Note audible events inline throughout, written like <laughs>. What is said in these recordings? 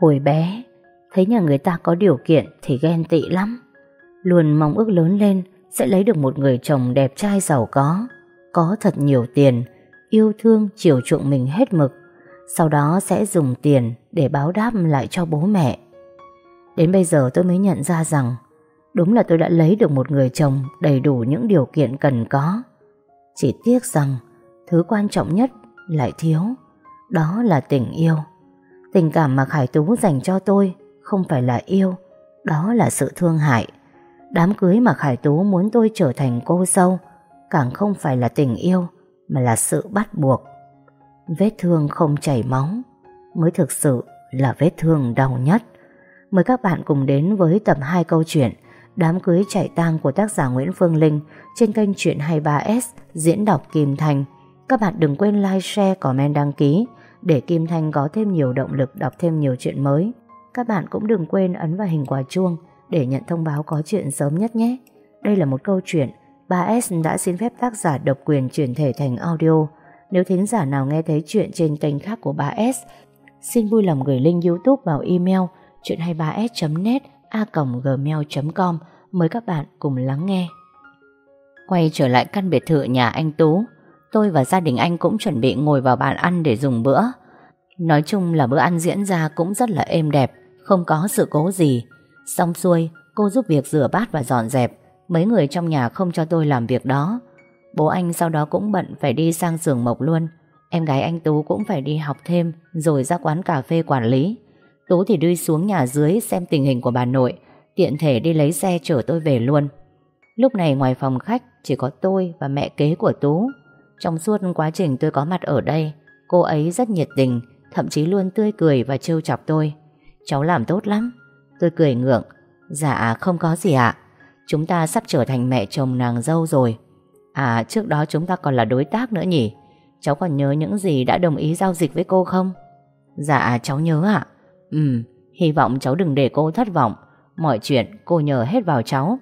Hồi bé, thấy nhà người ta có điều kiện thì ghen tị lắm. Luôn mong ước lớn lên sẽ lấy được một người chồng đẹp trai giàu có, có thật nhiều tiền, yêu thương, chiều chuộng mình hết mực. Sau đó sẽ dùng tiền để báo đáp lại cho bố mẹ. Đến bây giờ tôi mới nhận ra rằng đúng là tôi đã lấy được một người chồng đầy đủ những điều kiện cần có. Chỉ tiếc rằng thứ quan trọng nhất lại thiếu, đó là tình yêu. Tình cảm mà Khải Tú dành cho tôi không phải là yêu, đó là sự thương hại. Đám cưới mà Khải Tú muốn tôi trở thành cô dâu càng không phải là tình yêu mà là sự bắt buộc. Vết thương không chảy máu mới thực sự là vết thương đau nhất. Mời các bạn cùng đến với tập 2 câu chuyện Đám cưới chạy tang của tác giả Nguyễn Phương Linh trên kênh Chuyện 23S diễn đọc Kim Thành. Các bạn đừng quên like, share, comment, đăng ký để Kim Thanh có thêm nhiều động lực đọc thêm nhiều chuyện mới. Các bạn cũng đừng quên ấn vào hình quả chuông để nhận thông báo có chuyện sớm nhất nhé. Đây là một câu chuyện 3S đã xin phép tác giả độc quyền chuyển thể thành audio. Nếu thính giả nào nghe thấy chuyện trên kênh khác của 3S, xin vui lòng gửi link YouTube vào email chuyện23s.net a.gmail.com mời các bạn cùng lắng nghe. Quay trở lại căn biệt thự nhà anh Tú, tôi và gia đình anh cũng chuẩn bị ngồi vào bàn ăn để dùng bữa. Nói chung là bữa ăn diễn ra cũng rất là êm đẹp, không có sự cố gì. Xong xuôi, cô giúp việc rửa bát và dọn dẹp. Mấy người trong nhà không cho tôi làm việc đó. Bố anh sau đó cũng bận phải đi sang giường mộc luôn. Em gái anh Tú cũng phải đi học thêm rồi ra quán cà phê quản lý. Tú thì đi xuống nhà dưới xem tình hình của bà nội, tiện thể đi lấy xe chở tôi về luôn. Lúc này ngoài phòng khách chỉ có tôi và mẹ kế của Tú. Trong suốt quá trình tôi có mặt ở đây, cô ấy rất nhiệt tình, thậm chí luôn tươi cười và trêu chọc tôi. Cháu làm tốt lắm. Tôi cười ngượng. Dạ không có gì ạ. Chúng ta sắp trở thành mẹ chồng nàng dâu rồi. À trước đó chúng ta còn là đối tác nữa nhỉ? Cháu còn nhớ những gì đã đồng ý giao dịch với cô không? Dạ cháu nhớ ạ. Ừ, hy vọng cháu đừng để cô thất vọng. Mọi chuyện cô nhờ hết vào cháu.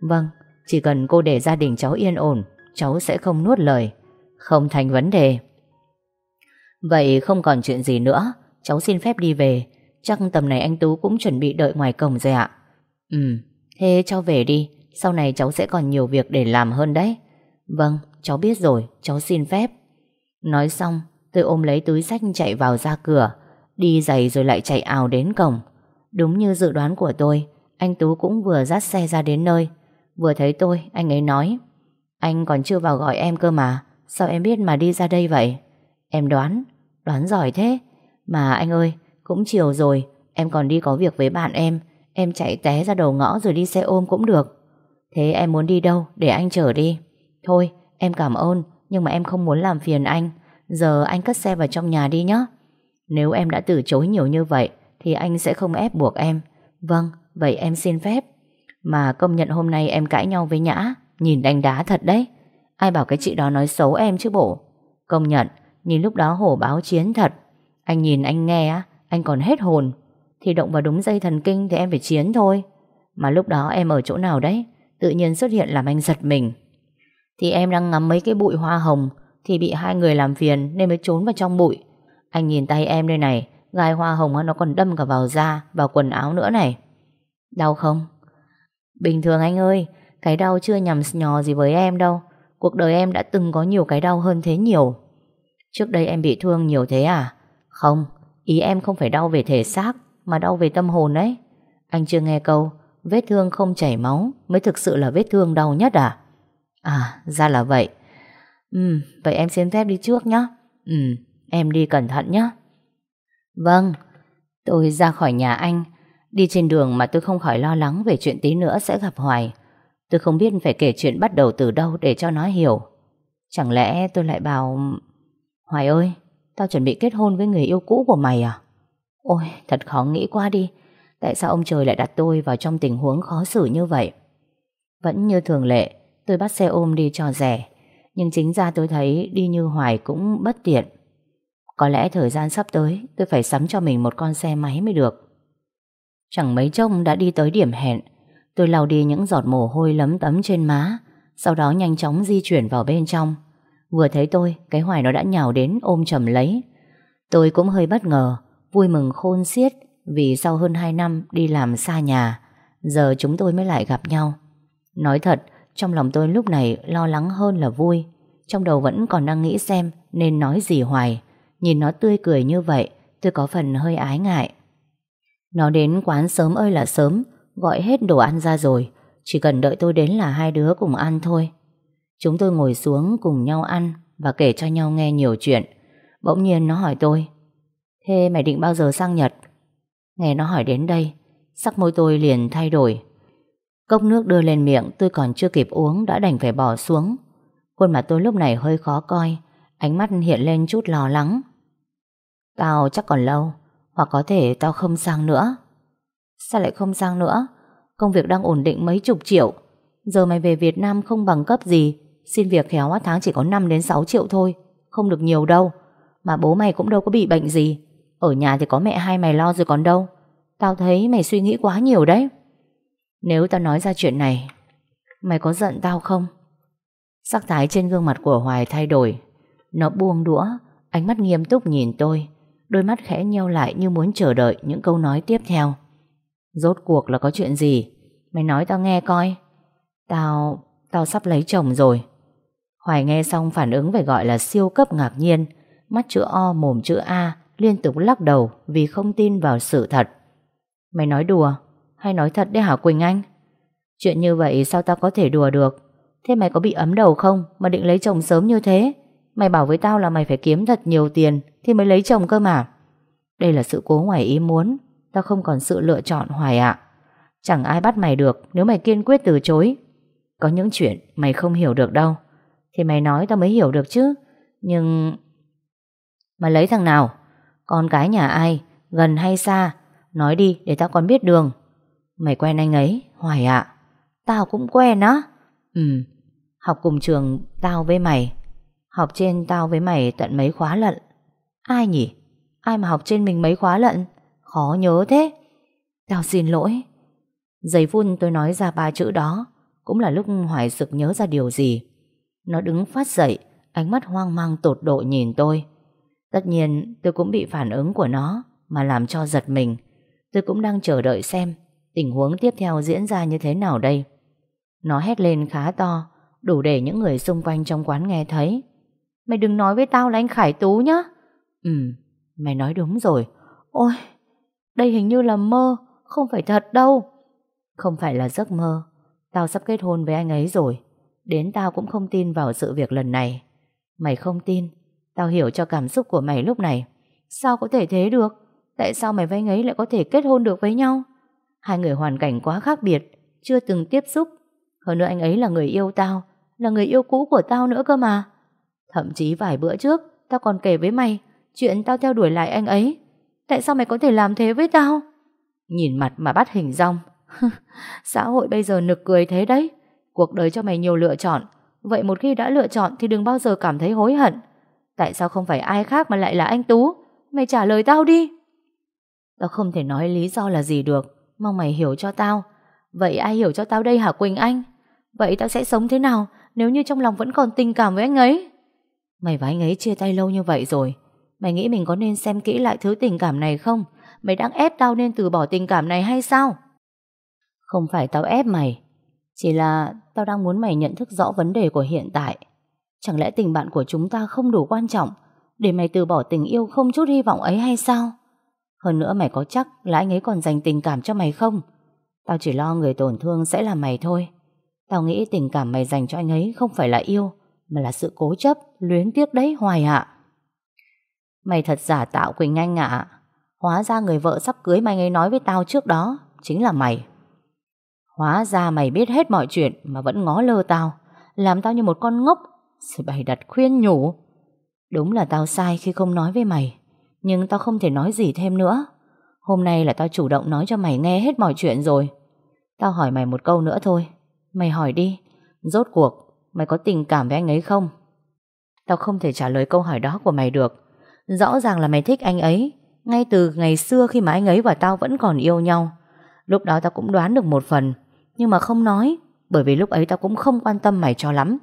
Vâng, chỉ cần cô để gia đình cháu yên ổn, cháu sẽ không nuốt lời. Không thành vấn đề. Vậy không còn chuyện gì nữa, cháu xin phép đi về. Chắc tầm này anh Tú cũng chuẩn bị đợi ngoài cổng rồi ạ. Ừ, thế cháu về đi, sau này cháu sẽ còn nhiều việc để làm hơn đấy. Vâng, cháu biết rồi, cháu xin phép. Nói xong, tôi ôm lấy túi sách chạy vào ra cửa, đi giày rồi lại chạy ảo đến cổng. Đúng như dự đoán của tôi, anh Tú cũng vừa dắt xe ra đến nơi. Vừa thấy tôi, anh ấy nói, anh còn chưa vào gọi em cơ mà, sao em biết mà đi ra đây vậy? Em đoán, đoán giỏi thế. Mà anh ơi, cũng chiều rồi, em còn đi có việc với bạn em, em chạy té ra đầu ngõ rồi đi xe ôm cũng được. Thế em muốn đi đâu, để anh chở đi. Thôi, em cảm ơn, nhưng mà em không muốn làm phiền anh. Giờ anh cất xe vào trong nhà đi nhé. Nếu em đã từ chối nhiều như vậy, thì anh sẽ không ép buộc em. Vâng, vậy em xin phép. Mà công nhận hôm nay em cãi nhau với Nhã, nhìn đánh đá thật đấy. Ai bảo cái chị đó nói xấu em chứ bộ. Công nhận, nhìn lúc đó hổ báo chiến thật. Anh nhìn anh nghe á, anh còn hết hồn. Thì động vào đúng dây thần kinh thì em phải chiến thôi. Mà lúc đó em ở chỗ nào đấy? Tự nhiên xuất hiện làm anh giật mình. Thì em đang ngắm mấy cái bụi hoa hồng thì bị hai người làm phiền nên mới trốn vào trong bụi. Anh nhìn tay em đây này, gai hoa hồng nó còn đâm cả vào da, vào quần áo nữa này. Đau không? Bình thường anh ơi, cái đau chưa nhằm nhò gì với em đâu. Cuộc đời em đã từng có nhiều cái đau hơn thế nhiều. Trước đây em bị thương nhiều thế à? Không, ý em không phải đau về thể xác, mà đau về tâm hồn đấy. Anh chưa nghe câu, vết thương không chảy máu mới thực sự là vết thương đau nhất à? À, ra là vậy. Ừ, vậy em xin phép đi trước nhé. Ừ, em đi cẩn thận nhé. Vâng, tôi ra khỏi nhà anh. Đi trên đường mà tôi không khỏi lo lắng về chuyện tí nữa sẽ gặp Hoài. Tôi không biết phải kể chuyện bắt đầu từ đâu để cho nó hiểu. Chẳng lẽ tôi lại bảo... Hoài ơi, tao chuẩn bị kết hôn với người yêu cũ của mày à? Ôi, thật khó nghĩ quá đi. Tại sao ông trời lại đặt tôi vào trong tình huống khó xử như vậy? Vẫn như thường lệ, tôi bắt xe ôm đi cho rẻ. Nhưng chính ra tôi thấy đi như Hoài cũng bất tiện. Có lẽ thời gian sắp tới tôi phải sắm cho mình một con xe máy mới được. Chẳng mấy chốc đã đi tới điểm hẹn. Tôi lau đi những giọt mồ hôi lấm tấm trên má, sau đó nhanh chóng di chuyển vào bên trong. Vừa thấy tôi, cái hoài nó đã nhào đến ôm chầm lấy. Tôi cũng hơi bất ngờ, vui mừng khôn xiết vì sau hơn 2 năm đi làm xa nhà, giờ chúng tôi mới lại gặp nhau. Nói thật, trong lòng tôi lúc này lo lắng hơn là vui. Trong đầu vẫn còn đang nghĩ xem nên nói gì hoài. Nhìn nó tươi cười như vậy, tôi có phần hơi ái ngại. Nó đến quán sớm ơi là sớm, gọi hết đồ ăn ra rồi. Chỉ cần đợi tôi đến là hai đứa cùng ăn thôi. Chúng tôi ngồi xuống cùng nhau ăn và kể cho nhau nghe nhiều chuyện. Bỗng nhiên nó hỏi tôi, Thế mày định bao giờ sang Nhật? Nghe nó hỏi đến đây, Sắc môi tôi liền thay đổi Cốc nước đưa lên miệng, tôi còn chưa kịp uống Đã đành phải bỏ xuống Khuôn mặt tôi lúc này hơi khó coi, Ánh mắt hiện lên chút lo lắng Tao chắc còn lâu, Hoặc có thể tao không sang nữa Sao lại không sang nữa? Công việc đang ổn định mấy chục triệu. Giờ mày về Việt Nam không bằng cấp gì. Xin việc khéo tháng chỉ có 5 đến 6 triệu thôi. Không được nhiều đâu. Mà bố mày cũng đâu có bị bệnh gì. Ở nhà thì có mẹ hai mày lo rồi còn đâu. Tao thấy mày suy nghĩ quá nhiều đấy. Nếu tao nói ra chuyện này, Mày có giận tao không? Sắc thái trên gương mặt của Hoài thay đổi. Nó buông đũa, Ánh mắt nghiêm túc nhìn tôi. Đôi mắt khẽ nheo lại như muốn chờ đợi Những câu nói tiếp theo. Rốt cuộc là có chuyện gì Mày nói tao nghe coi Tao, tao sắp lấy chồng rồi Hoài nghe xong phản ứng phải gọi là siêu cấp ngạc nhiên Mắt chữ O mồm chữ A Liên tục lắc đầu Vì không tin vào sự thật Mày nói đùa hay nói thật đấy hả Quỳnh Anh? Chuyện như vậy sao tao có thể đùa được? Thế mày có bị ấm đầu không mà định lấy chồng sớm như thế? Mày bảo với tao là mày phải kiếm thật nhiều tiền thì mới lấy chồng cơ mà. Đây là sự cố ngoài ý muốn. Tao không còn sự lựa chọn hoài ạ. Chẳng ai bắt mày được nếu mày kiên quyết từ chối. Có những chuyện mày không hiểu được đâu. Thì mày nói tao mới hiểu được chứ. Nhưng... Mày lấy thằng nào? Con cái nhà ai? Gần hay xa? Nói đi để tao còn biết đường Mày quen anh ấy Hoài ạ Tao cũng quen á Ừ Học cùng trường tao với mày Học trên tao với mày tận mấy khóa lận Ai nhỉ Ai mà học trên mình mấy khóa lận Khó nhớ thế Tao xin lỗi Giây phút tôi nói ra ba chữ đó Cũng là lúc Hoài sực nhớ ra điều gì Nó đứng phát dậy Ánh mắt hoang mang tột độ nhìn tôi Tất nhiên tôi cũng bị phản ứng của nó Mà làm cho giật mình Tôi cũng đang chờ đợi xem tình huống tiếp theo diễn ra như thế nào đây. Nó hét lên khá to, đủ để những người xung quanh trong quán nghe thấy. Mày đừng nói với tao là anh Khải Tú nhá. Ừ, mày nói đúng rồi. Ôi, đây hình như là mơ, không phải thật đâu. Không phải là giấc mơ. Tao sắp kết hôn với anh ấy rồi. Đến tao cũng không tin vào sự việc lần này. Mày không tin, tao hiểu cho cảm xúc của mày lúc này. Sao có thể thế được? Tại sao mày với anh ấy lại có thể kết hôn được với nhau? Hai người hoàn cảnh quá khác biệt, chưa từng tiếp xúc. Hơn nữa anh ấy là người yêu tao, là người yêu cũ của tao nữa cơ mà. Thậm chí vài bữa trước, tao còn kể với mày chuyện tao theo đuổi lại anh ấy. Tại sao mày có thể làm thế với tao? Nhìn mặt mà bắt hình rong. <laughs> Xã hội bây giờ nực cười thế đấy. Cuộc đời cho mày nhiều lựa chọn. Vậy một khi đã lựa chọn thì đừng bao giờ cảm thấy hối hận. Tại sao không phải ai khác mà lại là anh Tú? Mày trả lời tao đi. Tao không thể nói lý do là gì được Mong mày hiểu cho tao Vậy ai hiểu cho tao đây hả Quỳnh Anh Vậy tao sẽ sống thế nào Nếu như trong lòng vẫn còn tình cảm với anh ấy Mày và anh ấy chia tay lâu như vậy rồi Mày nghĩ mình có nên xem kỹ lại thứ tình cảm này không Mày đang ép tao nên từ bỏ tình cảm này hay sao Không phải tao ép mày Chỉ là tao đang muốn mày nhận thức rõ vấn đề của hiện tại Chẳng lẽ tình bạn của chúng ta không đủ quan trọng Để mày từ bỏ tình yêu không chút hy vọng ấy hay sao hơn nữa mày có chắc là anh ấy còn dành tình cảm cho mày không? Tao chỉ lo người tổn thương sẽ là mày thôi. Tao nghĩ tình cảm mày dành cho anh ấy không phải là yêu, mà là sự cố chấp, luyến tiếc đấy Hoài ạ. Mày thật giả tạo Quỳnh Anh ạ. Hóa ra người vợ sắp cưới mày ấy nói với tao trước đó chính là mày. Hóa ra mày biết hết mọi chuyện mà vẫn ngó lơ tao, làm tao như một con ngốc, rồi bày đặt khuyên nhủ. Đúng là tao sai khi không nói với mày. Nhưng tao không thể nói gì thêm nữa Hôm nay là tao chủ động nói cho mày nghe hết mọi chuyện rồi Tao hỏi mày một câu nữa thôi Mày hỏi đi Rốt cuộc Mày có tình cảm với anh ấy không Tao không thể trả lời câu hỏi đó của mày được Rõ ràng là mày thích anh ấy. Ngay từ ngày xưa khi mà anh ấy và tao vẫn còn yêu nhau. Lúc đó tao cũng đoán được một phần. Nhưng mà không nói, Bởi vì lúc ấy tao cũng không quan tâm mày cho lắm.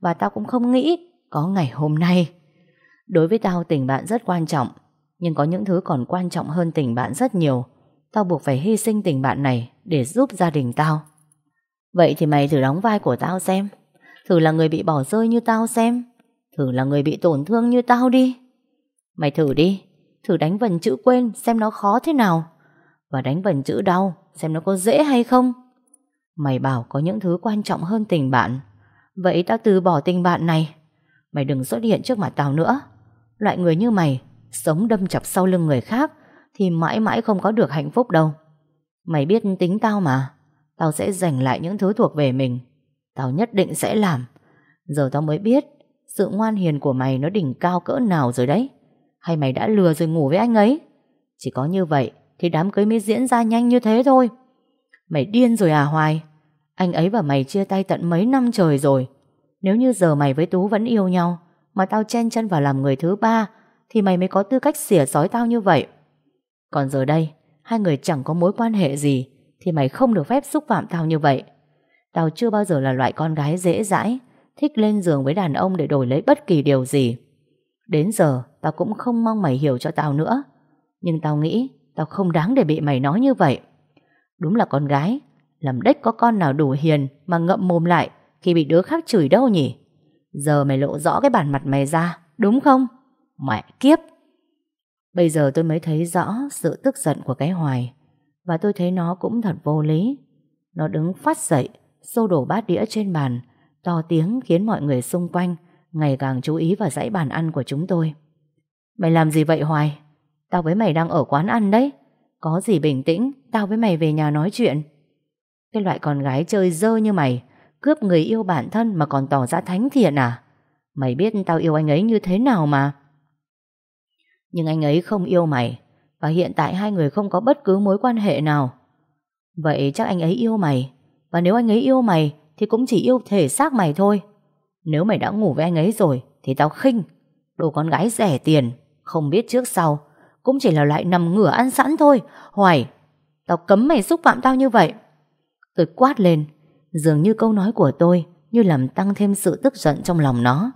Và tao cũng không nghĩ Có ngày hôm nay. Đối với tao, tình bạn rất quan trọng. Nhưng có những thứ còn quan trọng hơn tình bạn rất nhiều. Tao buộc phải hy sinh tình bạn này Để giúp gia đình tao. Vậy thì mày thử đóng vai của tao xem. Thử là người bị bỏ rơi như tao xem. Thử là người bị tổn thương như tao đi. Mày thử đi, Thử đánh vần chữ quên xem nó khó thế nào. Và đánh vần chữ đau Xem nó có dễ hay không. Mày bảo có những thứ quan trọng hơn tình bạn. Vậy tao từ bỏ tình bạn này. Mày đừng xuất hiện trước mặt tao nữa. Loại người như mày, Sống đâm chọc sau lưng người khác Thì mãi mãi không có được hạnh phúc đâu. Mày biết tính tao mà. Tao sẽ giành lại những thứ thuộc về mình. Tao nhất định sẽ làm. Giờ tao mới biết Sự ngoan hiền của mày nó đỉnh cao cỡ nào rồi đấy. Hay mày đã lừa rồi ngủ với anh ấy? Chỉ có như vậy Thì đám cưới mới diễn ra nhanh như thế thôi. Mày điên rồi à Hoài? Anh ấy và mày chia tay tận mấy năm trời rồi. Nếu như giờ mày với Tú vẫn yêu nhau, Mà tao chen chân vào làm người thứ ba, Thì mày mới có tư cách xỉa sói tao như vậy. Còn giờ đây, Hai người chẳng có mối quan hệ gì, Thì mày không được phép xúc phạm tao như vậy. Tao chưa bao giờ là loại con gái dễ dãi, Thích lên giường với đàn ông để đổi lấy bất kỳ điều gì. Đến giờ, Tao cũng không mong mày hiểu cho tao nữa. Nhưng tao nghĩ Tao không đáng để bị mày nói như vậy. Đúng là con gái, Làm đếch có con nào đủ hiền Mà ngậm mồm lại Khi bị đứa khác chửi đâu nhỉ? Giờ mày lộ rõ cái bản mặt mày ra, Đúng không? Mẹ kiếp! Bây giờ tôi mới thấy rõ sự tức giận của cái hoài. Và tôi thấy nó cũng thật vô lý. Nó đứng phát dậy, Xô đổ bát đĩa trên bàn, To tiếng khiến mọi người xung quanh Ngày càng chú ý vào dãy bàn ăn của chúng tôi. Mày làm gì vậy, Hoài? Tao với mày đang ở quán ăn đấy. Có gì bình tĩnh, Tao với mày về nhà nói chuyện. Cái loại con gái chơi dơ như mày, Cướp người yêu bản thân mà còn tỏ ra thánh thiện à? Mày biết tao yêu anh ấy như thế nào mà? Nhưng anh ấy không yêu mày, Và hiện tại hai người không có bất cứ mối quan hệ nào. Vậy chắc anh ấy yêu mày, Và nếu anh ấy yêu mày Thì cũng chỉ yêu thể xác mày thôi. Nếu mày đã ngủ với anh ấy rồi, Thì tao khinh. Đồ con gái rẻ tiền, Không biết trước sau. Cũng chỉ là lại nằm ngửa ăn sẵn thôi. Hoài, Tao cấm mày xúc phạm tao như vậy. Tôi quát lên, Dường như câu nói của tôi Như làm tăng thêm sự tức giận trong lòng nó.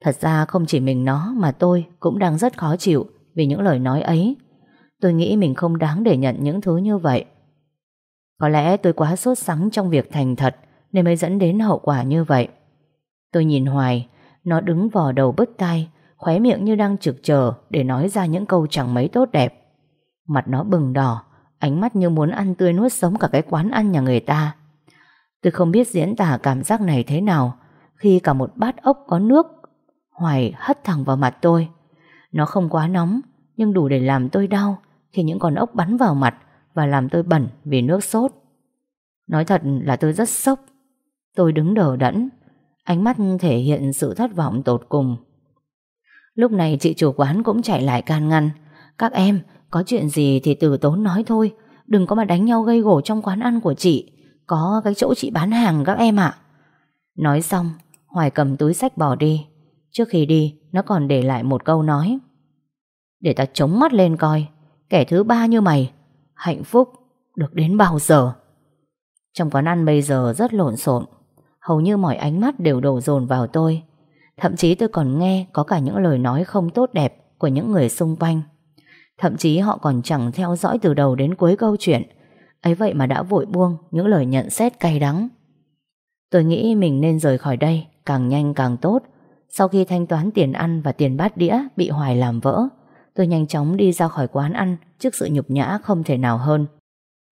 Thật ra không chỉ mình nó Mà tôi cũng đang rất khó chịu Vì những lời nói ấy. Tôi nghĩ mình không đáng để nhận những thứ như vậy. Có lẽ tôi quá sốt sắng Trong việc thành thật Nên mới dẫn đến hậu quả như vậy. Tôi nhìn Hoài, Nó đứng vò đầu bứt tai, Khóe miệng như đang trực chờ Để nói ra những câu chẳng mấy tốt đẹp. Mặt nó bừng đỏ, Ánh mắt như muốn ăn tươi nuốt sống cả cái quán ăn nhà người ta. Tôi không biết diễn tả cảm giác này thế nào, Khi cả một bát ốc có nước, Hoài hất thẳng vào mặt tôi. Nó không quá nóng, Nhưng đủ để làm tôi đau Khi những con ốc bắn vào mặt Và làm tôi bẩn vì nước sốt. Nói thật là tôi rất sốc. Tôi đứng đờ đẫn Ánh mắt thể hiện sự thất vọng tột cùng. Lúc này chị chủ quán cũng chạy lại can ngăn. Các em, Có chuyện gì thì từ tốn nói thôi. Đừng có mà đánh nhau gây gổ trong quán ăn của chị. Có cái chỗ chị bán hàng các em ạ. Nói xong, Hoài cầm túi sách bỏ đi. Trước khi đi, Nó còn để lại một câu nói. Để ta chống mắt lên coi, Kẻ thứ ba như mày, Hạnh phúc được đến bao giờ? Trong quán ăn bây giờ rất lộn xộn. Hầu như mọi ánh mắt đều đổ dồn vào tôi. Thậm chí tôi còn nghe Có cả những lời nói không tốt đẹp Của những người xung quanh. Thậm chí họ còn chẳng theo dõi từ đầu đến cuối câu chuyện. Ấy vậy mà đã vội buông Những lời nhận xét cay đắng. Tôi nghĩ mình nên rời khỏi đây Càng nhanh càng tốt. Sau khi thanh toán tiền ăn và tiền bát đĩa Bị Hoài làm vỡ, Tôi nhanh chóng đi ra khỏi quán ăn Trước sự nhục nhã không thể nào hơn.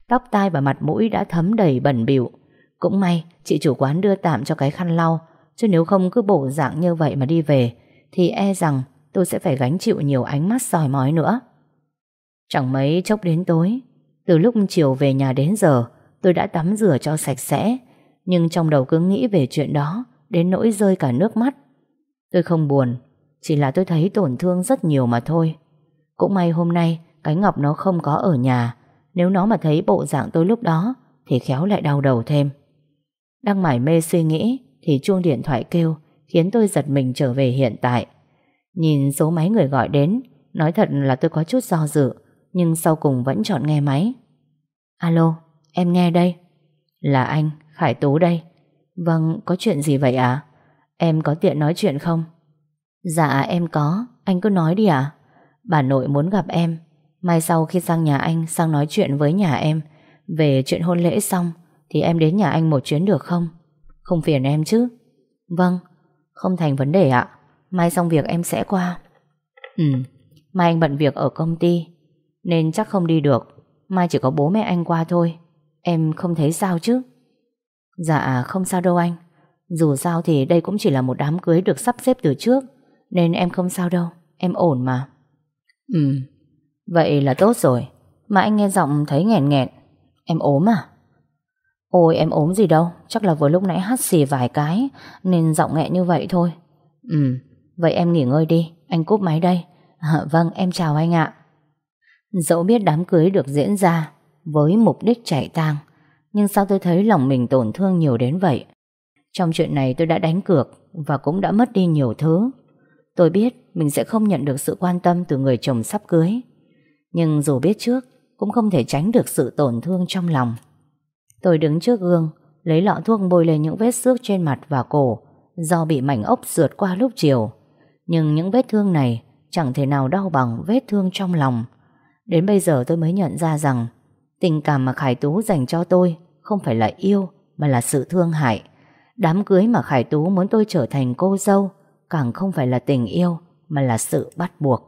Tóc tai và mặt mũi đã thấm đầy bẩn bỉu cũng may, chị chủ quán đưa tạm cho cái khăn lau, Chứ nếu không cứ bộ dạng như vậy mà đi về, Thì e rằng tôi sẽ phải gánh chịu nhiều ánh mắt soi mói nữa. Chẳng mấy chốc đến tối, Từ lúc chiều về nhà đến giờ, Tôi đã tắm rửa cho sạch sẽ, Nhưng trong đầu cứ nghĩ về chuyện đó, Đến nỗi rơi cả nước mắt. Tôi không buồn, Chỉ là tôi thấy tổn thương rất nhiều mà thôi. Cũng may hôm nay, Cái Ngọc nó không có ở nhà, Nếu nó mà thấy bộ dạng tôi lúc đó, Thì khéo lại đau đầu thêm. Đang mải mê suy nghĩ Thì chuông điện thoại kêu Khiến tôi giật mình trở về hiện tại Nhìn số máy người gọi đến Nói thật là tôi có chút do dự nhưng sau cùng vẫn chọn nghe máy. Alo, em nghe đây. Là anh, Khải Tú đây. Vâng, có chuyện gì vậy ạ? Em có tiện nói chuyện không? Dạ em có, anh cứ nói đi ạ. Bà nội muốn gặp em. Mai sau khi sang nhà anh Sang nói chuyện với nhà em Về chuyện hôn lễ xong thì em đến nhà anh một chuyến được không? Không phiền em chứ? Vâng Không thành vấn đề ạ. Mai xong việc em sẽ qua. Ừ Mai anh bận việc ở công ty, Nên chắc không đi được. Mai chỉ có bố mẹ anh qua thôi. Em không thấy sao chứ? Dạ không sao đâu anh. Dù sao thì đây cũng chỉ là một đám cưới Được sắp xếp từ trước, Nên em không sao đâu. Em ổn mà. Ừ Vậy là tốt rồi. Mà anh nghe giọng thấy nghẹn nghẹn. Em ốm à? Ôi em ốm gì đâu. Chắc là vừa lúc nãy hát xì vài cái Nên giọng nghẹn như vậy thôi. Ừ Vậy em nghỉ ngơi đi. Anh cúp máy đây. À, Vâng em chào anh ạ. Dẫu biết đám cưới được diễn ra Với mục đích chạy tang Nhưng sao tôi thấy lòng mình tổn thương nhiều đến vậy? Trong chuyện này tôi đã đánh cược Và cũng đã mất đi nhiều thứ. Tôi biết mình sẽ không nhận được sự quan tâm Từ người chồng sắp cưới Nhưng dù biết trước Cũng không thể tránh được sự tổn thương trong lòng. Tôi đứng trước gương, Lấy lọ thuốc bôi lên những vết xước trên mặt và cổ, Do bị mảnh ốc sượt qua lúc chiều. Nhưng những vết thương này Chẳng thể nào đau bằng vết thương trong lòng. Đến bây giờ tôi mới nhận ra rằng, Tình cảm mà Khải Tú dành cho tôi Không phải là yêu, Mà là sự thương hại. Đám cưới mà Khải Tú muốn tôi trở thành cô dâu Càng không phải là tình yêu, Mà là sự bắt buộc.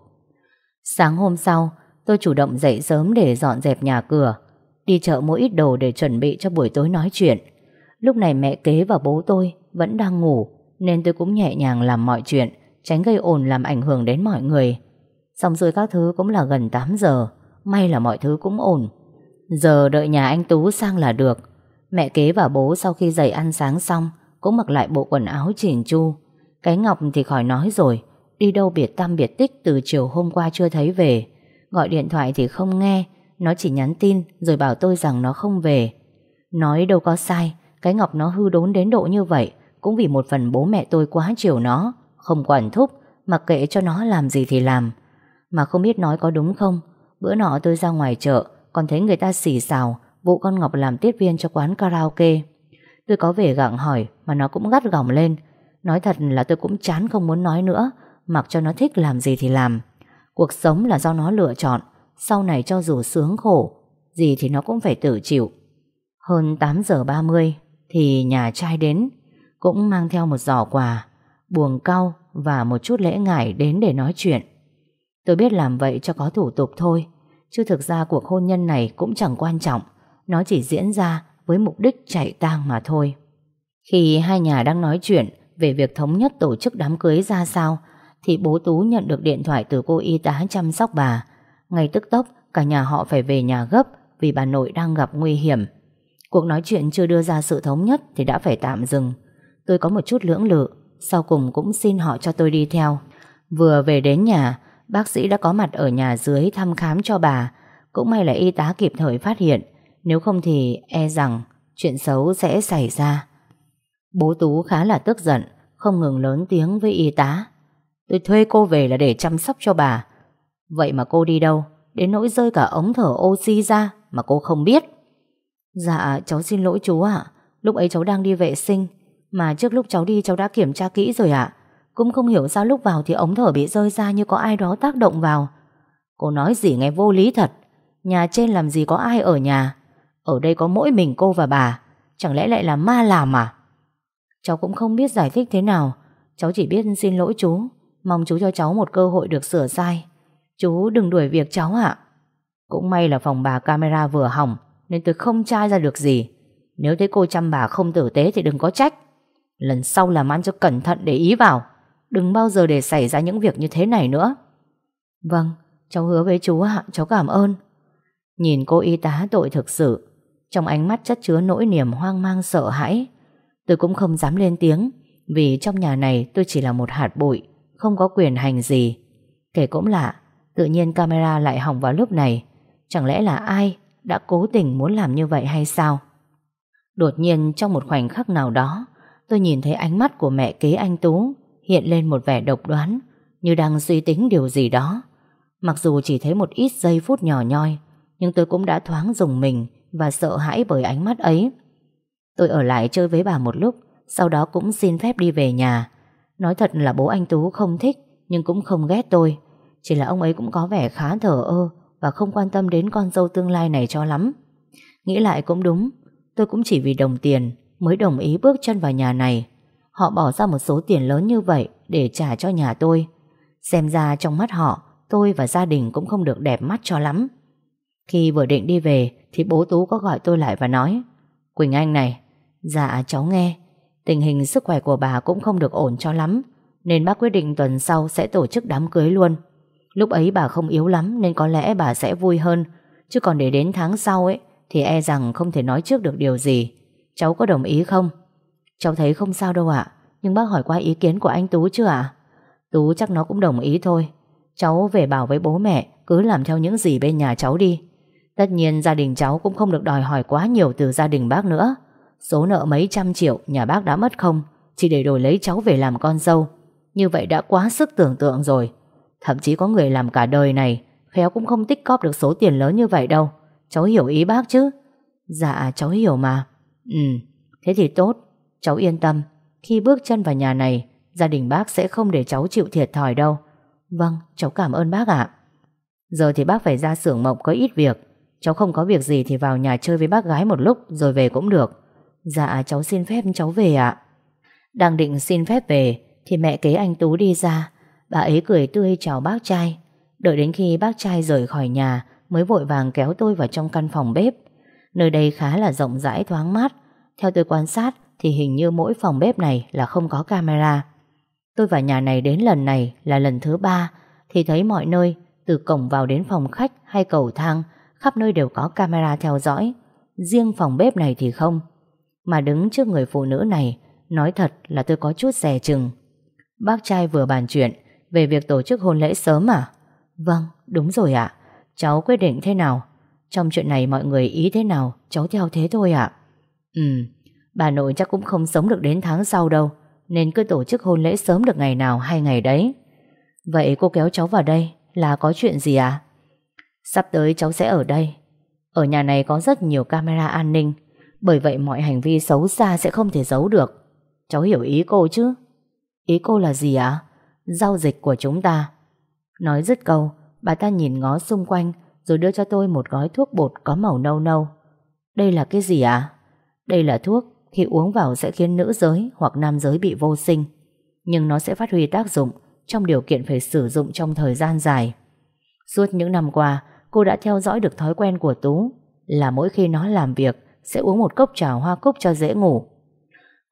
Sáng hôm sau, Tôi chủ động dậy sớm để dọn dẹp nhà cửa Đi chợ mua ít đồ để chuẩn bị cho buổi tối nói chuyện. Lúc này mẹ kế và bố tôi Vẫn đang ngủ, Nên tôi cũng nhẹ nhàng làm mọi chuyện, Tránh gây ồn làm ảnh hưởng đến mọi người. Xong rồi các thứ cũng là gần 8 giờ, May là mọi thứ cũng ổn. Giờ đợi nhà anh Tú sang là được. Mẹ kế và bố sau khi dậy ăn sáng xong, Cũng mặc lại bộ quần áo chỉnh chu. Cái Ngọc thì khỏi nói rồi, Đi đâu biệt tâm biệt tích từ chiều hôm qua chưa thấy về. Gọi điện thoại thì không nghe nó chỉ nhắn tin rồi bảo tôi rằng nó không về. Nói đâu có sai, Cái Ngọc nó hư đốn đến độ như vậy Cũng vì một phần bố mẹ tôi quá chiều nó, Không quản thúc, Mặc kệ cho nó làm gì thì làm. Mà không biết nói có đúng không, Bữa nọ tôi ra ngoài chợ, Còn thấy người ta xì xào, Vụ con Ngọc làm tiếp viên cho quán karaoke. Tôi có về gặng hỏi Mà nó cũng gắt gỏng lên. Nói thật là tôi cũng chán không muốn nói nữa, Mặc cho nó thích làm gì thì làm. Cuộc sống là do nó lựa chọn. Sau này cho dù sướng khổ, Gì thì nó cũng phải tự chịu. Hơn 8 giờ 30 Thì nhà trai đến, Cũng mang theo một giỏ quà, Buồng cau và một chút lễ ngải đến để nói chuyện. Tôi biết làm vậy cho có thủ tục thôi, Chứ thực ra cuộc hôn nhân này cũng chẳng quan trọng, Nó chỉ diễn ra với mục đích chạy tang mà thôi. Khi hai nhà đang nói chuyện Về việc thống nhất tổ chức đám cưới ra sao, Thì bố Tú nhận được điện thoại từ cô y tá chăm sóc bà. Ngay tức tốc, Cả nhà họ phải về nhà gấp Vì bà nội đang gặp nguy hiểm. Cuộc nói chuyện chưa đưa ra sự thống nhất Thì đã phải tạm dừng. Tôi có một chút lưỡng lự, Sau cùng cũng xin họ cho tôi đi theo. Vừa về đến nhà, Bác sĩ đã có mặt ở nhà dưới thăm khám cho bà. Cũng may là y tá kịp thời phát hiện, Nếu không thì e rằng Chuyện xấu sẽ xảy ra. Bố Tú khá là tức giận, Không ngừng lớn tiếng với y tá. Tôi thuê cô về là để chăm sóc cho bà Vậy mà cô đi đâu Đến nỗi rơi cả ống thở oxy ra Mà cô không biết Dạ cháu xin lỗi chú ạ Lúc ấy cháu đang đi vệ sinh, Mà trước lúc cháu đi cháu đã kiểm tra kỹ rồi ạ cũng không hiểu sao lúc vào thì ống thở bị rơi ra như có ai đó tác động vào. Cô nói gì nghe vô lý thật. Nhà trên làm gì có ai ở nhà. Ở đây có mỗi mình cô và bà. Chẳng lẽ lại là ma làm à? Cháu cũng không biết giải thích thế nào. Cháu chỉ biết xin lỗi chú. Mong chú cho cháu một cơ hội được sửa sai. Chú đừng đuổi việc cháu ạ. Cũng may là phòng bà camera vừa hỏng, nên tôi không trai ra được gì. Nếu thấy cô chăm bà không tử tế thì đừng có trách. Lần sau làm ăn cho cẩn thận để ý vào. Đừng bao giờ để xảy ra những việc như thế này nữa Vâng Cháu hứa với chú ạ Cháu cảm ơn Nhìn cô y tá tội thực sự, Trong ánh mắt chất chứa nỗi niềm hoang mang sợ hãi, Tôi cũng không dám lên tiếng, Vì trong nhà này tôi chỉ là một hạt bụi, Không có quyền hành gì Kể cũng lạ Tự nhiên camera lại hỏng vào lúc này Chẳng lẽ là ai đã cố tình muốn làm như vậy hay sao Đột nhiên trong một khoảnh khắc nào đó Tôi nhìn thấy ánh mắt của mẹ kế anh Tú hiện lên một vẻ độc đoán, như đang suy tính điều gì đó. Mặc dù chỉ thấy một ít giây phút nhỏ nhoi, nhưng tôi cũng đã thoáng dùng mình và sợ hãi bởi ánh mắt ấy. Tôi ở lại chơi với bà một lúc, sau đó cũng xin phép đi về nhà. Nói thật là bố anh Tú không thích, nhưng cũng không ghét tôi. Chỉ là ông ấy cũng có vẻ khá thở ơ và không quan tâm đến con dâu tương lai này cho lắm. Nghĩ lại cũng đúng, tôi cũng chỉ vì đồng tiền mới đồng ý bước chân vào nhà này. Họ bỏ ra một số tiền lớn như vậy để trả cho nhà tôi. Xem ra trong mắt họ, tôi và gia đình cũng không được đẹp mắt cho lắm. Khi vừa định đi về thì bố Tú có gọi tôi lại và nói Quỳnh Anh này, dạ cháu nghe, tình hình sức khỏe của bà cũng không được ổn cho lắm, nên bác quyết định tuần sau sẽ tổ chức đám cưới luôn. Lúc ấy bà không yếu lắm nên có lẽ bà sẽ vui hơn, chứ còn để đến tháng sau ấy thì e rằng không thể nói trước được điều gì. Cháu có đồng ý không? Cháu thấy không sao đâu ạ, nhưng bác hỏi qua ý kiến của anh Tú chưa ạ? Tú chắc nó cũng đồng ý thôi. Cháu về bảo với bố mẹ cứ làm theo những gì bên nhà cháu đi. Tất nhiên gia đình cháu cũng không được đòi hỏi quá nhiều từ gia đình bác nữa. Số nợ mấy trăm triệu nhà bác đã mất không, chỉ để đổi lấy cháu về làm con dâu. Như vậy đã quá sức tưởng tượng rồi. Thậm chí có người làm cả đời này, khéo cũng không tích cóp được số tiền lớn như vậy đâu. Cháu hiểu ý bác chứ? Dạ, cháu hiểu mà. Ừ, thế thì tốt. Cháu yên tâm. Khi bước chân vào nhà này, gia đình bác sẽ không để cháu chịu thiệt thòi đâu. Vâng, cháu cảm ơn bác ạ. Giờ thì bác phải ra xưởng mộng có ít việc. Cháu không có việc gì thì vào nhà chơi với bác gái một lúc rồi về cũng được. Dạ cháu xin phép cháu về ạ. Đang định xin phép về thì mẹ kế anh Tú đi ra. Bà ấy cười tươi chào bác trai. Đợi đến khi bác trai rời khỏi nhà mới vội vàng kéo tôi vào trong căn phòng bếp. Nơi đây khá là rộng rãi thoáng mát. Theo tôi quan sát thì hình như mỗi phòng bếp này là không có camera. Tôi vào nhà này đến lần này là lần thứ ba thì thấy mọi nơi từ cổng vào đến phòng khách hay cầu thang khắp nơi đều có camera theo dõi. Riêng phòng bếp này thì không. Mà đứng trước người phụ nữ này, nói thật là tôi có chút rè chừng. Bác trai vừa bàn chuyện về việc tổ chức hôn lễ sớm à? Vâng, đúng rồi ạ. Cháu quyết định thế nào? Trong chuyện này mọi người ý thế nào, cháu theo thế thôi ạ. Ừ, bà nội chắc cũng không sống được đến tháng sau đâu, nên cứ tổ chức hôn lễ sớm được ngày nào hay ngày đấy. Vậy cô kéo cháu vào đây là có chuyện gì à? Sắp tới cháu sẽ ở đây. Ở nhà này có rất nhiều camera an ninh, bởi vậy mọi hành vi xấu xa sẽ không thể giấu được. Cháu hiểu ý cô chứ? Ý cô là gì ạ? Giao dịch của chúng ta. Nói dứt câu, bà ta nhìn ngó xung quanh rồi đưa cho tôi một gói thuốc bột có màu nâu nâu. Đây là cái gì ạ? Đây là thuốc khi uống vào sẽ khiến nữ giới hoặc nam giới bị vô sinh. Nhưng nó sẽ phát huy tác dụng trong điều kiện phải sử dụng trong thời gian dài. Suốt những năm qua, cô đã theo dõi được thói quen của Tú là mỗi khi nó làm việc sẽ uống một cốc trà hoa cúc cho dễ ngủ.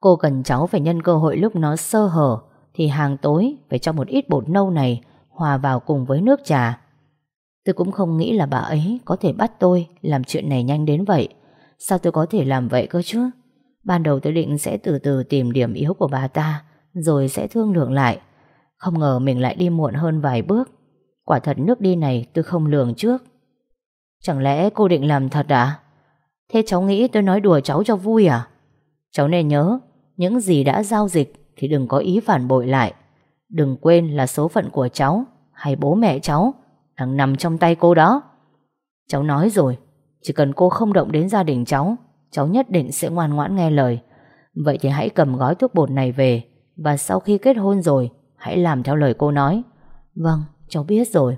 Cô cần cháu phải nhân cơ hội lúc nó sơ hở thì hàng tối phải cho một ít bột nâu này hòa vào cùng với nước trà. Tôi cũng không nghĩ là bà ấy có thể bắt tôi làm chuyện này nhanh đến vậy. Sao tôi có thể làm vậy cơ chứ? Ban đầu tôi định sẽ từ từ tìm điểm yếu của bà ta rồi sẽ thương lượng lại. Không ngờ mình lại đi muộn hơn vài bước. Quả thật nước đi này tôi không lường trước. Chẳng lẽ cô định làm thật à? Thế cháu nghĩ tôi nói đùa cháu cho vui à? Cháu nên nhớ, những gì đã giao dịch thì đừng có ý phản bội lại. Đừng quên là số phận của cháu hay bố mẹ cháu đang nằm trong tay cô đó. Cháu nói rồi, chỉ cần cô không động đến gia đình cháu, cháu nhất định sẽ ngoan ngoãn nghe lời. Vậy thì hãy cầm gói thuốc bột này về và sau khi kết hôn rồi, hãy làm theo lời cô nói. Vâng, cháu biết rồi.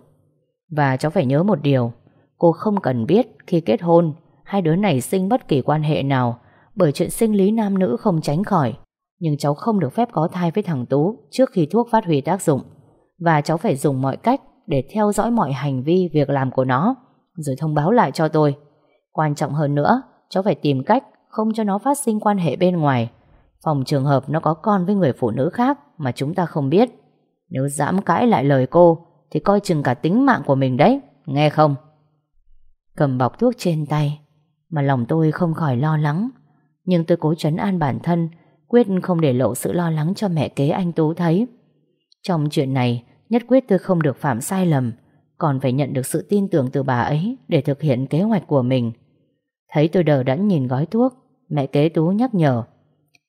Và cháu phải nhớ một điều, cô không cần biết khi kết hôn hai đứa này sinh bất kỳ quan hệ nào bởi chuyện sinh lý nam nữ không tránh khỏi. Nhưng cháu không được phép có thai với thằng Tú trước khi thuốc phát huy tác dụng. Và cháu phải dùng mọi cách để theo dõi mọi hành vi, việc làm của nó, rồi thông báo lại cho tôi. Quan trọng hơn nữa, cháu phải tìm cách không cho nó phát sinh quan hệ bên ngoài. Phòng trường hợp nó có con với người phụ nữ khác mà chúng ta không biết. Nếu dám cãi lại lời cô, thì coi chừng cả tính mạng của mình đấy, nghe không? Cầm bọc thuốc trên tay, mà lòng tôi không khỏi lo lắng. Nhưng tôi cố chấn an bản thân, quyết không để lộ sự lo lắng cho mẹ kế anh Tú thấy. Trong chuyện này, nhất quyết tôi không được phạm sai lầm, còn phải nhận được sự tin tưởng từ bà ấy để thực hiện kế hoạch của mình. Thấy tôi đờ đẫn nhìn gói thuốc, mẹ kế Tú nhắc nhở.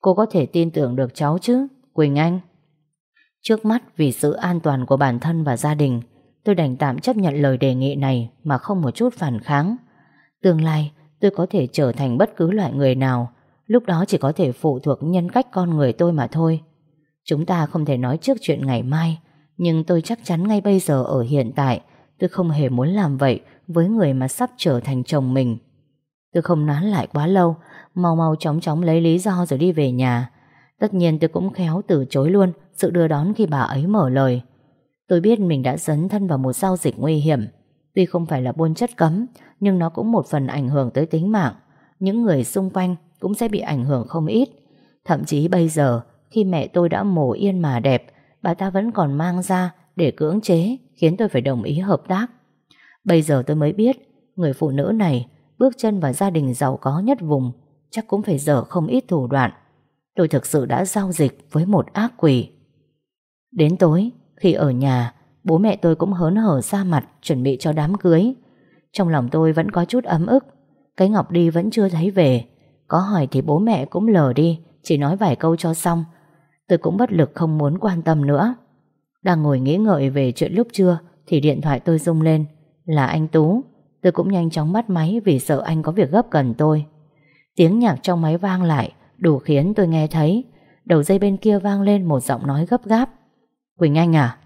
Cô có thể tin tưởng được cháu chứ, Quỳnh Anh. Trước mắt vì sự an toàn của bản thân và gia đình, tôi đành tạm chấp nhận lời đề nghị này mà không một chút phản kháng. Tương lai, tôi có thể trở thành bất cứ loại người nào, lúc đó chỉ có thể phụ thuộc nhân cách con người tôi mà thôi. Chúng ta không thể nói trước chuyện ngày mai, nhưng tôi chắc chắn ngay bây giờ ở hiện tại, tôi không hề muốn làm vậy với người mà sắp trở thành chồng mình. Tôi không nán lại quá lâu, mau mau chóng chóng lấy lý do rồi đi về nhà. Tất nhiên tôi cũng khéo từ chối luôn sự đưa đón khi bà ấy mở lời. Tôi biết mình đã dấn thân vào một giao dịch nguy hiểm. Tuy không phải là buôn chất cấm, nhưng nó cũng một phần ảnh hưởng tới tính mạng. Những người xung quanh cũng sẽ bị ảnh hưởng không ít. Thậm chí bây giờ, khi mẹ tôi đã mổ yên mà đẹp, bà ta vẫn còn mang ra để cưỡng chế, khiến tôi phải đồng ý hợp tác. Bây giờ tôi mới biết, người phụ nữ này bước chân vào gia đình giàu có nhất vùng, chắc cũng phải dở không ít thủ đoạn. Tôi thực sự đã giao dịch với một ác quỷ. Đến tối, khi ở nhà, bố mẹ tôi cũng hớn hở ra mặt chuẩn bị cho đám cưới. Trong lòng tôi vẫn có chút ấm ức. Cái Ngọc đi vẫn chưa thấy về. Có hỏi thì bố mẹ cũng lờ đi, chỉ nói vài câu cho xong. Tôi cũng bất lực không muốn quan tâm nữa. Đang ngồi nghĩ ngợi về chuyện lúc trưa thì điện thoại tôi rung lên. Là anh Tú. Tôi cũng nhanh chóng bắt máy vì sợ anh có việc gấp cần tôi. Tiếng nhạc trong máy vang lại đủ khiến tôi nghe thấy. Đầu dây bên kia vang lên một giọng nói gấp gáp. Quỳnh Anh à?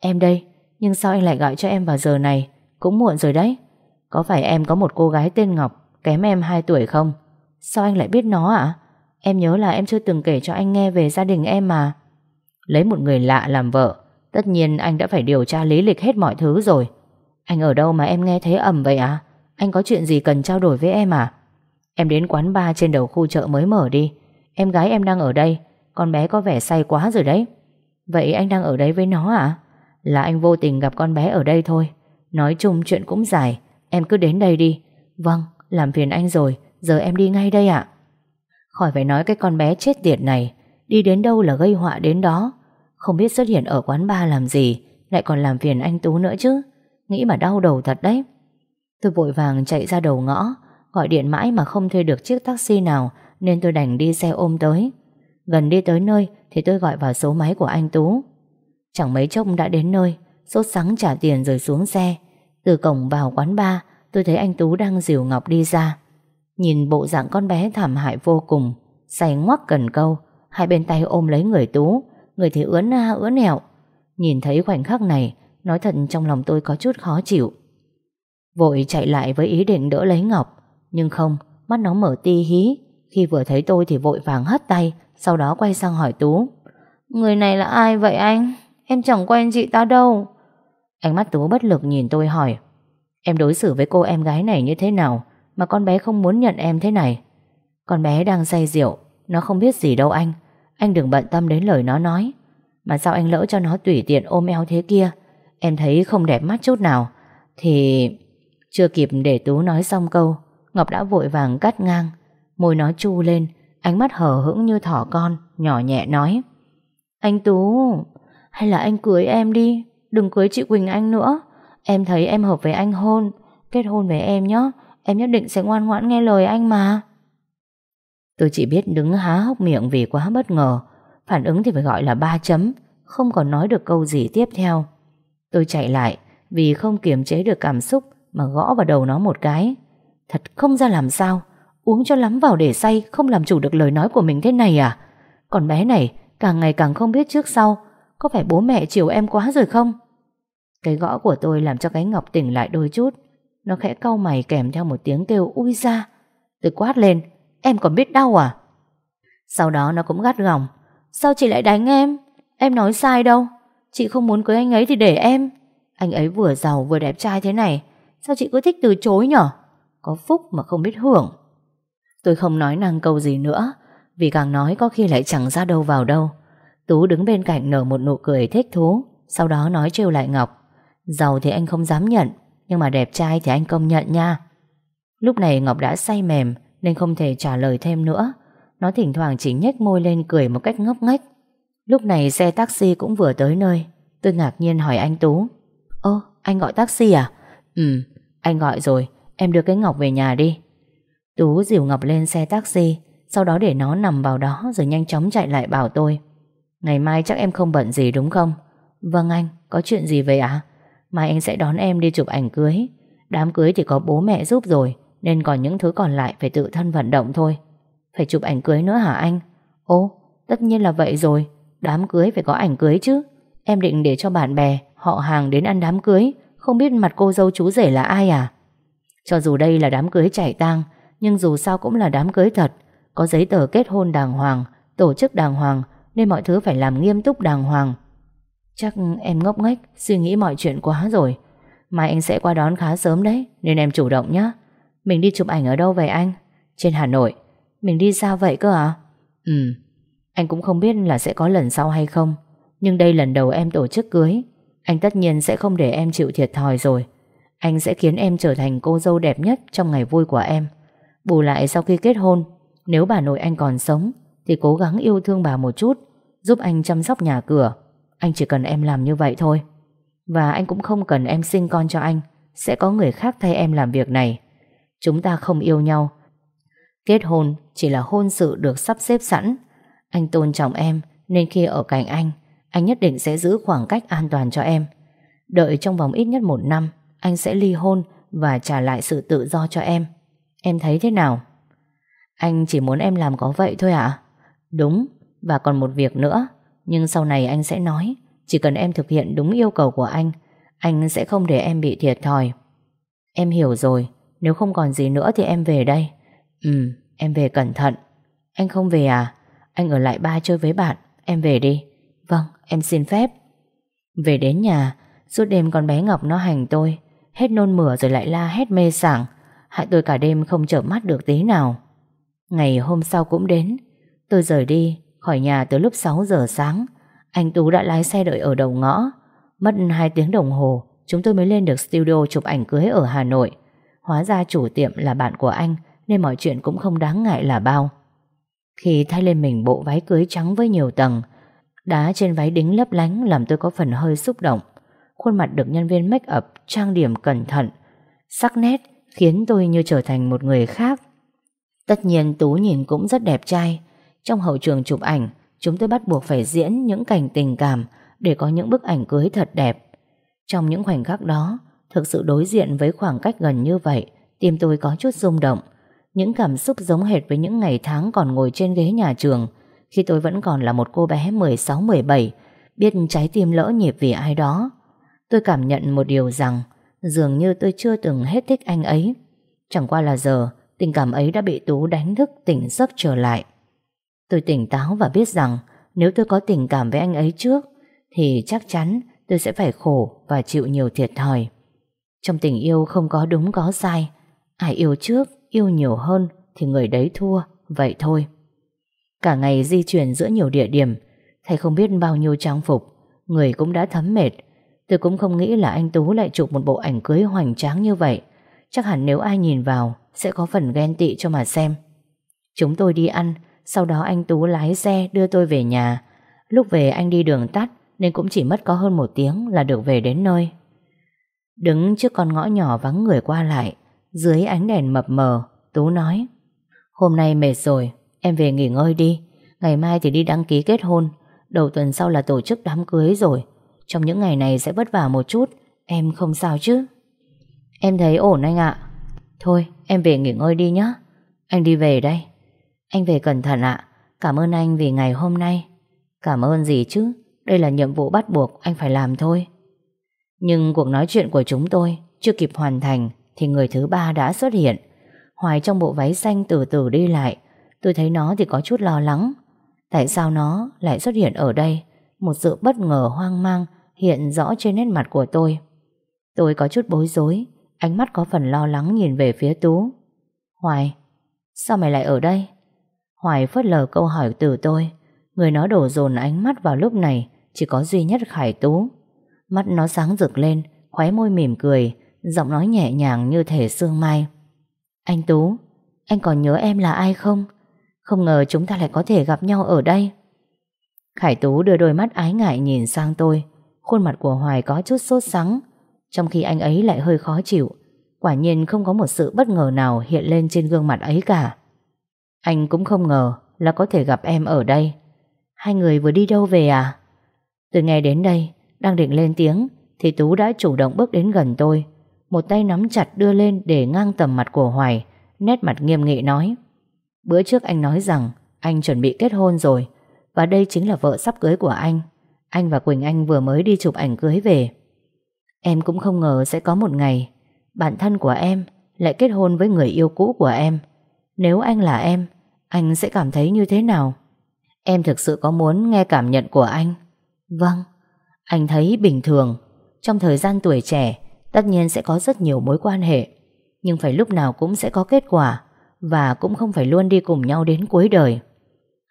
Em đây, nhưng sao anh lại gọi cho em vào giờ này? Cũng muộn rồi đấy. Có phải em có một cô gái tên Ngọc kém em 2 tuổi không? Sao anh lại biết nó ạ? Em nhớ là em chưa từng kể cho anh nghe về gia đình em mà. Lấy một người lạ làm vợ, tất nhiên anh đã phải điều tra lý lịch hết mọi thứ rồi. Anh ở đâu mà em nghe thấy ầm vậy à? Anh có chuyện gì cần trao đổi với em à? Em đến quán bar trên đầu khu chợ mới mở đi. Em gái em đang ở đây, con bé có vẻ say quá rồi đấy. Vậy anh đang ở đây với nó à? Là anh vô tình gặp con bé ở đây thôi. Nói chung chuyện cũng dài, em cứ đến đây đi. Vâng, làm phiền anh rồi, giờ em đi ngay đây ạ. Khỏi phải nói cái con bé chết tiệt này, đi đến đâu là gây họa đến đó. Không biết xuất hiện ở quán bar làm gì, lại còn làm phiền anh Tú nữa chứ. Nghĩ mà đau đầu thật đấy. Tôi vội vàng chạy ra đầu ngõ, gọi điện mãi mà không thuê được chiếc taxi nào nên tôi đành đi xe ôm tới. Gần đi tới nơi thì tôi gọi vào số máy của anh Tú. Chẳng mấy chốc đã đến nơi, sốt sắng trả tiền rồi xuống xe. Từ cổng vào quán bar, tôi thấy anh Tú đang dìu Ngọc đi ra. Nhìn bộ dạng con bé thảm hại vô cùng, say ngoắc cần câu, hai bên tay ôm lấy người Tú, người thì ướn na ướn nẹo. Nhìn thấy khoảnh khắc này, nói thật trong lòng tôi có chút khó chịu. Vội chạy lại với ý định đỡ lấy Ngọc, nhưng không, mắt nó mở ti hí. Khi vừa thấy tôi thì vội vàng hất tay, sau đó quay sang hỏi Tú. Người này là ai vậy anh? Em chẳng quen chị ta đâu. Ánh mắt Tú bất lực nhìn tôi hỏi. Em đối xử với cô em gái này như thế nào mà con bé không muốn nhận em thế này? Con bé đang say rượu, nó không biết gì đâu anh. Anh đừng bận tâm đến lời nó nói. Mà sao anh lỡ cho nó tùy tiện ôm eo thế kia? Em thấy không đẹp mắt chút nào. Thì... Chưa kịp để Tú nói xong câu, Ngọc đã vội vàng cắt ngang. Môi nó chu lên, ánh mắt hờ hững như thỏ con, nhỏ nhẹ nói. Anh Tú, hay là anh cưới em đi, đừng cưới chị Quỳnh Anh nữa. Em thấy em hợp với anh hôn, kết hôn với em nhé, em nhất định sẽ ngoan ngoãn nghe lời anh mà. Tôi chỉ biết đứng há hốc miệng vì quá bất ngờ, phản ứng thì phải gọi là ba chấm, không còn nói được câu gì tiếp theo. Tôi chạy lại vì không kiềm chế được cảm xúc mà gõ vào đầu nó một cái. Thật không ra làm sao, uống cho lắm vào để say không làm chủ được lời nói của mình thế này à? Còn bé này càng ngày càng không biết trước sau, có phải bố mẹ chiều em quá rồi không? Cái gõ của tôi làm cho cái Ngọc tỉnh lại đôi chút. Nó khẽ cau mày kèm theo một tiếng kêu ui ra. Tôi quát lên, em còn biết đau à? Sau đó nó cũng gắt gỏng. Sao chị lại đánh em? Em nói sai đâu. Chị không muốn cưới anh ấy thì để em. Anh ấy vừa giàu vừa đẹp trai thế này. Sao chị cứ thích từ chối nhở? Có phúc mà không biết hưởng. Tôi không nói năng câu gì nữa. Vì càng nói có khi lại chẳng ra đâu vào đâu. Tú đứng bên cạnh nở một nụ cười thích thú. Sau đó nói trêu lại Ngọc. Giàu thì anh không dám nhận nhưng mà đẹp trai thì anh công nhận nha. Lúc này Ngọc đã say mềm, Nên không thể trả lời thêm nữa. Nó thỉnh thoảng chỉ nhếch môi lên cười một cách ngốc nghếch. Lúc này xe taxi cũng vừa tới nơi. Tôi ngạc nhiên hỏi anh Tú. Ơ, anh gọi taxi à? Ừ anh gọi rồi. Em đưa cái Ngọc về nhà đi. Tú dìu Ngọc lên xe taxi. Sau đó để nó nằm vào đó Rồi nhanh chóng chạy lại bảo tôi. Ngày mai chắc em không bận gì đúng không? Vâng anh, có chuyện gì vậy ạ? Mai anh sẽ đón em đi chụp ảnh cưới. Đám cưới thì có bố mẹ giúp rồi, Nên còn những thứ còn lại phải tự thân vận động thôi. Phải chụp ảnh cưới nữa hả anh? Ô, tất nhiên là vậy rồi. Đám cưới phải có ảnh cưới chứ. Em định để cho bạn bè, Họ hàng đến ăn đám cưới. Không biết mặt cô dâu chú rể là ai à? Cho dù đây là đám cưới chảy tang, Nhưng dù sao cũng là đám cưới thật. Có giấy tờ kết hôn đàng hoàng, Tổ chức đàng hoàng, Nên mọi thứ phải làm nghiêm túc đàng hoàng. Chắc em ngốc nghếch, Suy nghĩ mọi chuyện quá rồi. Mai anh sẽ qua đón khá sớm đấy, Nên em chủ động nhé Mình đi chụp ảnh ở đâu vậy anh? Trên Hà Nội. Mình đi sao vậy cơ à? Ừ. Anh cũng không biết là sẽ có lần sau hay không. Nhưng đây lần đầu em tổ chức cưới. Anh tất nhiên sẽ không để em chịu thiệt thòi rồi. Anh sẽ khiến em trở thành cô dâu đẹp nhất Trong ngày vui của em. Bù lại sau khi kết hôn, Nếu bà nội anh còn sống, Thì cố gắng yêu thương bà một chút, Giúp anh chăm sóc nhà cửa. Anh chỉ cần em làm như vậy thôi. Và anh cũng không cần em sinh con cho anh. Sẽ có người khác thay em làm việc này. Chúng ta không yêu nhau. Kết hôn chỉ là hôn sự được sắp xếp sẵn. Anh tôn trọng em, Nên khi ở cạnh anh Anh nhất định sẽ giữ khoảng cách an toàn cho em. Đợi trong vòng ít nhất một năm, Anh sẽ ly hôn Và trả lại sự tự do cho em. Em thấy thế nào? Anh chỉ muốn em làm có vậy thôi ạ. Đúng, Và còn một việc nữa. Nhưng sau này anh sẽ nói Chỉ cần em thực hiện đúng yêu cầu của anh Anh sẽ không để em bị thiệt thòi Em hiểu rồi Nếu không còn gì nữa thì em về đây Ừ, em về cẩn thận. Anh không về à? Anh ở lại ba chơi với bạn. Em về đi. Vâng, em xin phép. Về đến nhà, suốt đêm con bé Ngọc nó hành tôi. Hết nôn mửa rồi lại la hét mê sảng. Hại tôi cả đêm không chợp mắt được tí nào. Ngày hôm sau cũng đến. Tôi rời đi khỏi nhà từ lúc 6 giờ sáng. Anh Tú đã lái xe đợi ở đầu ngõ. Mất 2 tiếng đồng hồ, chúng tôi mới lên được studio chụp ảnh cưới ở Hà Nội. Hóa ra chủ tiệm là bạn của anh nên mọi chuyện cũng không đáng ngại là bao. Khi thay lên mình bộ váy cưới trắng với nhiều tầng, đá trên váy đính lấp lánh làm tôi có phần hơi xúc động. Khuôn mặt được nhân viên make up trang điểm cẩn thận, sắc nét khiến tôi như trở thành một người khác. Tất nhiên Tú nhìn cũng rất đẹp trai. Trong hậu trường chụp ảnh, chúng tôi bắt buộc phải diễn những cảnh tình cảm để có những bức ảnh cưới thật đẹp. Trong những khoảnh khắc đó, thực sự đối diện với khoảng cách gần như vậy, tim tôi có chút rung động. Những cảm xúc giống hệt với những ngày tháng còn ngồi trên ghế nhà trường khi tôi vẫn còn là một cô bé 16-17 biết trái tim lỡ nhịp vì ai đó. Tôi cảm nhận một điều rằng dường như tôi chưa từng hết thích anh ấy. Chẳng qua là giờ tình cảm ấy đã bị Tú đánh thức tỉnh giấc trở lại. Tôi tỉnh táo và biết rằng nếu tôi có tình cảm với anh ấy trước, thì chắc chắn tôi sẽ phải khổ và chịu nhiều thiệt thòi. Trong tình yêu không có đúng có sai. Ai yêu trước, Yêu nhiều hơn thì người đấy thua, Vậy thôi Cả ngày di chuyển giữa nhiều địa điểm Thầy không biết bao nhiêu trang phục, Người cũng đã thấm mệt Tôi cũng không nghĩ là anh Tú lại chụp một bộ ảnh cưới hoành tráng như vậy Chắc hẳn nếu ai nhìn vào Sẽ có phần ghen tị cho mà xem Chúng tôi đi ăn sau đó anh Tú lái xe đưa tôi về nhà. Lúc về anh đi đường tắt Nên cũng chỉ mất có hơn một tiếng Là được về đến nơi. Đứng trước con ngõ nhỏ vắng người qua lại, dưới ánh đèn mập mờ, Tú nói, Hôm nay mệt rồi, Em về nghỉ ngơi đi. Ngày mai thì đi đăng ký kết hôn. Đầu tuần sau là tổ chức đám cưới rồi. Trong những ngày này sẽ vất vả một chút, Em không sao chứ? Em thấy ổn anh ạ. Thôi, em về nghỉ ngơi đi nhé Anh đi về đây. Anh về cẩn thận ạ Cảm ơn anh vì ngày hôm nay Cảm ơn gì chứ Đây là nhiệm vụ bắt buộc anh phải làm thôi Nhưng cuộc nói chuyện của chúng tôi Chưa kịp hoàn thành thì người thứ ba đã xuất hiện. Hoài trong bộ váy xanh từ từ đi lại. Tôi thấy nó thì có chút lo lắng. Tại sao nó lại xuất hiện ở đây? Một sự bất ngờ hoang mang hiện rõ trên nét mặt của tôi. Tôi có chút bối rối, ánh mắt có phần lo lắng nhìn về phía Tú. Hoài, sao mày lại ở đây? Hoài phớt lờ câu hỏi từ tôi. Người nó đổ dồn ánh mắt vào lúc này chỉ có duy nhất Khải Tú. Mắt nó sáng rực lên, khóe môi mỉm cười, Giọng nói nhẹ nhàng như thể sương mai. Anh Tú Anh còn nhớ em là ai không? Không ngờ chúng ta lại có thể gặp nhau ở đây. Khải Tú đưa đôi mắt ái ngại nhìn sang tôi. Khuôn mặt của Hoài có chút sốt sắng Trong khi anh ấy lại hơi khó chịu. Quả nhiên không có một sự bất ngờ nào hiện lên trên gương mặt ấy cả. Anh cũng không ngờ là có thể gặp em ở đây. Hai người vừa đi đâu về à? Từ ngày đến đây, Đang định lên tiếng, Thì Tú đã chủ động bước đến gần tôi. Một tay nắm chặt đưa lên để ngang tầm mặt của Hoài, Nét mặt nghiêm nghị nói. Bữa trước anh nói rằng Anh chuẩn bị kết hôn rồi, Và đây chính là vợ sắp cưới của anh. Anh và Quỳnh Anh vừa mới đi chụp ảnh cưới về. Em cũng không ngờ sẽ có một ngày, Bạn thân của em lại kết hôn với người yêu cũ của em. Nếu anh là em Anh sẽ cảm thấy như thế nào? Em thực sự có muốn nghe cảm nhận của anh? Vâng Anh thấy bình thường. Trong thời gian tuổi trẻ Tất nhiên sẽ có rất nhiều mối quan hệ. Nhưng phải lúc nào cũng sẽ có kết quả Và cũng không phải luôn đi cùng nhau đến cuối đời.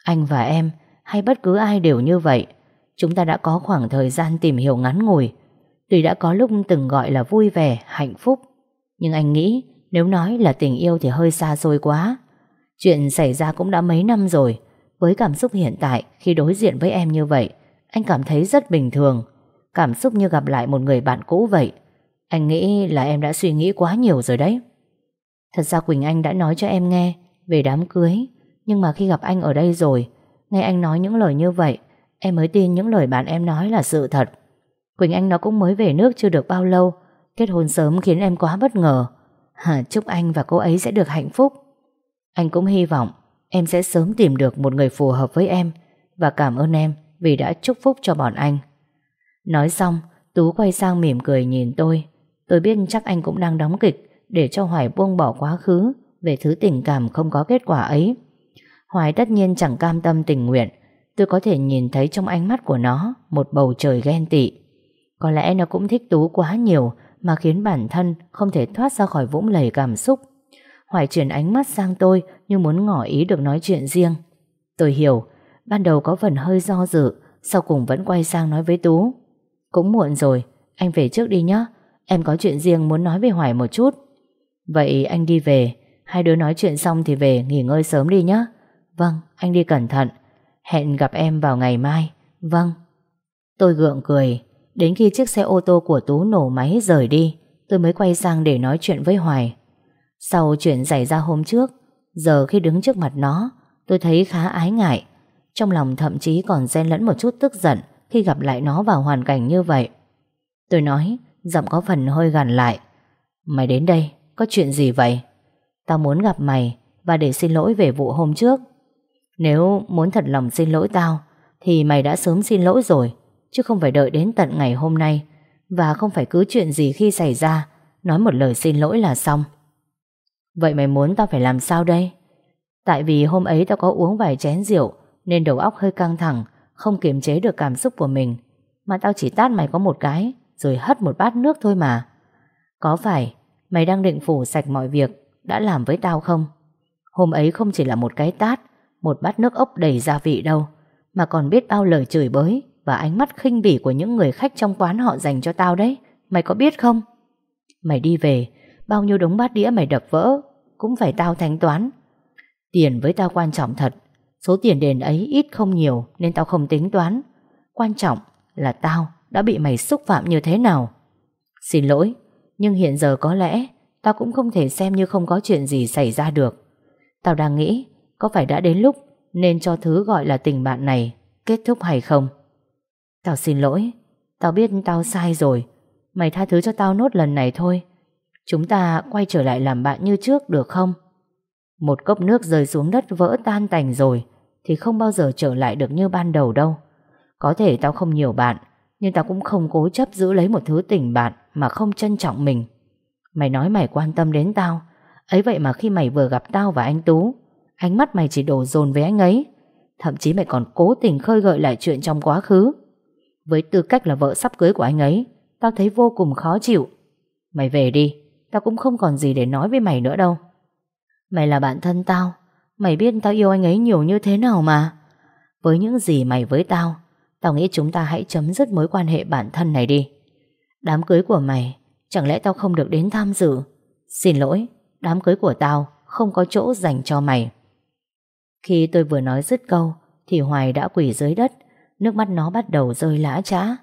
Anh và em Hay bất cứ ai đều như vậy Chúng ta đã có khoảng thời gian tìm hiểu ngắn ngủi. Tuy đã có lúc từng gọi là vui vẻ, hạnh phúc Nhưng anh nghĩ nếu nói là tình yêu thì hơi xa xôi quá. Chuyện xảy ra cũng đã mấy năm rồi. Với cảm xúc hiện tại, Khi đối diện với em như vậy, Anh cảm thấy rất bình thường. Cảm xúc như gặp lại một người bạn cũ vậy. Anh nghĩ là em đã suy nghĩ quá nhiều rồi đấy. Thật ra Quỳnh Anh đã nói cho em nghe, Về đám cưới. Nhưng mà khi gặp anh ở đây rồi, Nghe anh nói những lời như vậy, Em mới tin những lời bạn em nói là sự thật. Quỳnh Anh nó cũng mới về nước chưa được bao lâu. Kết hôn sớm khiến em quá bất ngờ hà Chúc anh và cô ấy sẽ được hạnh phúc. Anh cũng hy vọng Em sẽ sớm tìm được một người phù hợp với em Và cảm ơn em Vì đã chúc phúc cho bọn anh. Nói xong, Tú quay sang mỉm cười nhìn tôi. Tôi biết chắc anh cũng đang đóng kịch Để cho Hoài buông bỏ quá khứ Về thứ tình cảm không có kết quả ấy. Hoài tất nhiên chẳng cam tâm tình nguyện. Tôi có thể nhìn thấy trong ánh mắt của nó Một bầu trời ghen tị. Có lẽ nó cũng thích Tú quá nhiều mà khiến bản thân không thể thoát ra khỏi vũng lầy cảm xúc. Hoài chuyển ánh mắt sang tôi Như muốn ngỏ ý được nói chuyện riêng. Tôi hiểu, Ban đầu có phần hơi do dự, Sau cùng vẫn quay sang nói với Tú. Cũng muộn rồi, Anh về trước đi nhé Em có chuyện riêng muốn nói với Hoài một chút. Vậy anh đi về, Hai đứa nói chuyện xong thì về nghỉ ngơi sớm đi nhé Vâng anh đi cẩn thận. Hẹn gặp em vào ngày mai. Vâng. Tôi gượng cười. Đến khi chiếc xe ô tô của Tú nổ máy rời đi, Tôi mới quay sang để nói chuyện với Hoài. Sau chuyện xảy ra hôm trước, Giờ khi đứng trước mặt nó, Tôi thấy khá ái ngại. Trong lòng thậm chí còn xen lẫn một chút tức giận Khi gặp lại nó vào hoàn cảnh như vậy. Tôi nói, Giọng có phần hơi gằn lại. Mày đến đây, có chuyện gì vậy? Tao muốn gặp mày Và để xin lỗi về vụ hôm trước. Nếu muốn thật lòng xin lỗi tao, Thì mày đã sớm xin lỗi rồi. Chứ không phải đợi đến tận ngày hôm nay. Và không phải cứ chuyện gì khi xảy ra Nói một lời xin lỗi là xong. Vậy mày muốn tao phải làm sao đây? Tại vì hôm ấy tao có uống vài chén rượu Nên đầu óc hơi căng thẳng Không kiềm chế được cảm xúc của mình. Mà tao chỉ tát mày có một cái Rồi hất một bát nước thôi mà. Có phải mày đang định phủ sạch mọi việc Đã làm với tao không? Hôm ấy không chỉ là một cái tát một bát nước ốc đầy gia vị đâu, mà còn biết bao lời chửi bới và ánh mắt khinh bỉ của những người khách trong quán họ dành cho tao đấy. Mày có biết không? Mày đi về, bao nhiêu đống bát đĩa mày đập vỡ, cũng phải tao thanh toán. Tiền với tao quan trọng thật, số tiền đền ấy ít không nhiều nên tao không tính toán. Quan trọng là tao đã bị mày xúc phạm như thế nào. Xin lỗi, nhưng hiện giờ có lẽ tao cũng không thể xem như không có chuyện gì xảy ra được. Tao đang nghĩ có phải đã đến lúc Nên cho thứ gọi là tình bạn này Kết thúc hay không Tao xin lỗi. Tao biết tao sai rồi. Mày tha thứ cho tao nốt lần này thôi. Chúng ta quay trở lại làm bạn như trước được không? Một cốc nước rơi xuống đất vỡ tan tành rồi, Thì không bao giờ trở lại được như ban đầu đâu. Có thể tao không nhiều bạn, Nhưng tao cũng không cố chấp giữ lấy một thứ tình bạn Mà không trân trọng mình. Mày nói mày quan tâm đến tao. Ấy vậy mà khi mày vừa gặp tao và anh Tú, Ánh mắt mày chỉ đổ dồn với anh ấy. Thậm chí mày còn cố tình khơi gợi lại chuyện trong quá khứ. Với tư cách là vợ sắp cưới của anh ấy, Tao thấy vô cùng khó chịu. Mày về đi, Tao cũng không còn gì để nói với mày nữa đâu. Mày là bạn thân tao, Mày biết tao yêu anh ấy nhiều như thế nào mà. Với những gì mày với tao Tao nghĩ chúng ta hãy chấm dứt mối quan hệ bản thân này đi. Đám cưới của mày, Chẳng lẽ tao không được đến tham dự? Xin lỗi, Đám cưới của tao không có chỗ dành cho mày. Khi tôi vừa nói dứt câu, Thì Hoài đã quỳ dưới đất Nước mắt nó bắt đầu rơi lã trã.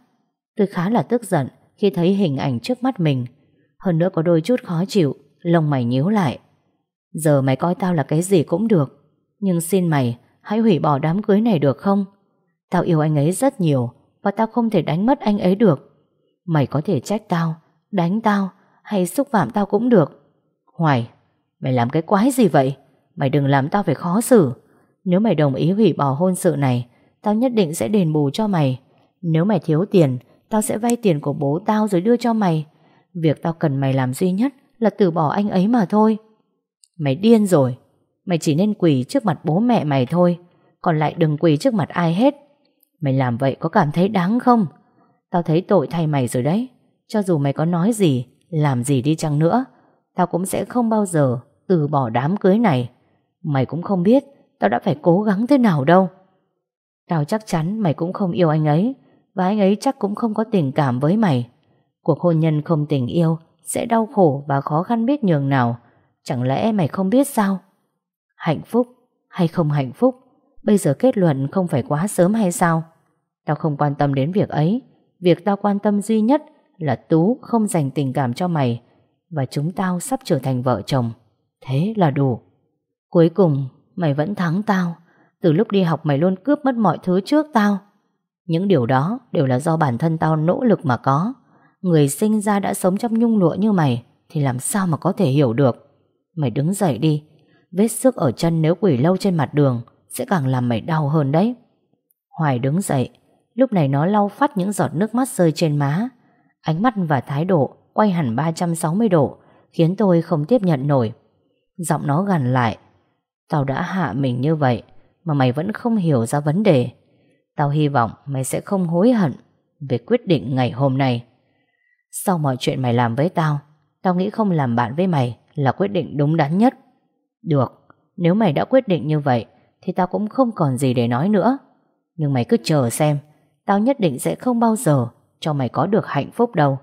Tôi khá là tức giận Khi thấy hình ảnh trước mắt mình. Hơn nữa có đôi chút khó chịu, Lông mày nhíu lại. Giờ mày coi tao là cái gì cũng được. Nhưng xin mày, hãy hủy bỏ đám cưới này được không? Tao yêu anh ấy rất nhiều Và tao không thể đánh mất anh ấy được. Mày có thể trách tao, Đánh tao Hay xúc phạm tao cũng được. Hoài, Mày làm cái quái gì vậy? Mày đừng làm tao phải khó xử. Nếu mày đồng ý hủy bỏ hôn sự này Tao nhất định sẽ đền bù cho mày. Nếu mày thiếu tiền, Tao sẽ vay tiền của bố tao rồi đưa cho mày. Việc tao cần mày làm duy nhất Là từ bỏ anh ấy mà thôi. Mày điên rồi. Mày chỉ nên quỳ trước mặt bố mẹ mày thôi. Còn lại đừng quỳ trước mặt ai hết. Mày làm vậy có cảm thấy đáng không? Tao thấy tội thay mày rồi đấy. Cho dù mày có nói gì, Làm gì đi chăng nữa, Tao cũng sẽ không bao giờ từ bỏ đám cưới này. Mày cũng không biết Tao đã phải cố gắng thế nào đâu. Tao chắc chắn mày cũng không yêu anh ấy, Và anh ấy chắc cũng không có tình cảm với mày. Cuộc hôn nhân không tình yêu Sẽ đau khổ và khó khăn biết nhường nào. Chẳng lẽ mày không biết sao? Hạnh phúc hay không hạnh phúc? Bây giờ kết luận không phải quá sớm hay sao? Tao không quan tâm đến việc ấy. Việc tao quan tâm duy nhất Là Tú không dành tình cảm cho mày, Và chúng tao sắp trở thành vợ chồng. Thế là đủ. Cuối cùng, mày vẫn thắng tao. Từ lúc đi học mày luôn cướp mất mọi thứ trước tao. Những điều đó Đều là do bản thân tao nỗ lực mà có. Người sinh ra đã sống trong nhung lụa như mày, Thì làm sao mà có thể hiểu được? Mày đứng dậy đi. Vết sức ở chân nếu quỷ lâu trên mặt đường Sẽ càng làm mày đau hơn đấy. Hoài đứng dậy. Lúc này nó lau phát những giọt nước mắt rơi trên má. Ánh mắt và thái độ Quay hẳn 360 độ, Khiến tôi không tiếp nhận nổi. Giọng nó gần lại. Tao đã hạ mình như vậy mà mày vẫn không hiểu ra vấn đề. Tao hy vọng mày sẽ không hối hận Về quyết định ngày hôm nay. Sau mọi chuyện mày làm với tao Tao nghĩ không làm bạn với mày Là quyết định đúng đắn nhất. Được, nếu mày đã quyết định như vậy Thì tao cũng không còn gì để nói nữa. Nhưng mày cứ chờ xem Tao nhất định sẽ không bao giờ Cho mày có được hạnh phúc đâu.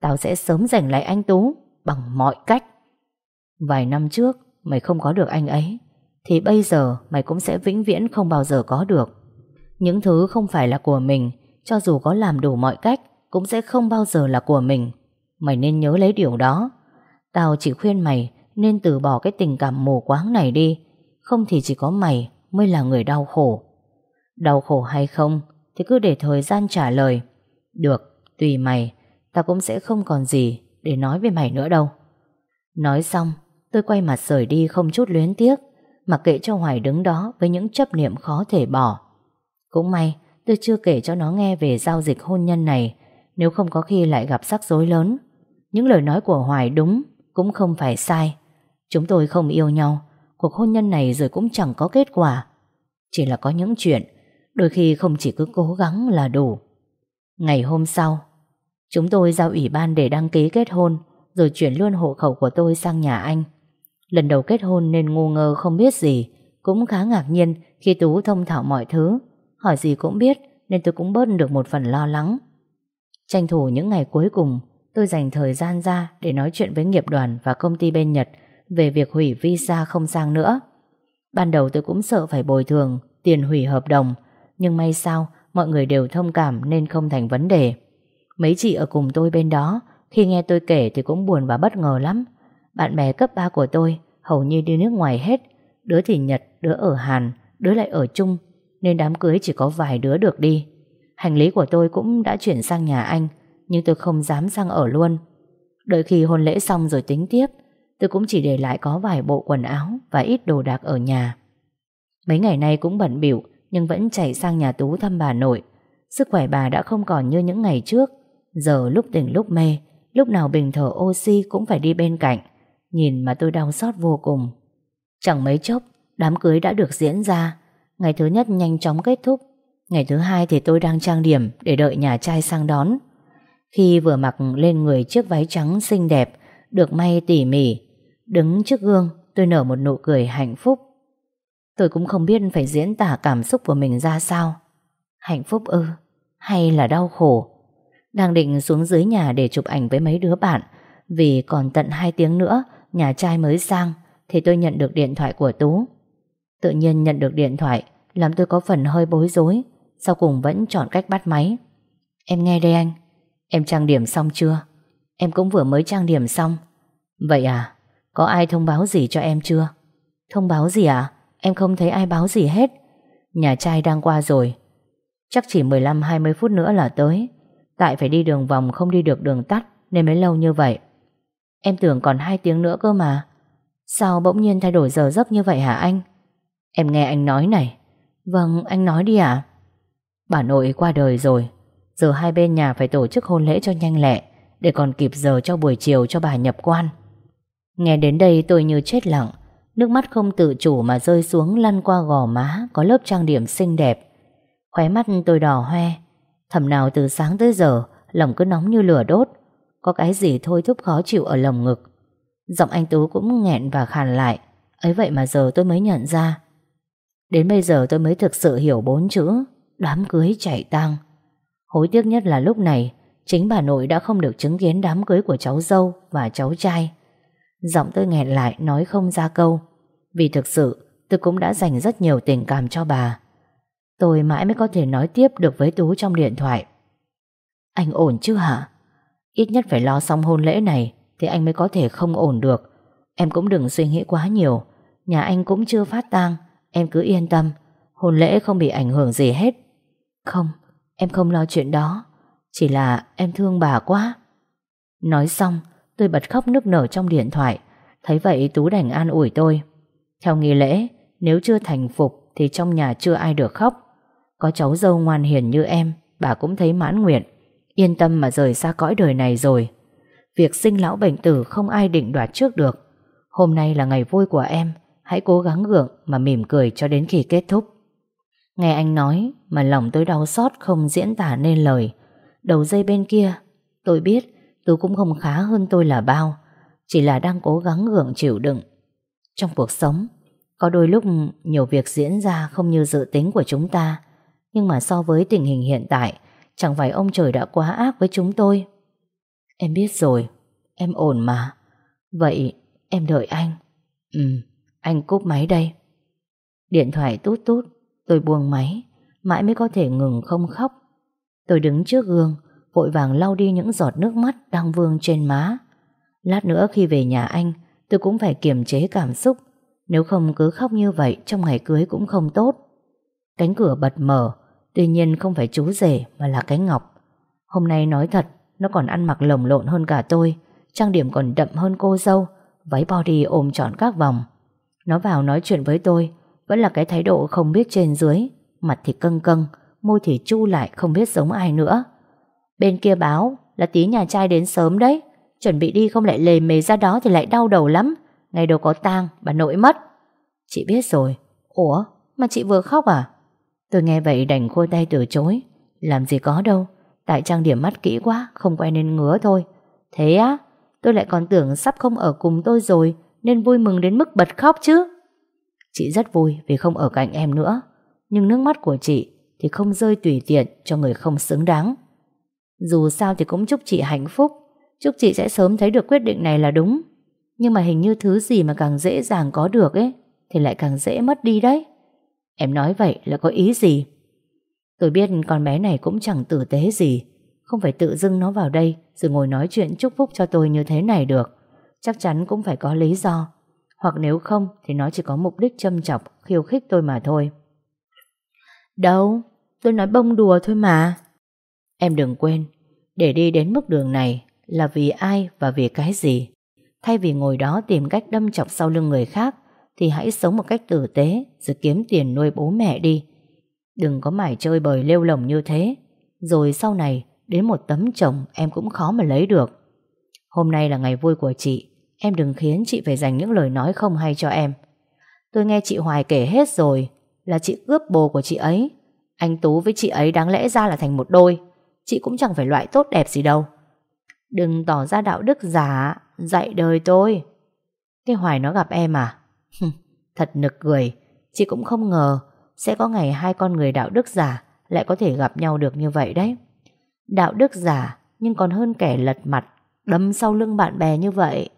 Tao sẽ sớm giành lại anh Tú Bằng mọi cách. Vài năm trước mày không có được anh ấy. Thì bây giờ mày cũng sẽ vĩnh viễn không bao giờ có được. Những thứ không phải là của mình Cho dù có làm đủ mọi cách Cũng sẽ không bao giờ là của mình. Mày nên nhớ lấy điều đó. Tao chỉ khuyên mày Nên từ bỏ cái tình cảm mù quáng này đi. Không thì chỉ có mày Mới là người đau khổ. Đau khổ hay không Thì cứ để thời gian trả lời. Được, tùy mày Tao cũng sẽ không còn gì Để nói với mày nữa đâu. Nói xong Tôi quay mặt rời đi không chút luyến tiếc. Mặc kệ cho Hoài đứng đó Với những chấp niệm khó thể bỏ. Cũng may, tôi chưa kể cho nó nghe Về giao dịch hôn nhân này, Nếu không có khi lại gặp rắc rối lớn. Những lời nói của Hoài đúng, Cũng không phải sai. Chúng tôi không yêu nhau, Cuộc hôn nhân này rồi cũng chẳng có kết quả. Chỉ là có những chuyện, Đôi khi không chỉ cứ cố gắng là đủ. Ngày hôm sau, Chúng tôi giao ủy ban để đăng ký kết hôn, Rồi chuyển luôn hộ khẩu của tôi sang nhà anh. Lần đầu kết hôn nên ngu ngơ không biết gì Cũng khá ngạc nhiên khi Tú thông thạo mọi thứ Hỏi gì cũng biết Nên tôi cũng bớt được một phần lo lắng Tranh thủ những ngày cuối cùng Tôi dành thời gian ra để nói chuyện với nghiệp đoàn và công ty bên Nhật về việc hủy visa không sang nữa. Ban đầu tôi cũng sợ phải bồi thường tiền hủy hợp đồng, nhưng may sao mọi người đều thông cảm nên không thành vấn đề. Mấy chị ở cùng tôi bên đó khi nghe tôi kể thì cũng buồn và bất ngờ lắm. Bạn bè cấp 3 của tôi hầu như đi nước ngoài hết. Đứa thì Nhật, đứa ở Hàn, đứa lại ở Trung. Nên đám cưới chỉ có vài đứa được đi. Hành lý của tôi cũng đã chuyển sang nhà anh. Nhưng tôi không dám sang ở luôn. Đợi khi hôn lễ xong rồi tính tiếp. Tôi cũng chỉ để lại có vài bộ quần áo và ít đồ đạc ở nhà. Mấy ngày nay cũng bận biểu nhưng vẫn chạy sang nhà Tú thăm bà nội. Sức khỏe bà đã không còn như những ngày trước. Giờ lúc tỉnh lúc mê, lúc nào bình thở oxy cũng phải đi bên cạnh. Nhìn mà tôi đau xót vô cùng. Chẳng mấy chốc, Đám cưới đã được diễn ra. Ngày thứ nhất nhanh chóng kết thúc. Ngày thứ hai thì tôi đang trang điểm Để đợi nhà trai sang đón. Khi vừa mặc lên người chiếc váy trắng xinh đẹp, Được may tỉ mỉ, Đứng trước gương, Tôi nở một nụ cười hạnh phúc. Tôi cũng không biết phải diễn tả cảm xúc của mình ra sao. Hạnh phúc ư? Hay là đau khổ? Đang định xuống dưới nhà để chụp ảnh với mấy đứa bạn, Vì còn tận 2 tiếng nữa nhà trai mới sang thì tôi nhận được điện thoại của Tú. Tự nhiên nhận được điện thoại làm tôi có phần hơi bối rối, sau cùng vẫn chọn cách bắt máy. Em nghe đây anh, em trang điểm xong chưa? Em cũng vừa mới trang điểm xong. Vậy à, có ai thông báo gì cho em chưa? Thông báo gì à? Em không thấy ai báo gì hết. Nhà trai đang qua rồi. Chắc chỉ 15-20 phút nữa là tới. Tại phải đi đường vòng không đi được đường tắt nên mới lâu như vậy. Em tưởng còn 2 tiếng nữa cơ mà. Sao bỗng nhiên thay đổi giờ giấc như vậy hả anh? Em nghe anh nói này. Vâng anh nói đi ạ. Bà nội qua đời rồi. Giờ hai bên nhà phải tổ chức hôn lễ cho nhanh lẹ, Để còn kịp giờ cho buổi chiều cho bà nhập quan. Nghe đến đây tôi như chết lặng. Nước mắt không tự chủ mà rơi xuống lăn qua gò má, Có lớp trang điểm xinh đẹp. Khóe mắt tôi đỏ hoe. Thầm nào từ sáng tới giờ, Lòng cứ nóng như lửa đốt. Có cái gì thôi thúc khó chịu ở lồng ngực. Giọng anh Tú cũng nghẹn và khàn lại. Ấy vậy mà giờ tôi mới nhận ra. Đến bây giờ tôi mới thực sự hiểu bốn chữ, Đám cưới chạy tang. Hối tiếc nhất là lúc này, Chính bà nội đã không được chứng kiến đám cưới của cháu dâu và cháu trai. Giọng tôi nghẹn lại, nói không ra câu. Vì thực sự, tôi cũng đã dành rất nhiều tình cảm cho bà. Tôi mãi mới có thể nói tiếp được với Tú trong điện thoại. Anh ổn chứ hả? Ít nhất phải lo xong hôn lễ này Thì anh mới có thể không ổn được. Em cũng đừng suy nghĩ quá nhiều. Nhà anh cũng chưa phát tang Em cứ yên tâm. Hôn lễ không bị ảnh hưởng gì hết. Không, em không lo chuyện đó. Chỉ là em thương bà quá. Nói xong Tôi bật khóc nức nở trong điện thoại. Thấy vậy Tú đành an ủi tôi. Theo nghi lễ Nếu chưa thành phục Thì trong nhà chưa ai được khóc. Có cháu dâu ngoan hiền như em Bà cũng thấy mãn nguyện. Yên tâm mà rời xa cõi đời này rồi. Việc sinh lão bệnh tử không ai định đoạt trước được. Hôm nay là ngày vui của em, Hãy cố gắng gượng mà mỉm cười cho đến khi kết thúc. Nghe anh nói Mà lòng tôi đau xót không diễn tả nên lời. Đầu dây bên kia, Tôi biết Tú cũng không khá hơn tôi là bao, Chỉ là đang cố gắng gượng chịu đựng. Trong cuộc sống, Có đôi lúc nhiều việc diễn ra Không như dự tính của chúng ta, Nhưng mà so với tình hình hiện tại Chẳng phải ông trời đã quá ác với chúng tôi. Em biết rồi, Em ổn mà. Vậy em đợi anh. Ừ anh cúp máy đây. Điện thoại tút tút, Tôi buông máy, Mãi mới có thể ngừng không khóc. Tôi đứng trước gương, Vội vàng lau đi những giọt nước mắt Đang vương trên má. Lát nữa khi về nhà anh, Tôi cũng phải kiềm chế cảm xúc. Nếu không cứ khóc như vậy, Trong ngày cưới cũng không tốt. Cánh cửa bật mở Tuy nhiên không phải chú rể mà là cái ngọc. Hôm nay nói thật, Nó còn ăn mặc lồng lộn hơn cả tôi, Trang điểm còn đậm hơn cô dâu, Váy body ôm trọn các vòng. Nó vào nói chuyện với tôi, Vẫn là cái thái độ không biết trên dưới, Mặt thì căng căng, Môi thì chu lại không biết giống ai nữa. Bên kia báo là tí nhà trai đến sớm đấy, Chuẩn bị đi không lại lề mề ra đó Thì lại đau đầu lắm, Ngày đầu có tang bà nội mất. Chị biết rồi. Ủa, mà chị vừa khóc à? Tôi nghe vậy đành khôi tay từ chối. Làm gì có đâu, Tại trang điểm mắt kỹ quá, Không quay nên ngứa thôi. Thế á, Tôi lại còn tưởng sắp không ở cùng tôi rồi, Nên vui mừng đến mức bật khóc chứ. Chị rất vui vì không ở cạnh em nữa, Nhưng nước mắt của chị Thì không rơi tùy tiện cho người không xứng đáng. Dù sao thì cũng chúc chị hạnh phúc, Chúc chị sẽ sớm thấy được quyết định này là đúng. Nhưng mà hình như thứ gì mà càng dễ dàng có được ấy, Thì lại càng dễ mất đi đấy. Em nói vậy là có ý gì? Tôi biết con bé này cũng chẳng tử tế gì. Không phải tự dưng nó vào đây Rồi ngồi nói chuyện chúc phúc cho tôi như thế này được. Chắc chắn cũng phải có lý do. Hoặc nếu không Thì nó chỉ có mục đích châm chọc, Khiêu khích tôi mà thôi. Đâu? Tôi nói bông đùa thôi mà. Em đừng quên, Để đi đến mức đường này Là vì ai và vì cái gì? Thay vì ngồi đó tìm cách đâm chọc sau lưng người khác thì hãy sống một cách tử tế Rồi kiếm tiền nuôi bố mẹ đi. Đừng có mải chơi bời lêu lồng như thế. Rồi sau này, Đến một tấm chồng, em cũng khó mà lấy được. Hôm nay là ngày vui của chị. Em đừng khiến chị phải dành những lời nói không hay cho em. Tôi nghe chị Hoài kể hết rồi, Là chị cướp bồ của chị ấy. Anh Tú với chị ấy đáng lẽ ra là thành một đôi. Chị cũng chẳng phải loại tốt đẹp gì đâu. Đừng tỏ ra đạo đức giả, Dạy đời tôi. Cái Hoài nó gặp em à? Thật nực cười. Chị cũng không ngờ Sẽ có ngày hai con người đạo đức giả Lại có thể gặp nhau được như vậy đấy. Đạo đức giả Nhưng còn hơn kẻ lật mặt Đâm sau lưng bạn bè như vậy.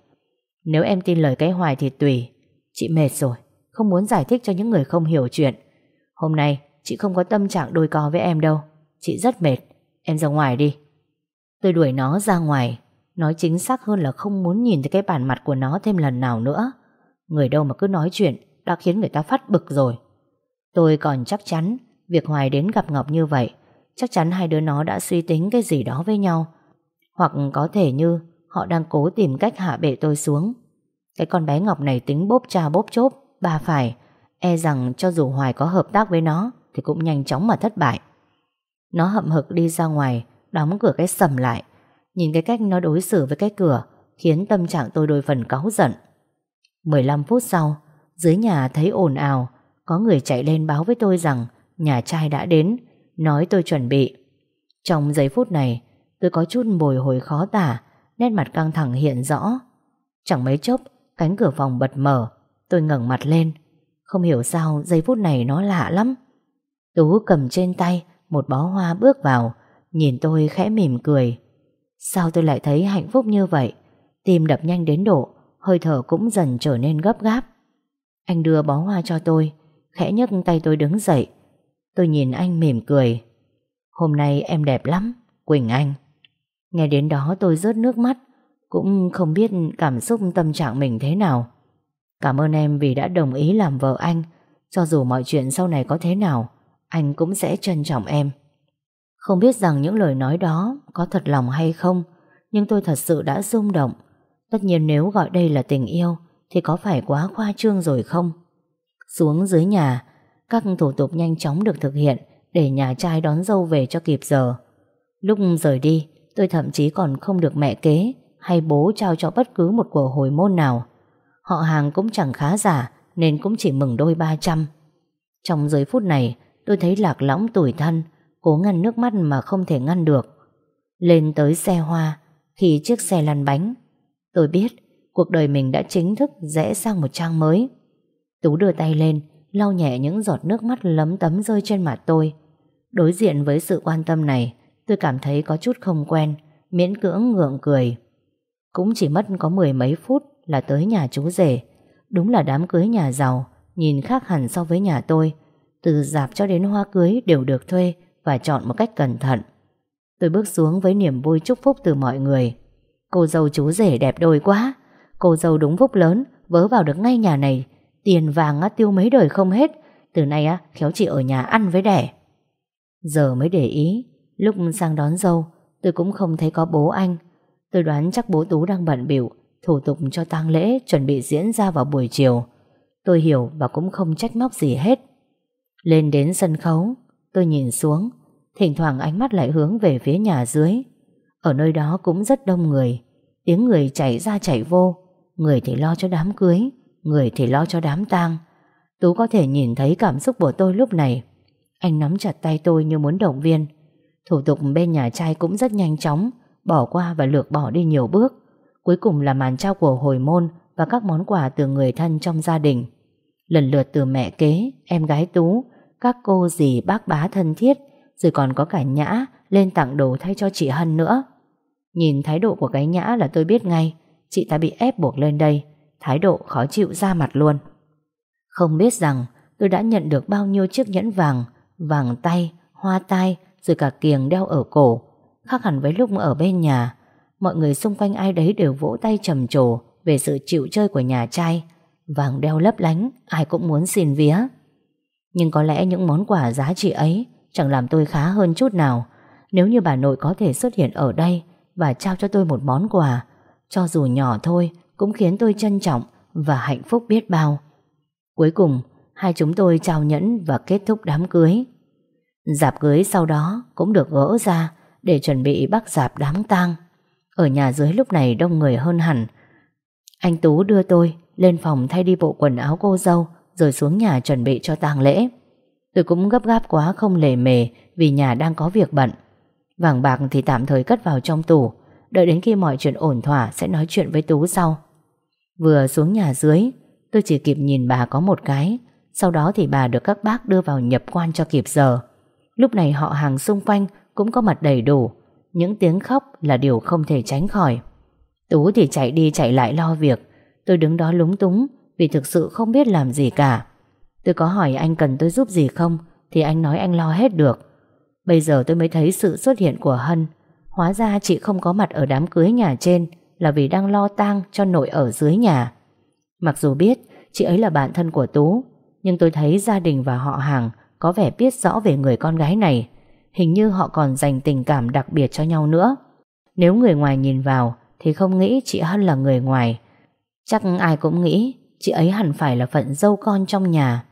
Nếu em tin lời cái Hoài thì tùy. Chị mệt rồi, Không muốn giải thích cho những người không hiểu chuyện. Hôm nay chị không có tâm trạng đôi co với em đâu. Chị rất mệt. Em ra ngoài đi. Tôi đuổi nó ra ngoài. Nói chính xác hơn là không muốn nhìn thấy cái bản mặt của nó thêm lần nào nữa. Người đâu mà cứ nói chuyện, Đã khiến người ta phát bực rồi. Tôi còn chắc chắn, Việc Hoài đến gặp Ngọc như vậy, Chắc chắn hai đứa nó đã suy tính cái gì đó với nhau. Hoặc có thể như Họ đang cố tìm cách hạ bệ tôi xuống. Cái con bé Ngọc này tính bốp cha bốp chốp, Ba phải E rằng cho dù Hoài có hợp tác với nó, Thì cũng nhanh chóng mà thất bại. Nó hậm hực đi ra ngoài, Đóng cửa cái sầm lại. Nhìn cái cách nó đối xử với cái cửa, Khiến tâm trạng tôi đôi phần cáu giận. 15 phút sau, Dưới nhà thấy ồn ào, Có người chạy lên báo với tôi rằng Nhà trai đã đến, Nói tôi chuẩn bị. Trong giây phút này, Tôi có chút bồi hồi khó tả, Nét mặt căng thẳng hiện rõ. Chẳng mấy chốc, Cánh cửa phòng bật mở, Tôi ngẩng mặt lên. Không hiểu sao giây phút này nó lạ lắm. Tú cầm trên tay Một bó hoa bước vào, Nhìn tôi khẽ mỉm cười. Sao tôi lại thấy hạnh phúc như vậy? Tim đập nhanh đến độ Hơi thở cũng dần trở nên gấp gáp. Anh đưa bó hoa cho tôi, Khẽ nhấc tay tôi đứng dậy. Tôi nhìn anh mỉm cười. Hôm nay em đẹp lắm, Quỳnh Anh. Nghe đến đó tôi rớt nước mắt, Cũng không biết cảm xúc tâm trạng mình thế nào. Cảm ơn em vì đã đồng ý làm vợ anh. Cho dù mọi chuyện sau này có thế nào, Anh cũng sẽ trân trọng em. Không biết rằng những lời nói đó Có thật lòng hay không, Nhưng tôi thật sự đã rung động. Tất nhiên nếu gọi đây là tình yêu, Thì có phải quá khoa trương rồi không? Xuống dưới nhà, Các thủ tục nhanh chóng được thực hiện Để nhà trai đón dâu về cho kịp giờ. Lúc rời đi, Tôi thậm chí còn không được mẹ kế Hay bố trao cho bất cứ một của hồi môn nào. Họ hàng cũng chẳng khá giả Nên cũng chỉ mừng đôi ba trăm. Trong giây phút này, Tôi thấy lạc lõng tủi thân, Cố ngăn nước mắt mà không thể ngăn được. Lên tới xe hoa, Khi chiếc xe lăn bánh Tôi biết, cuộc đời mình đã chính thức rẽ sang một trang mới. Tú đưa tay lên, lau nhẹ những giọt nước mắt lấm tấm rơi trên mặt tôi. Đối diện với sự quan tâm này, Tôi cảm thấy có chút không quen, Miễn cưỡng ngượng cười. Cũng chỉ mất có mười mấy phút Là tới nhà chú rể. Đúng là đám cưới nhà giàu, Nhìn khác hẳn so với nhà tôi. Từ dạp cho đến hoa cưới đều được thuê Và chọn một cách cẩn thận. Tôi bước xuống với niềm vui chúc phúc từ mọi người. Cô dâu chú rể đẹp đôi quá. Cô dâu đúng phúc lớn Vớ vào được ngay nhà này. Tiền vàng á, tiêu mấy đời không hết. Từ nay á, khéo chị ở nhà ăn với đẻ. Giờ mới để ý Lúc sang đón dâu Tôi cũng không thấy có bố anh. Tôi đoán chắc bố Tú đang bận biểu Thủ tục cho tang lễ chuẩn bị diễn ra vào buổi chiều. Tôi hiểu và cũng không trách móc gì hết. Lên đến sân khấu Tôi nhìn xuống Thỉnh thoảng ánh mắt lại hướng về phía nhà dưới. Ở nơi đó cũng rất đông người. Tiếng người chảy ra chảy vô. Người thì lo cho đám cưới, Người thì lo cho đám tang. Tú có thể nhìn thấy cảm xúc của tôi lúc này. Anh nắm chặt tay tôi như muốn động viên. Thủ tục bên nhà trai cũng rất nhanh chóng, Bỏ qua và lược bỏ đi nhiều bước. Cuối cùng là màn trao của hồi môn Và các món quà từ người thân trong gia đình. Lần lượt từ mẹ kế, Em gái Tú, Các cô dì bác bá thân thiết, Rồi còn có cả Nhã Lên tặng đồ thay cho chị Hân nữa. Nhìn thái độ của cái Nhã là tôi biết ngay Chị ta bị ép buộc lên đây Thái độ khó chịu ra mặt luôn Không biết rằng tôi đã nhận được bao nhiêu chiếc nhẫn vàng Vàng tay, hoa tai rồi cả kiềng đeo ở cổ. Khác hẳn với lúc ở bên nhà, mọi người xung quanh ai đấy đều vỗ tay trầm trồ về sự chịu chơi của nhà trai. Vàng đeo lấp lánh, ai cũng muốn xin vía. Nhưng có lẽ những món quà giá trị ấy chẳng làm tôi khá hơn chút nào. Nếu như bà nội có thể xuất hiện ở đây và trao cho tôi một món quà, cho dù nhỏ thôi cũng khiến tôi trân trọng và hạnh phúc biết bao. Cuối cùng, hai chúng tôi trao nhẫn và kết thúc đám cưới. Dạp cưới sau đó cũng được gỡ ra để chuẩn bị bắt dạp đám tang. Ở nhà dưới lúc này đông người hơn hẳn. Anh Tú đưa tôi lên phòng thay đi bộ quần áo cô dâu rồi xuống nhà chuẩn bị cho tang lễ. Tôi cũng gấp gáp quá không lề mề vì nhà đang có việc bận. Vàng bạc thì tạm thời cất vào trong tủ, đợi đến khi mọi chuyện ổn thỏa sẽ nói chuyện với Tú sau. Vừa xuống nhà dưới, tôi chỉ kịp nhìn bà có một cái, sau đó thì bà được các bác đưa vào nhập quan cho kịp giờ. Lúc này họ hàng xung quanh cũng có mặt đầy đủ. Những tiếng khóc là điều không thể tránh khỏi. Tú thì chạy đi chạy lại lo việc. Tôi đứng đó lúng túng vì thực sự không biết làm gì cả. Tôi có hỏi anh cần tôi giúp gì không thì anh nói anh lo hết được. Bây giờ tôi mới thấy sự xuất hiện của Hân. Hóa ra chị không có mặt ở đám cưới nhà trên là vì đang lo tang cho nội ở dưới nhà. Mặc dù biết chị ấy là bạn thân của Tú, nhưng tôi thấy gia đình và họ hàng có vẻ biết rõ về người con gái này. Hình như họ còn dành tình cảm đặc biệt cho nhau nữa. Nếu người ngoài nhìn vào thì không nghĩ chị Hân là người ngoài. Chắc ai cũng nghĩ chị ấy hẳn phải là phận dâu con trong nhà.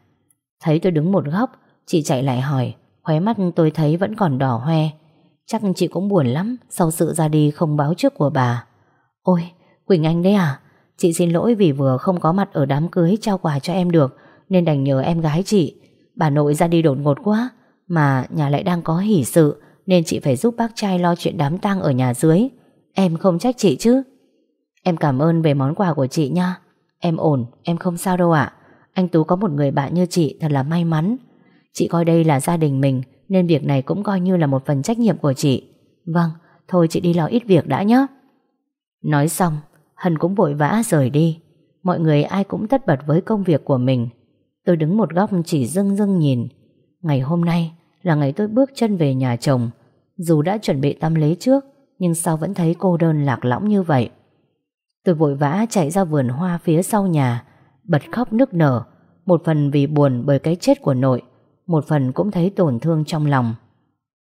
Thấy tôi đứng một góc, chị chạy lại hỏi Khóe mắt tôi thấy vẫn còn đỏ hoe. Chắc chị cũng buồn lắm Sau sự ra đi không báo trước của bà. Ôi Quỳnh Anh đấy à? Chị xin lỗi vì vừa không có mặt ở đám cưới Trao quà cho em được Nên đành nhờ em gái chị. Bà nội ra đi đột ngột quá Mà nhà lại đang có hỷ sự Nên chị phải giúp bác trai lo chuyện đám tang ở nhà dưới. Em không trách chị chứ? Em cảm ơn về món quà của chị nha. Em ổn, em không sao đâu ạ. Anh Tú có một người bạn như chị thật là may mắn. Chị coi đây là gia đình mình Nên việc này cũng coi như là một phần trách nhiệm của chị. Vâng, thôi chị đi lo ít việc đã nhé. Nói xong Hân cũng vội vã rời đi. Mọi người ai cũng tất bật với công việc của mình. Tôi đứng một góc chỉ dưng dưng nhìn. Ngày hôm nay Là ngày tôi bước chân về nhà chồng. Dù đã chuẩn bị tâm lý trước Nhưng sao vẫn thấy cô đơn lạc lõng như vậy? Tôi vội vã chạy ra vườn hoa phía sau nhà Bật khóc nức nở Một phần vì buồn bởi cái chết của nội. Một phần cũng thấy tổn thương trong lòng.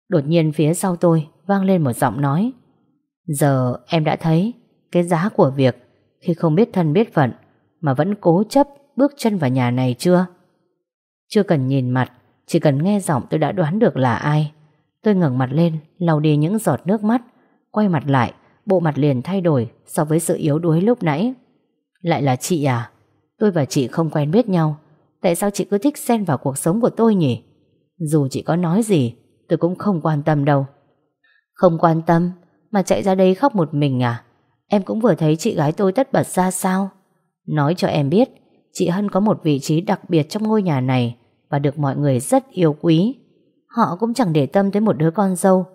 Đột nhiên phía sau tôi Vang lên một giọng nói. Giờ em đã thấy, Cái giá của việc Khi không biết thân biết phận Mà vẫn cố chấp bước chân vào nhà này chưa? Chưa cần nhìn mặt, Chỉ cần nghe giọng tôi đã đoán được là ai. Tôi ngẩng mặt lên, lau đi những giọt nước mắt, Quay mặt lại, Bộ mặt liền thay đổi so với sự yếu đuối lúc nãy. Lại là chị à? Tôi và chị không quen biết nhau Tại sao chị cứ thích xen vào cuộc sống của tôi nhỉ? Dù chị có nói gì, Tôi cũng không quan tâm đâu. Không quan tâm? Mà chạy ra đây khóc một mình à? Em cũng vừa thấy chị gái tôi tất bật ra sao? Nói cho em biết, Chị Hân có một vị trí đặc biệt trong ngôi nhà này Và được mọi người rất yêu quý. Họ cũng chẳng để tâm tới một đứa con dâu,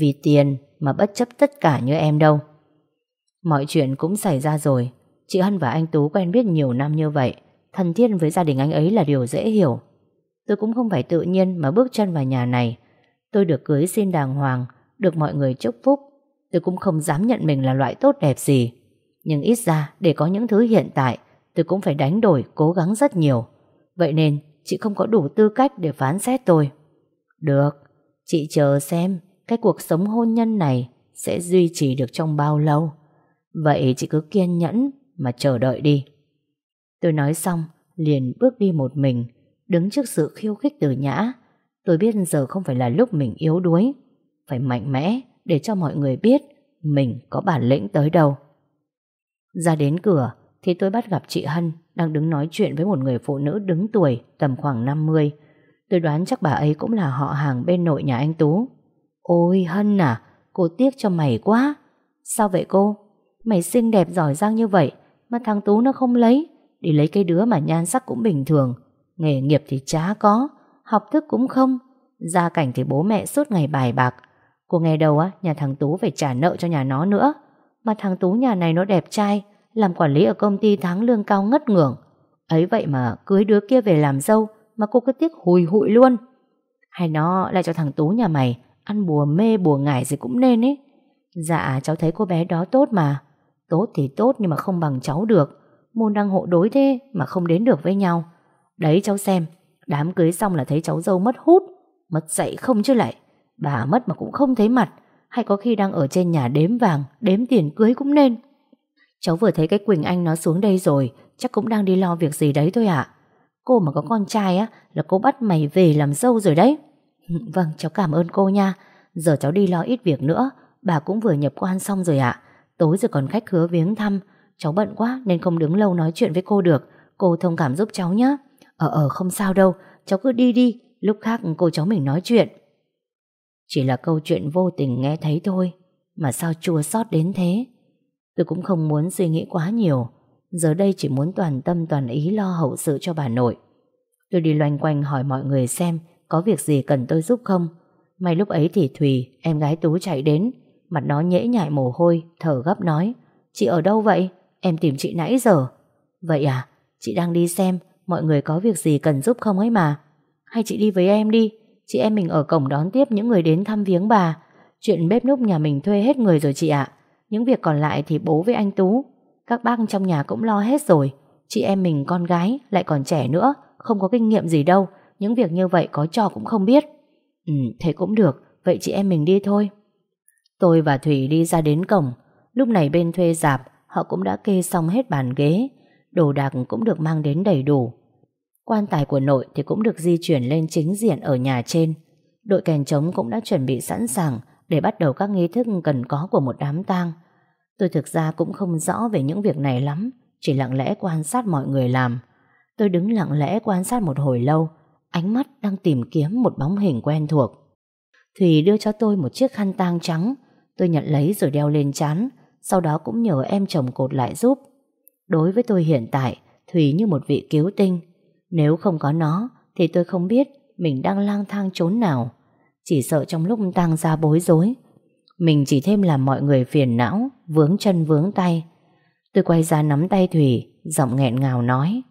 Vì tiền mà bất chấp tất cả như em đâu. Mọi chuyện cũng xảy ra rồi. Chị Hân và anh Tú quen biết nhiều năm như vậy. Thân thiết với gia đình anh ấy là điều dễ hiểu. Tôi cũng không phải tự nhiên mà bước chân vào nhà này. Tôi được cưới xin đàng hoàng, Được mọi người chúc phúc. Tôi cũng không dám nhận mình là loại tốt đẹp gì. Nhưng ít ra, để có những thứ hiện tại, Tôi cũng phải đánh đổi, Cố gắng rất nhiều. Vậy nên, chị không có đủ tư cách để phán xét tôi. Được, Chị chờ xem Cái cuộc sống hôn nhân này Sẽ duy trì được trong bao lâu. Vậy chị cứ kiên nhẫn Mà chờ đợi đi. Tôi nói xong, liền bước đi một mình, Đứng trước sự khiêu khích từ nhã. Tôi biết giờ không phải là lúc mình yếu đuối. Phải mạnh mẽ Để cho mọi người biết Mình có bản lĩnh tới đâu. Ra đến cửa Thì tôi bắt gặp chị Hân Đang đứng nói chuyện với một người phụ nữ đứng tuổi Tầm khoảng 50 Tôi đoán chắc bà ấy cũng là họ hàng bên nội nhà anh Tú. Ôi Hân à Cô tiếc cho mày quá. Sao vậy cô? Mày xinh đẹp giỏi giang như vậy Mà thằng Tú nó không lấy. Đi lấy cái đứa mà nhan sắc cũng bình thường, Nghề nghiệp thì chả có, Học thức cũng không, Gia cảnh thì bố mẹ suốt ngày bài bạc. Cô nghe đâu á, Nhà thằng Tú phải trả nợ cho nhà nó nữa. Mà thằng Tú nhà này nó đẹp trai, Làm quản lý ở công ty tháng lương cao ngất ngưỡng Ấy vậy mà cưới đứa kia về làm dâu Mà cô cứ tiếc hùi hụi luôn. Hay nó lại cho thằng Tú nhà mày Ăn bùa mê bùa ngải gì cũng nên ấy. Dạ cháu thấy cô bé đó tốt mà. Tốt thì tốt nhưng mà không bằng cháu được. Môn đăng hộ đối thế Mà không đến được với nhau. Đấy, cháu xem, Đám cưới xong là thấy cháu dâu mất hút, Mất dậy không chứ lại. Bà mất mà cũng không thấy mặt, Hay có khi đang ở trên nhà đếm vàng, Đếm tiền cưới cũng nên. Cháu vừa thấy cái Quỳnh Anh nó xuống đây rồi, Chắc cũng đang đi lo việc gì đấy thôi ạ. Cô mà có con trai á, Là cô bắt mày về làm dâu rồi đấy. <laughs> Vâng cháu cảm ơn cô nha. Giờ cháu đi lo ít việc nữa, Bà cũng vừa nhập quan xong rồi ạ. Tối rồi còn khách hứa viếng thăm. Cháu bận quá nên không đứng lâu nói chuyện với cô được. Cô thông cảm giúp cháu nhé. Ờ ờ không sao đâu. Cháu cứ đi đi. Lúc khác cô cháu mình nói chuyện. Chỉ là câu chuyện vô tình nghe thấy thôi. Mà sao chua xót đến thế? Tôi cũng không muốn suy nghĩ quá nhiều. Giờ đây chỉ muốn toàn tâm toàn ý lo hậu sự cho bà nội. Tôi đi loanh quanh hỏi mọi người xem Có việc gì cần tôi giúp không. May lúc ấy thì Thùy, Em gái Tú chạy đến. Mặt nó nhễ nhại mồ hôi, Thở gấp nói, Chị ở đâu vậy? Em tìm chị nãy giờ. Vậy à? Chị đang đi xem Mọi người có việc gì cần giúp không ấy mà. Hay chị đi với em đi. Chị em mình ở cổng đón tiếp những người đến thăm viếng bà. Chuyện bếp núc nhà mình thuê hết người rồi chị ạ. Những việc còn lại thì bố với anh Tú. Các bác trong nhà cũng lo hết rồi. Chị em mình con gái, Lại còn trẻ nữa, Không có kinh nghiệm gì đâu. Những việc như vậy có trò cũng không biết. Ừ thế cũng được. Vậy chị em mình đi thôi. Tôi và Thủy đi ra đến cổng. Lúc này bên thuê dạp Họ cũng đã kê xong hết bàn ghế Đồ đạc cũng được mang đến đầy đủ Quan tài của nội thì cũng được di chuyển lên chính diện ở nhà trên Đội kèn trống cũng đã chuẩn bị sẵn sàng để bắt đầu các nghi thức cần có của một đám tang. Tôi thực ra cũng không rõ về những việc này lắm, chỉ lặng lẽ quan sát mọi người làm. Tôi đứng lặng lẽ quan sát một hồi lâu, ánh mắt đang tìm kiếm một bóng hình quen thuộc. Thùy đưa cho tôi một chiếc khăn tang trắng, tôi nhận lấy rồi đeo lên chán, sau đó cũng nhờ em chồng cột lại giúp. Đối với tôi hiện tại, Thùy như một vị cứu tinh. Nếu không có nó, thì tôi không biết mình đang lang thang trốn nào. Chỉ sợ trong lúc tăng ra bối rối, mình chỉ thêm làm mọi người phiền não, vướng chân vướng tay. Tôi quay ra nắm tay Thùy, giọng nghẹn ngào nói.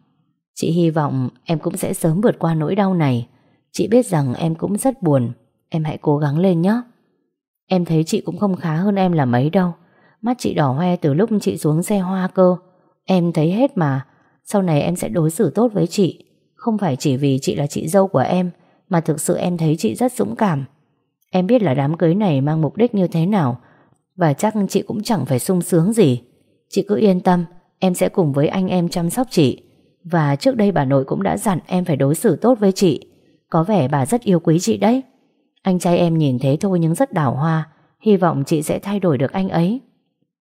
Chị hy vọng em cũng sẽ sớm vượt qua nỗi đau này. Chị biết rằng em cũng rất buồn. Em hãy cố gắng lên nhé. Em thấy chị cũng không khá hơn em là mấy đâu. Mắt chị đỏ hoe từ lúc chị xuống xe hoa cơ. Em thấy hết mà. Sau này em sẽ đối xử tốt với chị. Không phải chỉ vì chị là chị dâu của em, mà thực sự em thấy chị rất dũng cảm. Em biết là đám cưới này mang mục đích như thế nào, và chắc chị cũng chẳng phải sung sướng gì. Chị cứ yên tâm, em sẽ cùng với anh em chăm sóc chị. Và trước đây bà nội cũng đã dặn em phải đối xử tốt với chị. Có vẻ bà rất yêu quý chị đấy. Anh trai em nhìn thế thôi nhưng rất đảo hoa, hy vọng chị sẽ thay đổi được anh ấy.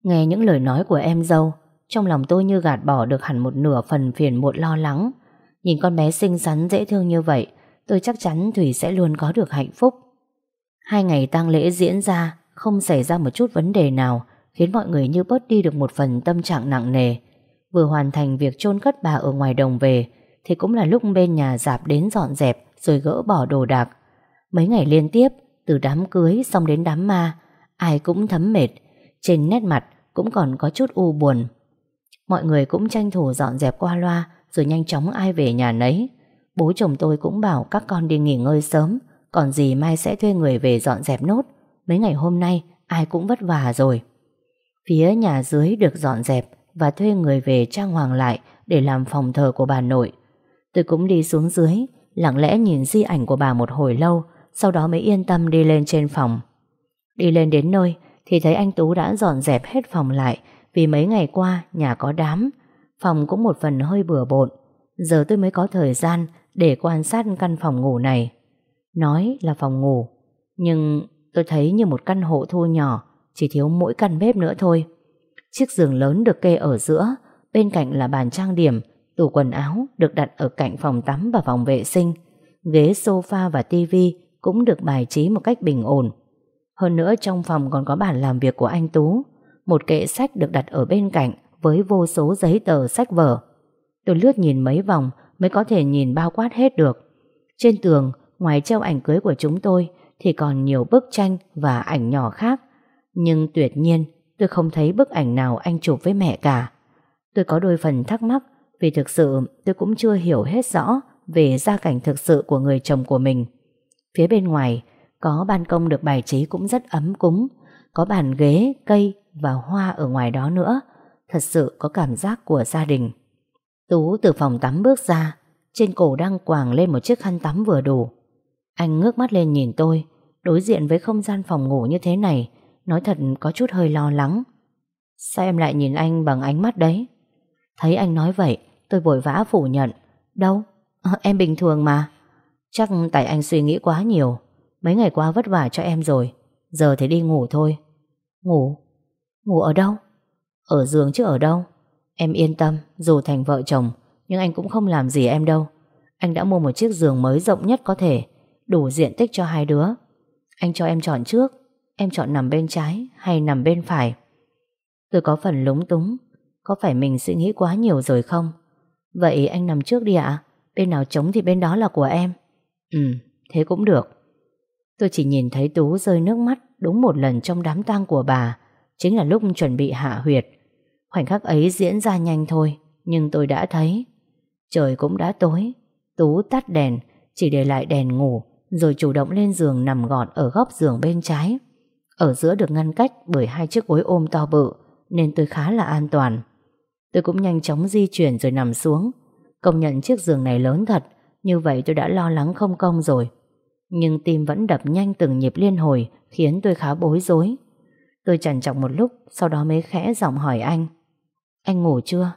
Nghe những lời nói của em dâu, trong lòng tôi như gạt bỏ được hẳn một nửa phần phiền muộn lo lắng. Nhìn con bé xinh xắn dễ thương như vậy, tôi chắc chắn Thủy sẽ luôn có được hạnh phúc. Hai ngày tang lễ diễn ra, không xảy ra một chút vấn đề nào, khiến mọi người như bớt đi được một phần tâm trạng nặng nề. Vừa hoàn thành việc chôn cất bà ở ngoài đồng về, thì cũng là lúc bên nhà dạp đến dọn dẹp rồi gỡ bỏ đồ đạc. Mấy ngày liên tiếp, từ đám cưới xong đến đám ma, ai cũng thấm mệt, trên nét mặt cũng còn có chút u buồn. Mọi người cũng tranh thủ dọn dẹp qua loa rồi nhanh chóng ai về nhà nấy. Bố chồng tôi cũng bảo các con đi nghỉ ngơi sớm, còn gì mai sẽ thuê người về dọn dẹp nốt. Mấy ngày hôm nay ai cũng vất vả rồi. Phía nhà dưới được dọn dẹp và thuê người về trang hoàng lại để làm phòng thờ của bà nội. Tôi cũng đi xuống dưới, lặng lẽ nhìn di ảnh của bà một hồi lâu, sau đó mới yên tâm đi lên trên phòng. Đi lên đến nơi thì thấy anh Tú đã dọn dẹp hết phòng lại vì mấy ngày qua nhà có đám, phòng cũng một phần hơi bừa bộn. Giờ tôi mới có thời gian để quan sát căn phòng ngủ này. Nói là phòng ngủ, nhưng tôi thấy như một căn hộ thu nhỏ, chỉ thiếu mỗi căn bếp nữa thôi. Chiếc giường lớn được kê ở giữa, bên cạnh là bàn trang điểm, tủ quần áo được đặt ở cạnh phòng tắm và phòng vệ sinh. Ghế sofa và tivi cũng được bài trí một cách bình ổn. Hơn nữa trong phòng còn có bàn làm việc của anh Tú, một kệ sách được đặt ở bên cạnh với vô số giấy tờ sách vở. Tôi lướt nhìn mấy vòng mới có thể nhìn bao quát hết được. Trên tường, ngoài treo ảnh cưới của chúng tôi thì còn nhiều bức tranh và ảnh nhỏ khác. Nhưng tuyệt nhiên tôi không thấy bức ảnh nào anh chụp với mẹ cả. Tôi có đôi phần thắc mắc vì thực sự tôi cũng chưa hiểu hết rõ về gia cảnh thực sự của người chồng của mình. Phía bên ngoài có ban công được bài trí cũng rất ấm cúng, có bàn ghế, cây và hoa ở ngoài đó nữa. Thật sự có cảm giác của gia đình. Tú từ phòng tắm bước ra, trên cổ đang quàng lên một chiếc khăn tắm vừa đủ. Anh ngước mắt lên nhìn tôi, đối diện với không gian phòng ngủ như thế này, nói thật có chút hơi lo lắng. Sao em lại nhìn anh bằng ánh mắt đấy? Thấy anh nói vậy, tôi vội vã phủ nhận. Đâu? À, em bình thường mà. Chắc tại anh suy nghĩ quá nhiều. Mấy ngày qua vất vả cho em rồi. Giờ thì đi ngủ thôi. Ngủ? Ngủ ở đâu? Ở giường chứ ở đâu? Em yên tâm, dù thành vợ chồng, nhưng anh cũng không làm gì em đâu. Anh đã mua một chiếc giường mới rộng nhất có thể, đủ diện tích cho hai đứa. Anh cho em chọn trước, em chọn nằm bên trái hay nằm bên phải. Tôi có phần lúng túng, có phải mình suy nghĩ quá nhiều rồi không? Vậy anh nằm trước đi ạ, bên nào trống thì bên đó là của em. Ừ, thế cũng được. Tôi chỉ nhìn thấy Tú rơi nước mắt đúng một lần trong đám tang của bà, chính là lúc chuẩn bị hạ huyệt. Khoảnh khắc ấy diễn ra nhanh thôi, nhưng tôi đã thấy. Trời cũng đã tối, Tú tắt đèn, chỉ để lại đèn ngủ, rồi chủ động lên giường nằm gọn ở góc giường bên trái. Ở giữa được ngăn cách bởi hai chiếc gối ôm to bự, nên tôi khá là an toàn. Tôi cũng nhanh chóng di chuyển rồi nằm xuống. Công nhận chiếc giường này lớn thật, như vậy tôi đã lo lắng không công rồi. Nhưng tim vẫn đập nhanh từng nhịp liên hồi, khiến tôi khá bối rối. Tôi chần trọng một lúc, sau đó mới khẽ giọng hỏi anh. Anh ngủ chưa?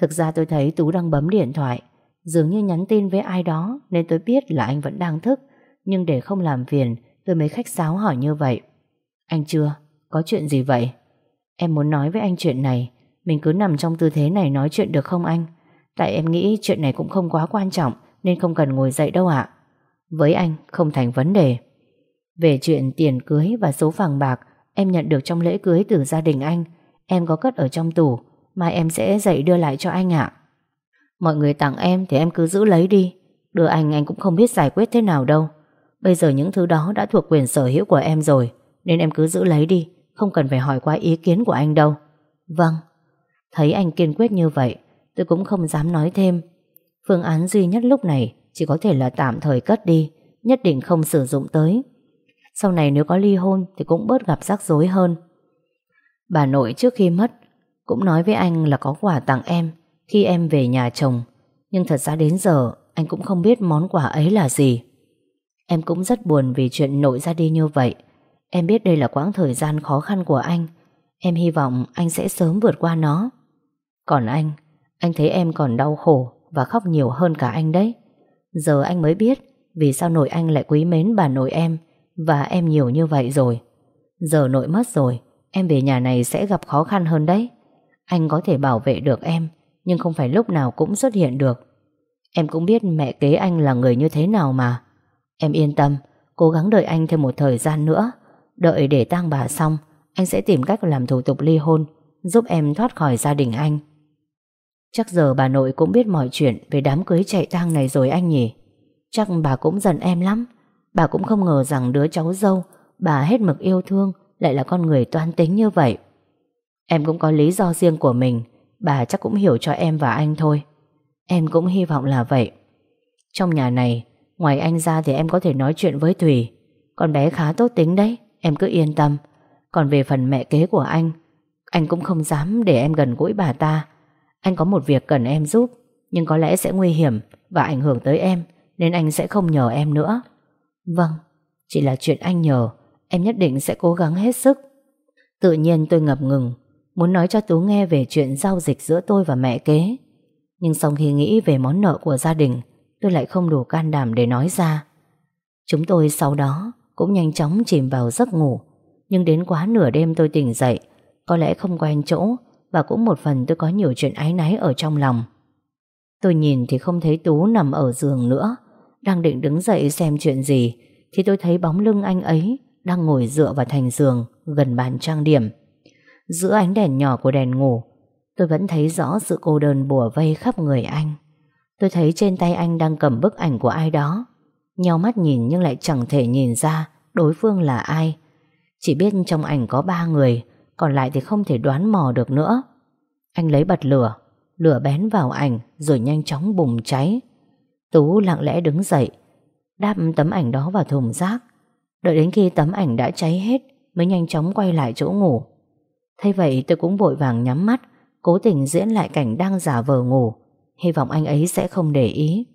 Thực ra tôi thấy Tú đang bấm điện thoại, dường như nhắn tin với ai đó nên tôi biết là anh vẫn đang thức, Nhưng để không làm phiền Tôi mới khách sáo hỏi như vậy Anh chưa, có chuyện gì vậy? Em muốn nói với anh chuyện này Mình cứ nằm trong tư thế này nói chuyện được không anh? Tại em nghĩ chuyện này cũng không quá quan trọng Nên không cần ngồi dậy đâu ạ với anh, không thành vấn đề. Về chuyện tiền cưới và số vàng bạc, Em nhận được trong lễ cưới từ gia đình anh. Em có cất ở trong tủ, Mai em sẽ dậy đưa lại cho anh ạ. Mọi người tặng em thì em cứ giữ lấy đi. Đưa anh anh cũng không biết giải quyết thế nào đâu. Bây giờ những thứ đó đã thuộc quyền sở hữu của em rồi, Nên em cứ giữ lấy đi, Không cần phải hỏi qua ý kiến của anh đâu. Vâng. Thấy anh kiên quyết như vậy, Tôi cũng không dám nói thêm. Phương án duy nhất lúc này chỉ có thể là tạm thời cất đi, Nhất định không sử dụng tới. Sau này nếu có ly hôn Thì cũng bớt gặp rắc rối hơn. Bà nội trước khi mất Cũng nói với anh là có quà tặng em Khi em về nhà chồng. Nhưng thật ra đến giờ, Anh cũng không biết món quà ấy là gì. Em cũng rất buồn vì chuyện nội ra đi như vậy. Em biết đây là quãng thời gian khó khăn của anh. Em hy vọng anh sẽ sớm vượt qua nó. Còn anh Anh thấy em còn đau khổ Và khóc nhiều hơn cả anh đấy. Giờ anh mới biết Vì sao nội anh lại quý mến bà nội em Và em nhiều như vậy rồi. Giờ nội mất rồi, Em về nhà này sẽ gặp khó khăn hơn đấy. Anh có thể bảo vệ được em, Nhưng không phải lúc nào cũng xuất hiện được. Em cũng biết mẹ kế anh là người như thế nào mà. Em yên tâm, Cố gắng đợi anh thêm một thời gian nữa. Đợi để tang bà xong, Anh sẽ tìm cách làm thủ tục ly hôn, Giúp em thoát khỏi gia đình anh. Chắc giờ bà nội cũng biết mọi chuyện Về đám cưới chạy tang này rồi anh nhỉ? Chắc bà cũng giận em lắm. Bà cũng không ngờ rằng đứa cháu dâu, Bà hết mực yêu thương, Lại là con người toan tính như vậy. Em cũng có lý do riêng của mình, Bà chắc cũng hiểu cho em và anh thôi. Em cũng hy vọng là vậy. Trong nhà này, Ngoài anh ra thì em có thể nói chuyện với Thùy. Con bé khá tốt tính đấy, Em cứ yên tâm. Còn về phần mẹ kế của anh Anh cũng không dám để em gần gũi bà ta. Anh có một việc cần em giúp Nhưng có lẽ sẽ nguy hiểm Và ảnh hưởng tới em Nên anh sẽ không nhờ em nữa. Vâng Chỉ là chuyện anh nhờ Em nhất định sẽ cố gắng hết sức. Tự nhiên tôi ngập ngừng Muốn nói cho Tú nghe về chuyện giao dịch giữa tôi và mẹ kế. Nhưng sau khi nghĩ về món nợ của gia đình tôi lại không đủ can đảm để nói ra. Chúng tôi sau đó cũng nhanh chóng chìm vào giấc ngủ, nhưng đến quá nửa đêm tôi tỉnh dậy, có lẽ không quen chỗ và cũng một phần tôi có nhiều chuyện ái náy ở trong lòng. Tôi nhìn thì không thấy Tú nằm ở giường nữa, đang định đứng dậy xem chuyện gì thì tôi thấy bóng lưng anh ấy đang ngồi dựa vào thành giường gần bàn trang điểm. Giữa ánh đèn nhỏ của đèn ngủ, tôi vẫn thấy rõ sự cô đơn bùa vây khắp người anh. Tôi thấy trên tay anh đang cầm bức ảnh của ai đó Nhau mắt nhìn nhưng lại chẳng thể nhìn ra Đối phương là ai Chỉ biết trong ảnh có ba người còn lại thì không thể đoán mò được nữa. Anh lấy bật lửa Lửa bén vào ảnh Rồi nhanh chóng bùng cháy. Tú lặng lẽ đứng dậy, Đáp tấm ảnh đó vào thùng rác. Đợi đến khi tấm ảnh đã cháy hết Mới nhanh chóng quay lại chỗ ngủ. Thế vậy tôi cũng vội vàng nhắm mắt, Cố tình diễn lại cảnh đang giả vờ ngủ. Hy vọng anh ấy sẽ không để ý.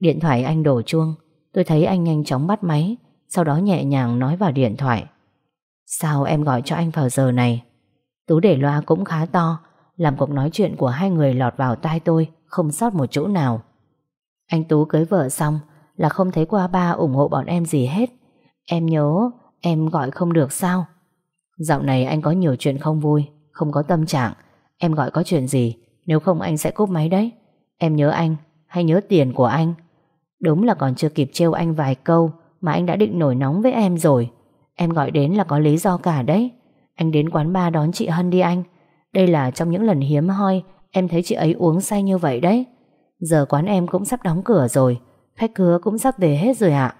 Điện thoại anh đổ chuông, Tôi thấy anh nhanh chóng bắt máy, Sau đó nhẹ nhàng nói vào điện thoại. Sao em gọi cho anh vào giờ này? Tú để loa cũng khá to, Làm cuộc nói chuyện của hai người lọt vào tai tôi, Không sót một chỗ nào. Anh Tú cưới vợ xong Là không thấy qua ba ủng hộ bọn em gì hết. Em nhớ, Em gọi không được sao? Dạo này anh có nhiều chuyện không vui, Không có tâm trạng. Em gọi có chuyện gì, nếu không anh sẽ cúp máy đấy. Em nhớ anh, hay nhớ tiền của anh? Đúng là còn chưa kịp trêu anh vài câu Mà anh đã định nổi nóng với em rồi. Em gọi đến là có lý do cả đấy. Anh đến quán bar đón chị Hân đi anh. Đây là trong những lần hiếm hoi, Em thấy chị ấy uống say như vậy đấy. Giờ quán em cũng sắp đóng cửa rồi, Khách cứa cũng sắp về hết rồi ạ.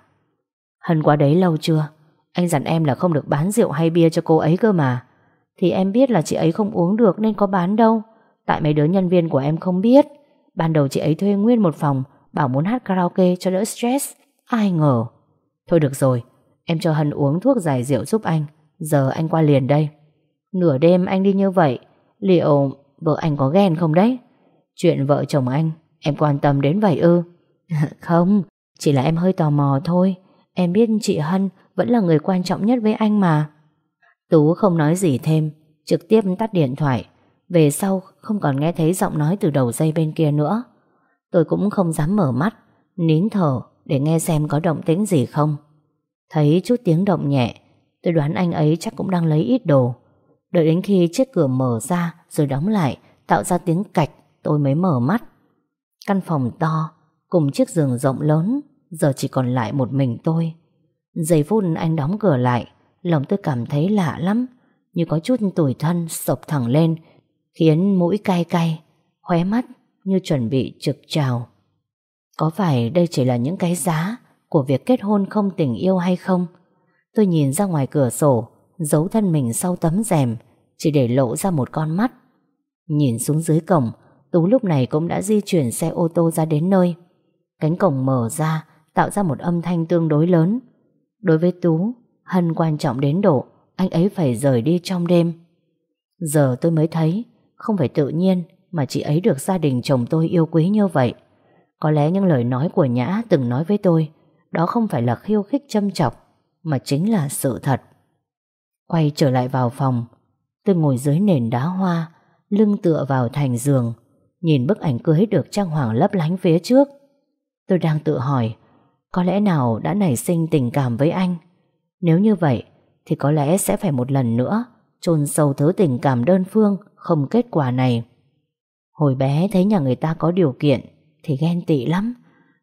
Hân qua đấy lâu chưa? Anh dặn em là không được bán rượu hay bia cho cô ấy cơ mà. Thì em biết là chị ấy không uống được Nên có bán đâu. Tại mấy đứa nhân viên của em không biết. Ban đầu chị ấy thuê nguyên một phòng, Bảo muốn hát karaoke cho đỡ stress. Ai ngờ. Thôi được rồi Em cho Hân uống thuốc giải rượu giúp anh. Giờ anh qua liền đây. Nửa đêm anh đi như vậy, Liệu vợ anh có ghen không đấy? Chuyện vợ chồng anh, Em quan tâm đến vậy ư? <laughs> Không, Chỉ là em hơi tò mò thôi. Em biết chị Hân Vẫn là người quan trọng nhất với anh mà. Tú không nói gì thêm, Trực tiếp tắt điện thoại. Về sau không còn nghe thấy giọng nói từ đầu dây bên kia nữa. Tôi cũng không dám mở mắt, Nín thở để nghe xem có động tĩnh gì không. Thấy chút tiếng động nhẹ, tôi đoán anh ấy chắc cũng đang lấy ít đồ. Đợi đến khi chiếc cửa mở ra rồi đóng lại, tạo ra tiếng cạch, tôi mới mở mắt. Căn phòng to, cùng chiếc giường rộng lớn, giờ chỉ còn lại một mình tôi. Giây phút anh đóng cửa lại, lòng tôi cảm thấy lạ lắm, như có chút tủi thân sộc thẳng lên, khiến mũi cay cay, khóe mắt như chuẩn bị trực trào. Có phải đây chỉ là những cái giá của việc kết hôn không tình yêu hay không? Tôi nhìn ra ngoài cửa sổ, giấu thân mình sau tấm rèm, chỉ để lộ ra một con mắt. Nhìn xuống dưới cổng, Tú lúc này cũng đã di chuyển xe ô tô ra đến nơi. Cánh cổng mở ra, tạo ra một âm thanh tương đối lớn. Đối với Tú, Hân quan trọng đến độ anh ấy phải rời đi trong đêm. Giờ tôi mới thấy, không phải tự nhiên mà chị ấy được gia đình chồng tôi yêu quý như vậy. Có lẽ những lời nói của Nhã từng nói với tôi, đó không phải là khiêu khích châm chọc, mà chính là sự thật. Quay trở lại vào phòng, tôi ngồi dưới nền đá hoa, lưng tựa vào thành giường, nhìn bức ảnh cưới được trang hoàng lấp lánh phía trước. Tôi đang tự hỏi, có lẽ nào đã nảy sinh tình cảm với anh? Nếu như vậy, thì có lẽ sẽ phải một lần nữa chôn sâu thứ tình cảm đơn phương không kết quả này. Hồi bé thấy nhà người ta có điều kiện thì ghen tị lắm.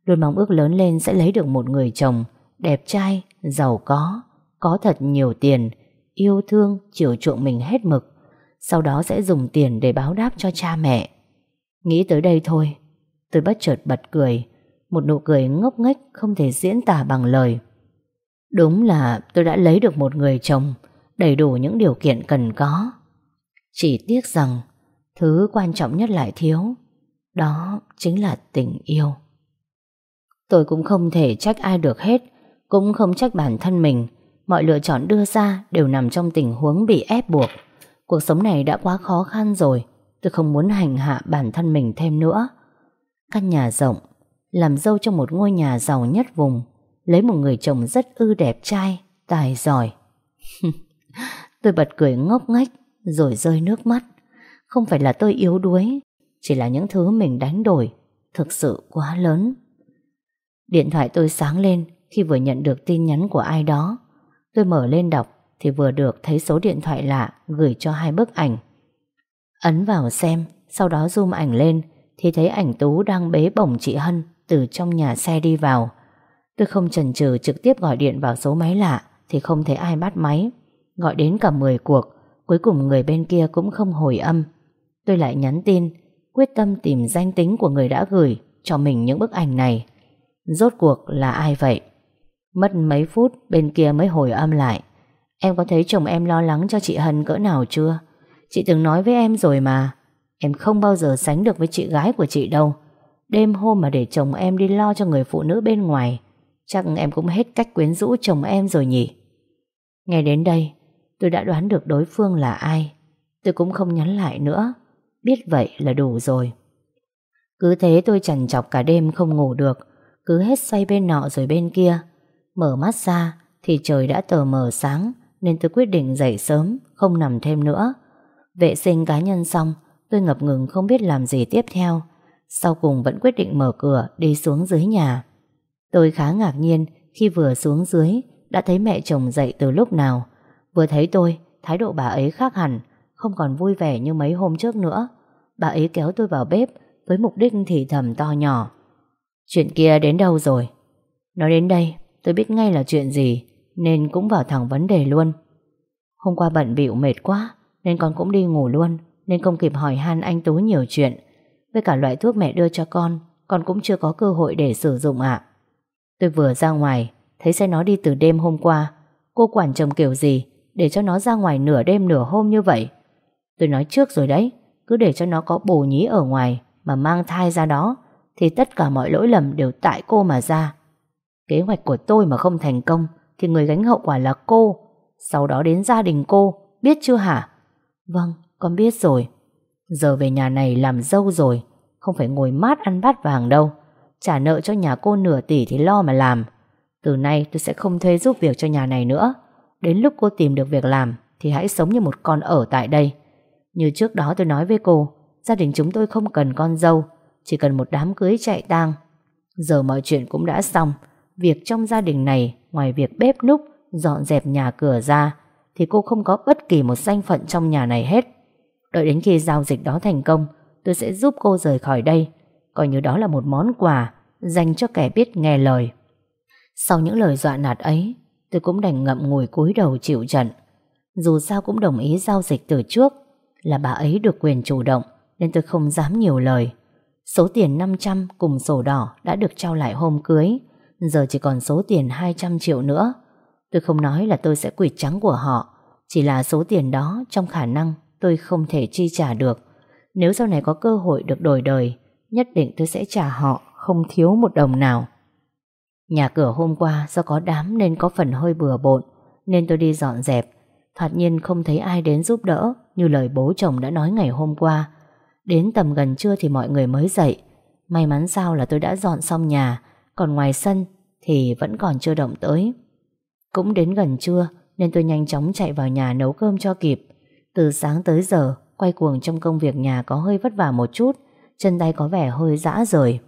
Luôn mong ước lớn lên sẽ lấy được một người chồng đẹp trai, giàu có, có thật nhiều tiền, yêu thương, chiều chuộng mình hết mực. Sau đó sẽ dùng tiền để báo đáp cho cha mẹ. Nghĩ tới đây thôi, tôi bất chợt bật cười, một nụ cười ngốc nghếch không thể diễn tả bằng lời. Đúng là tôi đã lấy được một người chồng đầy đủ những điều kiện cần có. Chỉ tiếc rằng thứ quan trọng nhất lại thiếu, đó chính là tình yêu. Tôi cũng không thể trách ai được hết, cũng không trách bản thân mình. Mọi lựa chọn đưa ra đều nằm trong tình huống bị ép buộc. Cuộc sống này đã quá khó khăn rồi, tôi không muốn hành hạ bản thân mình thêm nữa. Căn nhà rộng, làm dâu trong một ngôi nhà giàu nhất vùng, lấy một người chồng rất ư đẹp trai, tài giỏi. <laughs> tôi bật cười ngốc nghếch rồi rơi nước mắt. Không phải là tôi yếu đuối, chỉ là những thứ mình đánh đổi thực sự quá lớn. Điện thoại tôi sáng lên khi vừa nhận được tin nhắn của ai đó. Tôi mở lên đọc thì vừa được thấy số điện thoại lạ gửi cho hai bức ảnh. Ấn vào xem, sau đó zoom ảnh lên thì thấy ảnh Tú đang bế bổng chị Hân từ trong nhà xe đi vào. Tôi không chần chừ trực tiếp gọi điện vào số máy lạ thì không thấy ai bắt máy. Gọi đến cả 10 cuộc, cuối cùng người bên kia cũng không hồi âm. Tôi lại nhắn tin, quyết tâm tìm danh tính của người đã gửi cho mình những bức ảnh này. Rốt cuộc là ai vậy? Mất mấy phút, bên kia mới hồi âm lại. Em có thấy chồng em lo lắng cho chị Hân cỡ nào chưa? Chị từng nói với em rồi mà. Em không bao giờ sánh được với chị gái của chị đâu. Đêm hôm mà để chồng em đi lo cho người phụ nữ bên ngoài, Chắc em cũng hết cách quyến rũ chồng em rồi nhỉ Nghe đến đây, Tôi đã đoán được đối phương là ai Tôi cũng không nhắn lại nữa Biết vậy là đủ rồi Cứ thế tôi chằn chọc cả đêm không ngủ được cứ hết xoay bên nọ rồi bên kia Mở mắt ra Thì trời đã tờ mờ sáng Nên tôi quyết định dậy sớm Không nằm thêm nữa Vệ sinh cá nhân xong Tôi ngập ngừng không biết làm gì tiếp theo Sau cùng vẫn quyết định mở cửa Đi xuống dưới nhà Tôi khá ngạc nhiên khi vừa xuống dưới đã thấy mẹ chồng dậy từ lúc nào. Vừa thấy tôi, thái độ bà ấy khác hẳn, không còn vui vẻ như mấy hôm trước nữa. Bà ấy kéo tôi vào bếp với mục đích thì thầm to nhỏ. Chuyện kia đến đâu rồi? Nói đến đây, tôi biết ngay là chuyện gì, nên cũng vào thẳng vấn đề luôn. Hôm qua bận bịu mệt quá, nên con cũng đi ngủ luôn, nên không kịp hỏi han anh Tú nhiều chuyện. Với cả loại thuốc mẹ đưa cho con, con cũng chưa có cơ hội để sử dụng ạ. Tôi vừa ra ngoài Thấy xe nó đi từ đêm hôm qua Cô quản chồng kiểu gì Để cho nó ra ngoài nửa đêm nửa hôm như vậy Tôi nói trước rồi đấy Cứ để cho nó có bồ nhí ở ngoài Mà mang thai ra đó thì tất cả mọi lỗi lầm đều tại cô mà ra. Kế hoạch của tôi mà không thành công Thì người gánh hậu quả là cô. Sau đó đến gia đình cô, Biết chưa hả? Vâng con biết rồi. Giờ về nhà này làm dâu rồi, Không phải ngồi mát ăn bát vàng đâu. Trả nợ cho nhà cô nửa tỷ thì lo mà làm. Từ nay tôi sẽ không thuê giúp việc cho nhà này nữa. Đến lúc cô tìm được việc làm Thì hãy sống như một con ở tại đây. Như trước đó tôi nói với cô, Gia đình chúng tôi không cần con dâu. Chỉ cần một đám cưới chạy tang Giờ mọi chuyện cũng đã xong việc trong gia đình này ngoài việc bếp núc, dọn dẹp nhà cửa ra thì cô không có bất kỳ một danh phận trong nhà này hết. Đợi đến khi giao dịch đó thành công, tôi sẽ giúp cô rời khỏi đây, coi như đó là một món quà dành cho kẻ biết nghe lời. Sau những lời dọa nạt ấy, tôi cũng đành ngậm ngùi cúi đầu chịu trận. Dù sao cũng đồng ý giao dịch từ trước, là bà ấy được quyền chủ động, nên tôi không dám nhiều lời. Số tiền 500 cùng sổ đỏ đã được trao lại hôm cưới, giờ chỉ còn số tiền 200 triệu nữa. Tôi không nói là tôi sẽ quỷ trắng của họ, chỉ là số tiền đó trong khả năng tôi không thể chi trả được. Nếu sau này có cơ hội được đổi đời, nhất định tôi sẽ trả họ không thiếu một đồng nào. Nhà cửa hôm qua do có đám nên có phần hơi bừa bộn, nên tôi đi dọn dẹp. Thoạt nhiên không thấy ai đến giúp đỡ như lời bố chồng đã nói ngày hôm qua. Đến tầm gần trưa thì mọi người mới dậy. May mắn sao là tôi đã dọn xong nhà, còn ngoài sân thì vẫn còn chưa động tới. Cũng đến gần trưa nên tôi nhanh chóng chạy vào nhà nấu cơm cho kịp. Từ sáng tới giờ, quay cuồng trong công việc nhà có hơi vất vả một chút, chân tay có vẻ hơi dã rời.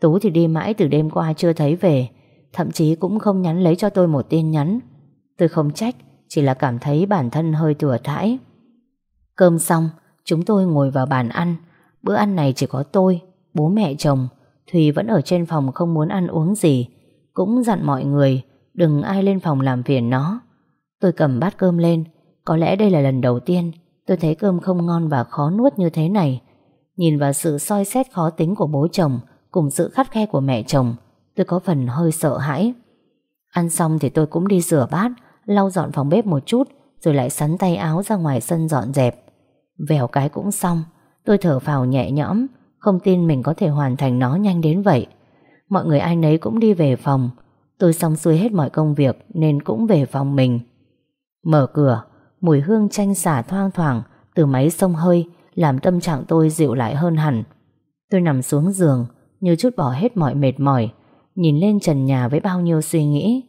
Tú thì đi mãi từ đêm qua chưa thấy về, thậm chí cũng không nhắn lấy cho tôi một tin nhắn. Tôi không trách, chỉ là cảm thấy bản thân hơi thừa thãi. Cơm xong, chúng tôi ngồi vào bàn ăn. Bữa ăn này chỉ có tôi, bố mẹ chồng. Thùy vẫn ở trên phòng không muốn ăn uống gì. Cũng dặn mọi người, đừng ai lên phòng làm phiền nó. Tôi cầm bát cơm lên, có lẽ đây là lần đầu tiên tôi thấy cơm không ngon và khó nuốt như thế này. Nhìn vào sự soi xét khó tính của bố chồng cùng sự khắt khe của mẹ chồng, tôi có phần hơi sợ hãi. Ăn xong thì tôi cũng đi rửa bát, lau dọn phòng bếp một chút, rồi lại sắn tay áo ra ngoài sân dọn dẹp. Vèo cái cũng xong, tôi thở phào nhẹ nhõm, không tin mình có thể hoàn thành nó nhanh đến vậy. Mọi người ai nấy cũng đi về phòng, tôi xong xuôi hết mọi công việc nên cũng về phòng mình. Mở cửa, mùi hương chanh xả thoang thoảng từ máy sông hơi làm tâm trạng tôi dịu lại hơn hẳn. Tôi nằm xuống giường, như chút bỏ hết mọi mệt mỏi, nhìn lên trần nhà với bao nhiêu suy nghĩ.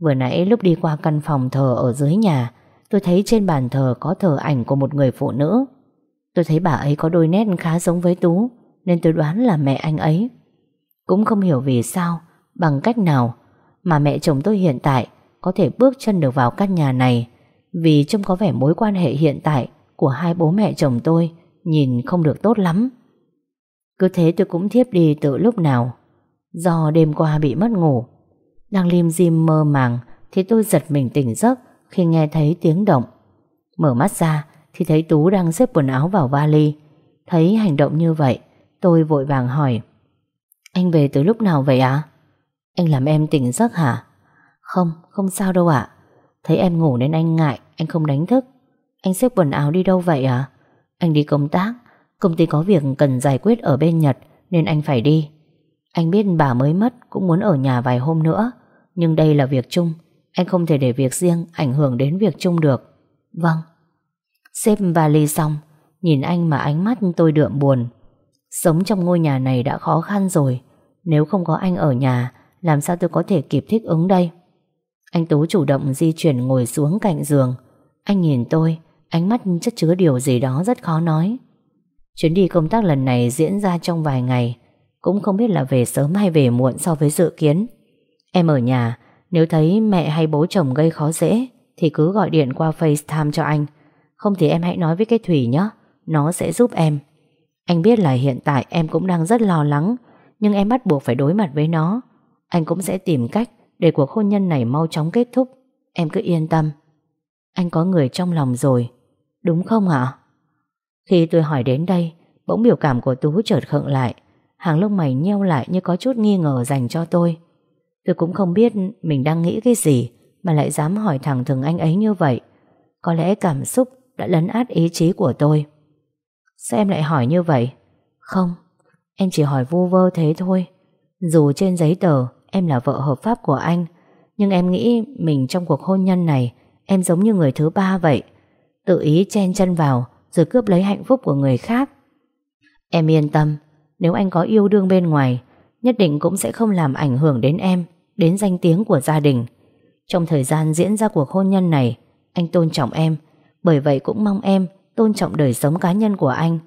Vừa nãy lúc đi qua căn phòng thờ ở dưới nhà, tôi thấy trên bàn thờ có thờ ảnh của một người phụ nữ. Tôi thấy bà ấy có đôi nét khá giống với Tú, nên tôi đoán là mẹ anh ấy. Cũng không hiểu vì sao, bằng cách nào mà mẹ chồng tôi hiện tại có thể bước chân được vào căn nhà này vì trông có vẻ mối quan hệ hiện tại của hai bố mẹ chồng tôi nhìn không được tốt lắm. Cứ thế tôi cũng thiếp đi từ lúc nào. Do đêm qua bị mất ngủ, đang lim dim mơ màng thì tôi giật mình tỉnh giấc khi nghe thấy tiếng động. Mở mắt ra thì thấy Tú đang xếp quần áo vào vali. Thấy hành động như vậy, tôi vội vàng hỏi. Anh về từ lúc nào vậy ạ? Anh làm em tỉnh giấc hả? Không, không sao đâu ạ. Thấy em ngủ nên anh ngại, anh không đánh thức. Anh xếp quần áo đi đâu vậy à? Anh đi công tác, công ty có việc cần giải quyết ở bên Nhật nên anh phải đi. Anh biết bà mới mất cũng muốn ở nhà vài hôm nữa, nhưng đây là việc chung, anh không thể để việc riêng ảnh hưởng đến việc chung được. Vâng. Xếp vali xong, nhìn anh mà ánh mắt tôi đượm buồn. Sống trong ngôi nhà này đã khó khăn rồi, nếu không có anh ở nhà, làm sao tôi có thể kịp thích ứng đây? Anh Tú chủ động di chuyển ngồi xuống cạnh giường. Anh nhìn tôi, ánh mắt chất chứa điều gì đó rất khó nói. Chuyến đi công tác lần này diễn ra trong vài ngày, cũng không biết là về sớm hay về muộn so với dự kiến. Em ở nhà, nếu thấy mẹ hay bố chồng gây khó dễ, thì cứ gọi điện qua FaceTime cho anh. Không thì em hãy nói với cái Thủy nhé, nó sẽ giúp em. Anh biết là hiện tại em cũng đang rất lo lắng, nhưng em bắt buộc phải đối mặt với nó. Anh cũng sẽ tìm cách để cuộc hôn nhân này mau chóng kết thúc. Em cứ yên tâm. Anh có người trong lòng rồi, đúng không ạ? Khi tôi hỏi đến đây, bỗng biểu cảm của Tú chợt khựng lại. Hàng lông mày nheo lại như có chút nghi ngờ dành cho tôi. Tôi cũng không biết mình đang nghĩ cái gì mà lại dám hỏi thẳng thừng anh ấy như vậy. Có lẽ cảm xúc đã lấn át ý chí của tôi. Sao em lại hỏi như vậy? Không, em chỉ hỏi vu vơ thế thôi. Dù trên giấy tờ em là vợ hợp pháp của anh, nhưng em nghĩ mình trong cuộc hôn nhân này em giống như người thứ ba vậy. Tự ý chen chân vào rồi cướp lấy hạnh phúc của người khác. Em yên tâm, nếu anh có yêu đương bên ngoài, nhất định cũng sẽ không làm ảnh hưởng đến em, đến danh tiếng của gia đình. Trong thời gian diễn ra cuộc hôn nhân này, anh tôn trọng em, bởi vậy cũng mong em tôn trọng đời sống cá nhân của anh.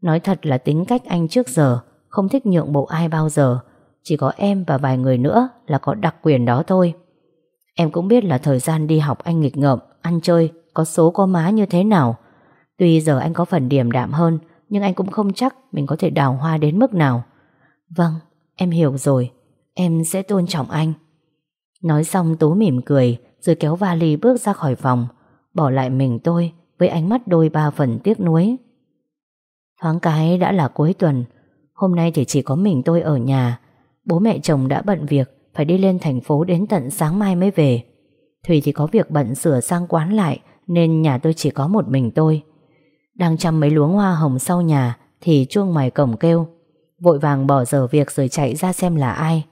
Nói thật là tính cách anh trước giờ không thích nhượng bộ ai bao giờ, Chỉ có em và vài người nữa là có đặc quyền đó thôi Em cũng biết là thời gian đi học anh nghịch ngợm Ăn chơi, có số có má như thế nào Tuy giờ anh có phần điềm đạm hơn Nhưng anh cũng không chắc Mình có thể đào hoa đến mức nào Vâng, em hiểu rồi Em sẽ tôn trọng anh. Nói xong Tú mỉm cười, Rồi kéo vali bước ra khỏi phòng, Bỏ lại mình tôi Với ánh mắt đôi ba phần tiếc nuối. Thoáng cái đã là cuối tuần, Hôm nay thì chỉ có mình tôi ở nhà. Bố mẹ chồng đã bận việc, Phải đi lên thành phố đến tận sáng mai mới về. Thùy thì có việc bận sửa sang quán lại, Nên nhà tôi chỉ có một mình tôi. Đang chăm mấy luống hoa hồng sau nhà, Thì chuông ngoài cổng kêu. Vội vàng bỏ giờ việc rồi chạy ra xem là ai.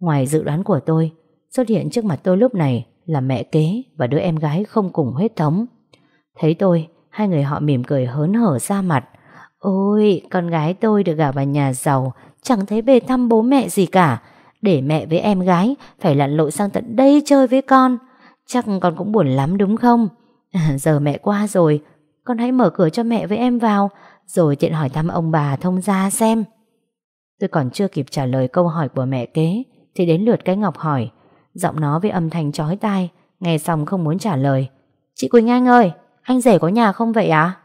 Ngoài dự đoán của tôi, Xuất hiện trước mặt tôi lúc này Là mẹ kế và đứa em gái không cùng huyết thống. Thấy tôi, Hai người họ mỉm cười hớn hở ra mặt. Ôi, con gái tôi được gả vào nhà giàu, Chẳng thấy về thăm bố mẹ gì cả. Để mẹ với em gái Phải lặn lội sang tận đây chơi với con. Chắc con cũng buồn lắm đúng không? <laughs> Giờ mẹ qua rồi, Con hãy mở cửa cho mẹ với em vào, Rồi tiện hỏi thăm ông bà thông gia xem. Tôi còn chưa kịp trả lời câu hỏi của mẹ kế thì đến lượt cái Ngọc hỏi. Giọng nó với âm thanh chói tai, Nghe xong không muốn trả lời. Chị Quỳnh Anh ơi, Anh rể có nhà không vậy à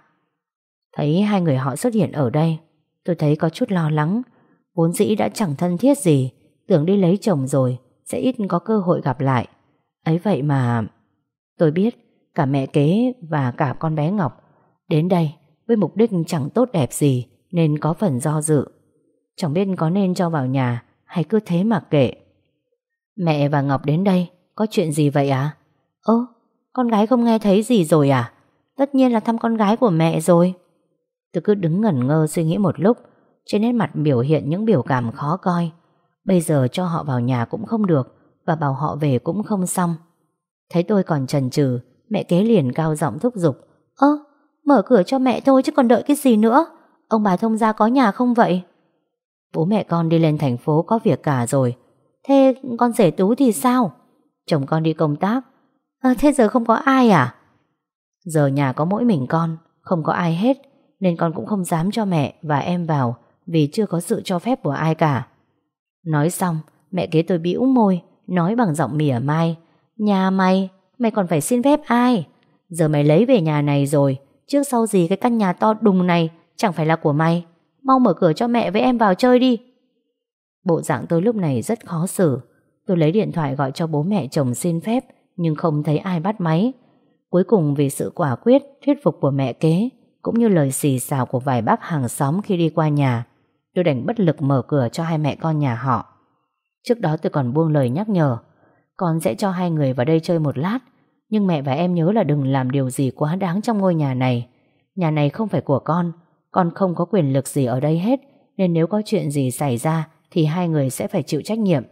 Thấy hai người họ xuất hiện ở đây, Tôi thấy có chút lo lắng. Vốn dĩ đã chẳng thân thiết gì, Tưởng đi lấy chồng rồi, Sẽ ít có cơ hội gặp lại. Ấy vậy mà Tôi biết cả mẹ kế và cả con bé Ngọc Đến đây với mục đích chẳng tốt đẹp gì Nên có phần do dự. Chẳng biết có nên cho vào nhà hay cứ thế mà kệ. Mẹ và Ngọc đến đây Có chuyện gì vậy à Ơ con gái không nghe thấy gì rồi à? Tất nhiên là thăm con gái của mẹ rồi. Tôi cứ đứng ngẩn ngơ suy nghĩ một lúc Trên nét mặt biểu hiện những biểu cảm khó coi. Bây giờ cho họ vào nhà cũng không được Và bảo họ về cũng không xong. Thấy tôi còn chần chừ Mẹ kế liền cao giọng thúc giục. Ơ mở cửa cho mẹ thôi chứ còn đợi cái gì nữa? Ông bà thông gia có nhà không vậy Bố mẹ con đi lên thành phố có việc cả rồi Thế con rể Tú thì sao Chồng con đi công tác à, Thế giờ không có ai à Giờ nhà có mỗi mình con Không có ai hết nên con cũng không dám cho mẹ và em vào vì chưa có sự cho phép của ai cả. Nói xong, mẹ kế tôi bĩu môi, nói bằng giọng mỉa mai. Nhà mày, mày còn phải xin phép ai? Giờ mày lấy về nhà này rồi, trước sau gì cái căn nhà to đùng này chẳng phải là của mày. Mau mở cửa cho mẹ với em vào chơi đi. Bộ dạng tôi lúc này rất khó xử. Tôi lấy điện thoại gọi cho bố mẹ chồng xin phép, nhưng không thấy ai bắt máy. Cuối cùng vì sự quả quyết, thuyết phục của mẹ kế, cũng như lời xì xào của vài bác hàng xóm khi đi qua nhà. Tôi đành bất lực mở cửa cho hai mẹ con nhà họ. Trước đó tôi còn buông lời nhắc nhở, con sẽ cho hai người vào đây chơi một lát, nhưng mẹ và em nhớ là đừng làm điều gì quá đáng trong ngôi nhà này. Nhà này không phải của con, con không có quyền lực gì ở đây hết, nên nếu có chuyện gì xảy ra thì hai người sẽ phải chịu trách nhiệm.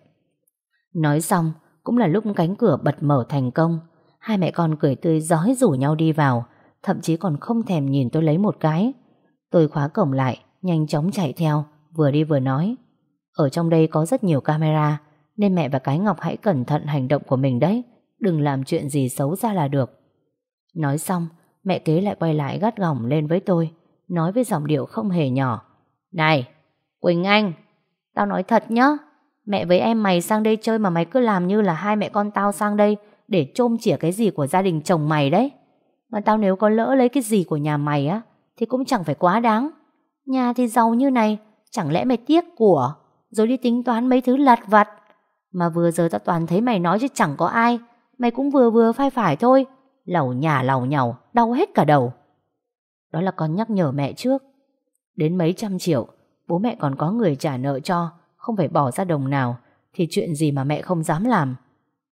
Nói xong, cũng là lúc cánh cửa bật mở thành công. Hai mẹ con cười tươi giói rủ nhau đi vào, thậm chí còn không thèm nhìn tôi lấy một cái. Tôi khóa cổng lại, nhanh chóng chạy theo, vừa đi vừa nói. Ở trong đây có rất nhiều camera, nên mẹ và cái Ngọc hãy cẩn thận hành động của mình đấy, đừng làm chuyện gì xấu ra là được. Nói xong, mẹ kế lại quay lại gắt gỏng lên với tôi, nói với giọng điệu không hề nhỏ. Này, Quỳnh Anh, tao nói thật nhá, mẹ với em mày sang đây chơi mà mày cứ làm như là hai mẹ con tao sang đây để trôm chỉa cái gì của gia đình chồng mày đấy. Mà tao nếu có lỡ lấy cái gì của nhà mày á Thì cũng chẳng phải quá đáng. Nhà thì giàu như này Chẳng lẽ mày tiếc của Rồi đi tính toán mấy thứ lặt vặt. Mà vừa giờ tao toàn thấy mày nói chứ chẳng có ai. Mày cũng vừa vừa phai phải thôi. Lầu nhà lầu nhầu Đau hết cả đầu. Đó là con nhắc nhở mẹ trước. Đến mấy trăm triệu Bố mẹ còn có người trả nợ cho Không phải bỏ ra đồng nào Thì chuyện gì mà mẹ không dám làm?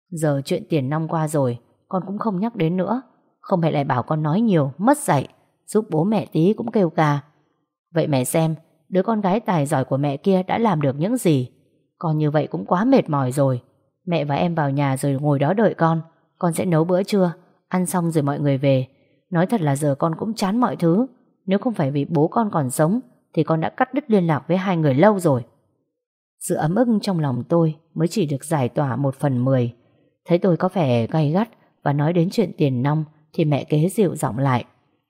Giờ chuyện tiền năm qua rồi Con cũng không nhắc đến nữa. Không phải lại bảo con nói nhiều, mất dạy Giúp bố mẹ tí cũng kêu ca Vậy mẹ xem Đứa con gái tài giỏi của mẹ kia đã làm được những gì? Con như vậy cũng quá mệt mỏi rồi. Mẹ và em vào nhà rồi ngồi đó đợi con. Con sẽ nấu bữa trưa Ăn xong rồi mọi người về. Nói thật là giờ con cũng chán mọi thứ. Nếu không phải vì bố con còn sống Thì con đã cắt đứt liên lạc với hai người lâu rồi. Sự ấm ức trong lòng tôi Mới chỉ được giải tỏa một phần mười. Thấy tôi có vẻ gay gắt Và nói đến chuyện tiền nong thì mẹ kế dịu giọng lại.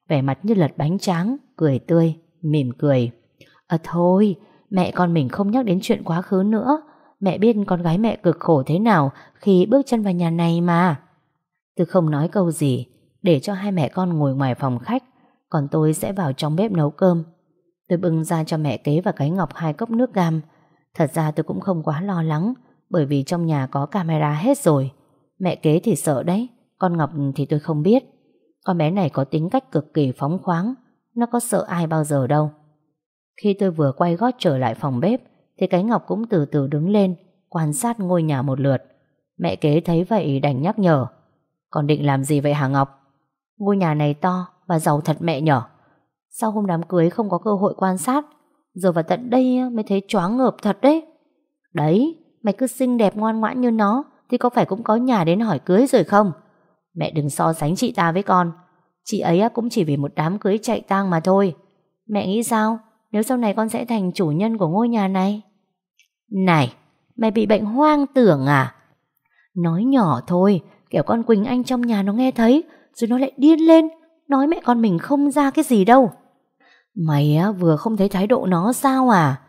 Vẻ mặt như lật bánh tráng Cười tươi, mỉm cười. À thôi, mẹ con mình không nhắc đến chuyện quá khứ nữa. Mẹ biết con gái mẹ cực khổ thế nào Khi bước chân vào nhà này mà. Tôi không nói câu gì để cho hai mẹ con ngồi ngoài phòng khách, Còn tôi sẽ vào trong bếp nấu cơm. Tôi bưng ra cho mẹ kế và cái ngọc hai cốc nước cam Thật ra tôi cũng không quá lo lắng, Bởi vì trong nhà có camera hết rồi. Mẹ kế thì sợ đấy, Con Ngọc thì tôi không biết. Con bé này có tính cách cực kỳ phóng khoáng, Nó có sợ ai bao giờ đâu. Khi tôi vừa quay gót trở lại phòng bếp, Thì cái Ngọc cũng từ từ đứng lên, Quan sát ngôi nhà một lượt. Mẹ kế thấy vậy đành nhắc nhở, Con định làm gì vậy hả Ngọc? Ngôi nhà này to và giàu thật mẹ nhở Sau hôm đám cưới không có cơ hội quan sát, Giờ vào tận đây mới thấy choáng ngợp thật đấy. Đấy, Mày cứ xinh đẹp ngoan ngoãn như nó Thì có phải cũng có nhà đến hỏi cưới rồi không? Mẹ đừng so sánh chị ta với con. Chị ấy cũng chỉ vì một đám cưới chạy tang mà thôi. Mẹ nghĩ sao? Nếu sau này con sẽ thành chủ nhân của ngôi nhà này? Này, Mày bị bệnh hoang tưởng à? Nói nhỏ thôi, Kẻo con Quỳnh Anh trong nhà nó nghe thấy rồi nó lại điên lên Nói mẹ con mình không ra cái gì đâu. Mày á, vừa không thấy thái độ nó sao à?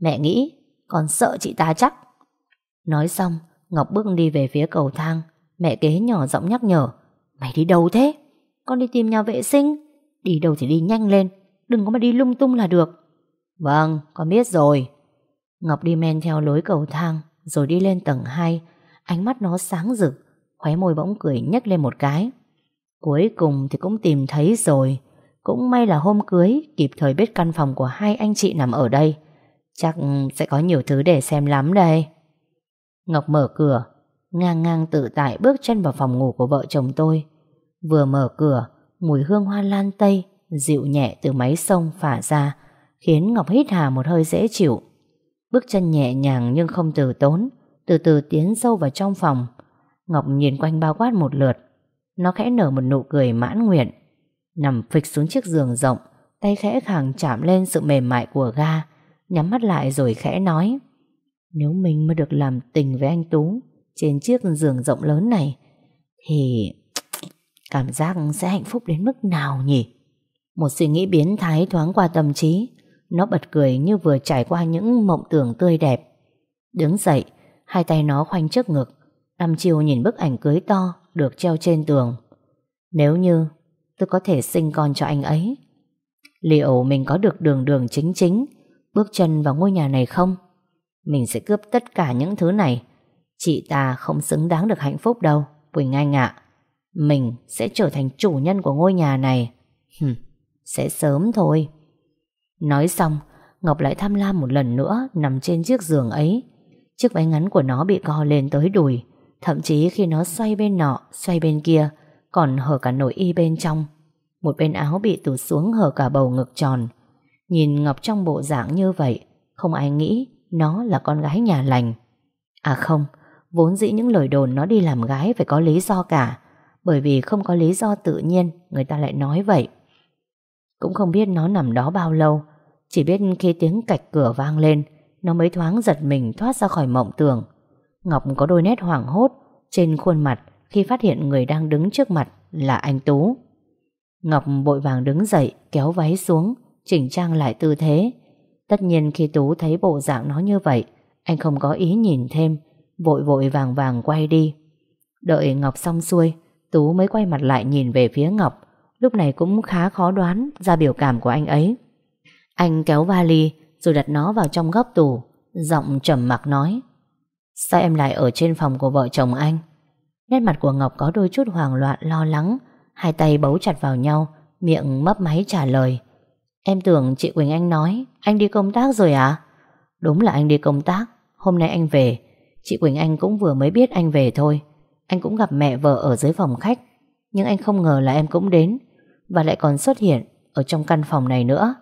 Mẹ nghĩ còn sợ chị ta chắc. Nói xong Ngọc bước đi về phía cầu thang. Mẹ kế nhỏ giọng nhắc nhở Mày đi đâu thế? Con đi tìm nhà vệ sinh. Đi đâu thì đi nhanh lên Đừng có mà đi lung tung là được. Vâng con biết rồi. Ngọc đi men theo lối cầu thang Rồi đi lên tầng 2 Ánh mắt nó sáng rực Khóe môi bỗng cười nhếch lên một cái. Cuối cùng thì cũng tìm thấy rồi. Cũng may là hôm cưới, Kịp thời biết căn phòng của hai anh chị nằm ở đây. Chắc sẽ có nhiều thứ để xem lắm đây. Ngọc mở cửa, Ngang ngang tự tại bước chân vào phòng ngủ của vợ chồng tôi. Vừa mở cửa, Mùi hương hoa lan tây, Dịu nhẹ từ máy sông phả ra, Khiến Ngọc hít hà một hơi dễ chịu. Bước chân nhẹ nhàng nhưng không từ tốn, Từ từ tiến sâu vào trong phòng. Ngọc nhìn quanh bao quát một lượt nó khẽ nở một nụ cười mãn nguyện. Nằm phịch xuống chiếc giường rộng, Tay khẽ khàng chạm lên sự mềm mại của ga, Nhắm mắt lại rồi khẽ nói, Nếu mình mà được làm tình với anh Tú Trên chiếc giường rộng lớn này, Thì Cảm giác sẽ hạnh phúc đến mức nào nhỉ? Một suy nghĩ biến thái thoáng qua tâm trí, Nó bật cười như vừa trải qua những mộng tưởng tươi đẹp. Đứng dậy, Hai tay nó khoanh trước ngực, Năm chiều nhìn bức ảnh cưới to được treo trên tường. Nếu như tôi có thể sinh con cho anh ấy Liệu mình có được đường đường chính chính Bước chân vào ngôi nhà này không? Mình sẽ cướp tất cả những thứ này. Chị ta không xứng đáng được hạnh phúc đâu Quỳnh Anh ạ. Mình sẽ trở thành chủ nhân của ngôi nhà này. Hừm, Sẽ sớm thôi. Nói xong Ngọc lại tham lam một lần nữa Nằm trên chiếc giường ấy. Chiếc váy ngắn của nó bị co lên tới đùi. Thậm chí khi nó xoay bên nọ, Xoay bên kia, Còn hở cả nội y bên trong. Một bên áo bị tụt xuống hở cả bầu ngực tròn. Nhìn Ngọc trong bộ dạng như vậy, Không ai nghĩ Nó là con gái nhà lành. À không, Vốn dĩ những lời đồn nó đi làm gái Phải có lý do cả. Bởi vì không có lý do tự nhiên, Người ta lại nói vậy. Cũng không biết nó nằm đó bao lâu. Chỉ biết khi tiếng cạch cửa vang lên, Nó mới thoáng giật mình thoát ra khỏi mộng tưởng. Ngọc có đôi nét hoảng hốt Trên khuôn mặt Khi phát hiện người đang đứng trước mặt Là anh Tú. Ngọc bội vàng đứng dậy, Kéo váy xuống, Chỉnh trang lại tư thế. Tất nhiên khi Tú thấy bộ dạng nó như vậy, Anh không có ý nhìn thêm, Vội vội vàng vàng quay đi. Đợi Ngọc xong xuôi, Tú mới quay mặt lại nhìn về phía Ngọc. Lúc này cũng khá khó đoán ra biểu cảm của anh ấy. Anh kéo vali Rồi đặt nó vào trong góc tủ, Giọng trầm mặc nói. Sao em lại ở trên phòng của vợ chồng anh? Nét mặt của Ngọc có đôi chút hoảng loạn, lo lắng. Hai tay bấu chặt vào nhau, Miệng mấp máy trả lời. Em tưởng chị Quỳnh Anh nói, Anh đi công tác rồi à? Đúng là anh đi công tác. Hôm nay anh về. Chị Quỳnh Anh cũng vừa mới biết anh về thôi. Anh cũng gặp mẹ vợ ở dưới phòng khách. Nhưng anh không ngờ là em cũng đến. Và lại còn xuất hiện Ở trong căn phòng này nữa.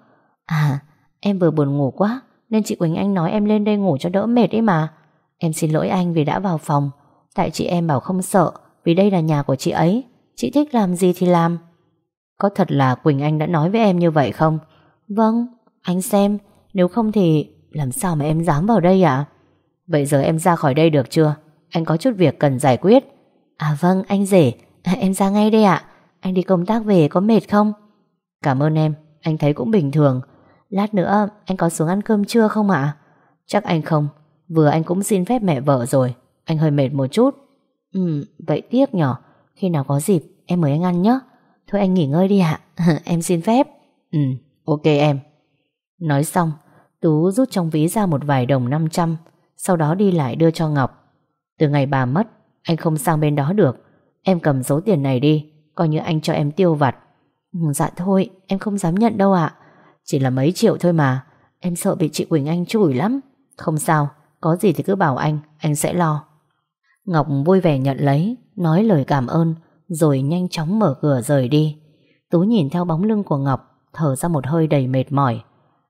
À em vừa buồn ngủ quá, Nên chị Quỳnh Anh nói em lên đây ngủ cho đỡ mệt ấy mà. Em xin lỗi anh vì đã vào phòng. Tại chị em bảo không sợ Vì đây là nhà của chị ấy. Chị thích làm gì thì làm. Có thật là Quỳnh Anh đã nói với em như vậy không? Vâng Anh xem. Nếu không thì làm sao mà em dám vào đây ạ? Vậy giờ em ra khỏi đây được chưa? Anh có chút việc cần giải quyết. À vâng anh rể. À, Em ra ngay đây ạ. Anh đi công tác về có mệt không? Cảm ơn em Anh thấy cũng bình thường. Lát nữa anh có xuống ăn cơm trưa không ạ? Chắc anh không. Vừa anh cũng xin phép mẹ vợ rồi. Anh hơi mệt một chút. Ừ vậy tiếc nhỏ Khi nào có dịp em mời anh ăn nhé. Thôi anh nghỉ ngơi đi ạ. <laughs> Em xin phép. Ừ ok em. Nói xong Tú rút trong ví ra một vài đồng 500 Sau đó đi lại đưa cho Ngọc. Từ ngày bà mất Anh không sang bên đó được. Em cầm số tiền này đi Coi như anh cho em tiêu vặt. Ừ, Dạ thôi em không dám nhận đâu ạ. Chỉ là mấy triệu thôi mà. Em sợ bị chị Quỳnh Anh chửi lắm. Không sao. Có gì thì cứ bảo anh Anh sẽ lo. Ngọc vui vẻ nhận lấy Nói lời cảm ơn Rồi nhanh chóng mở cửa rời đi. Tú nhìn theo bóng lưng của Ngọc Thở ra một hơi đầy mệt mỏi.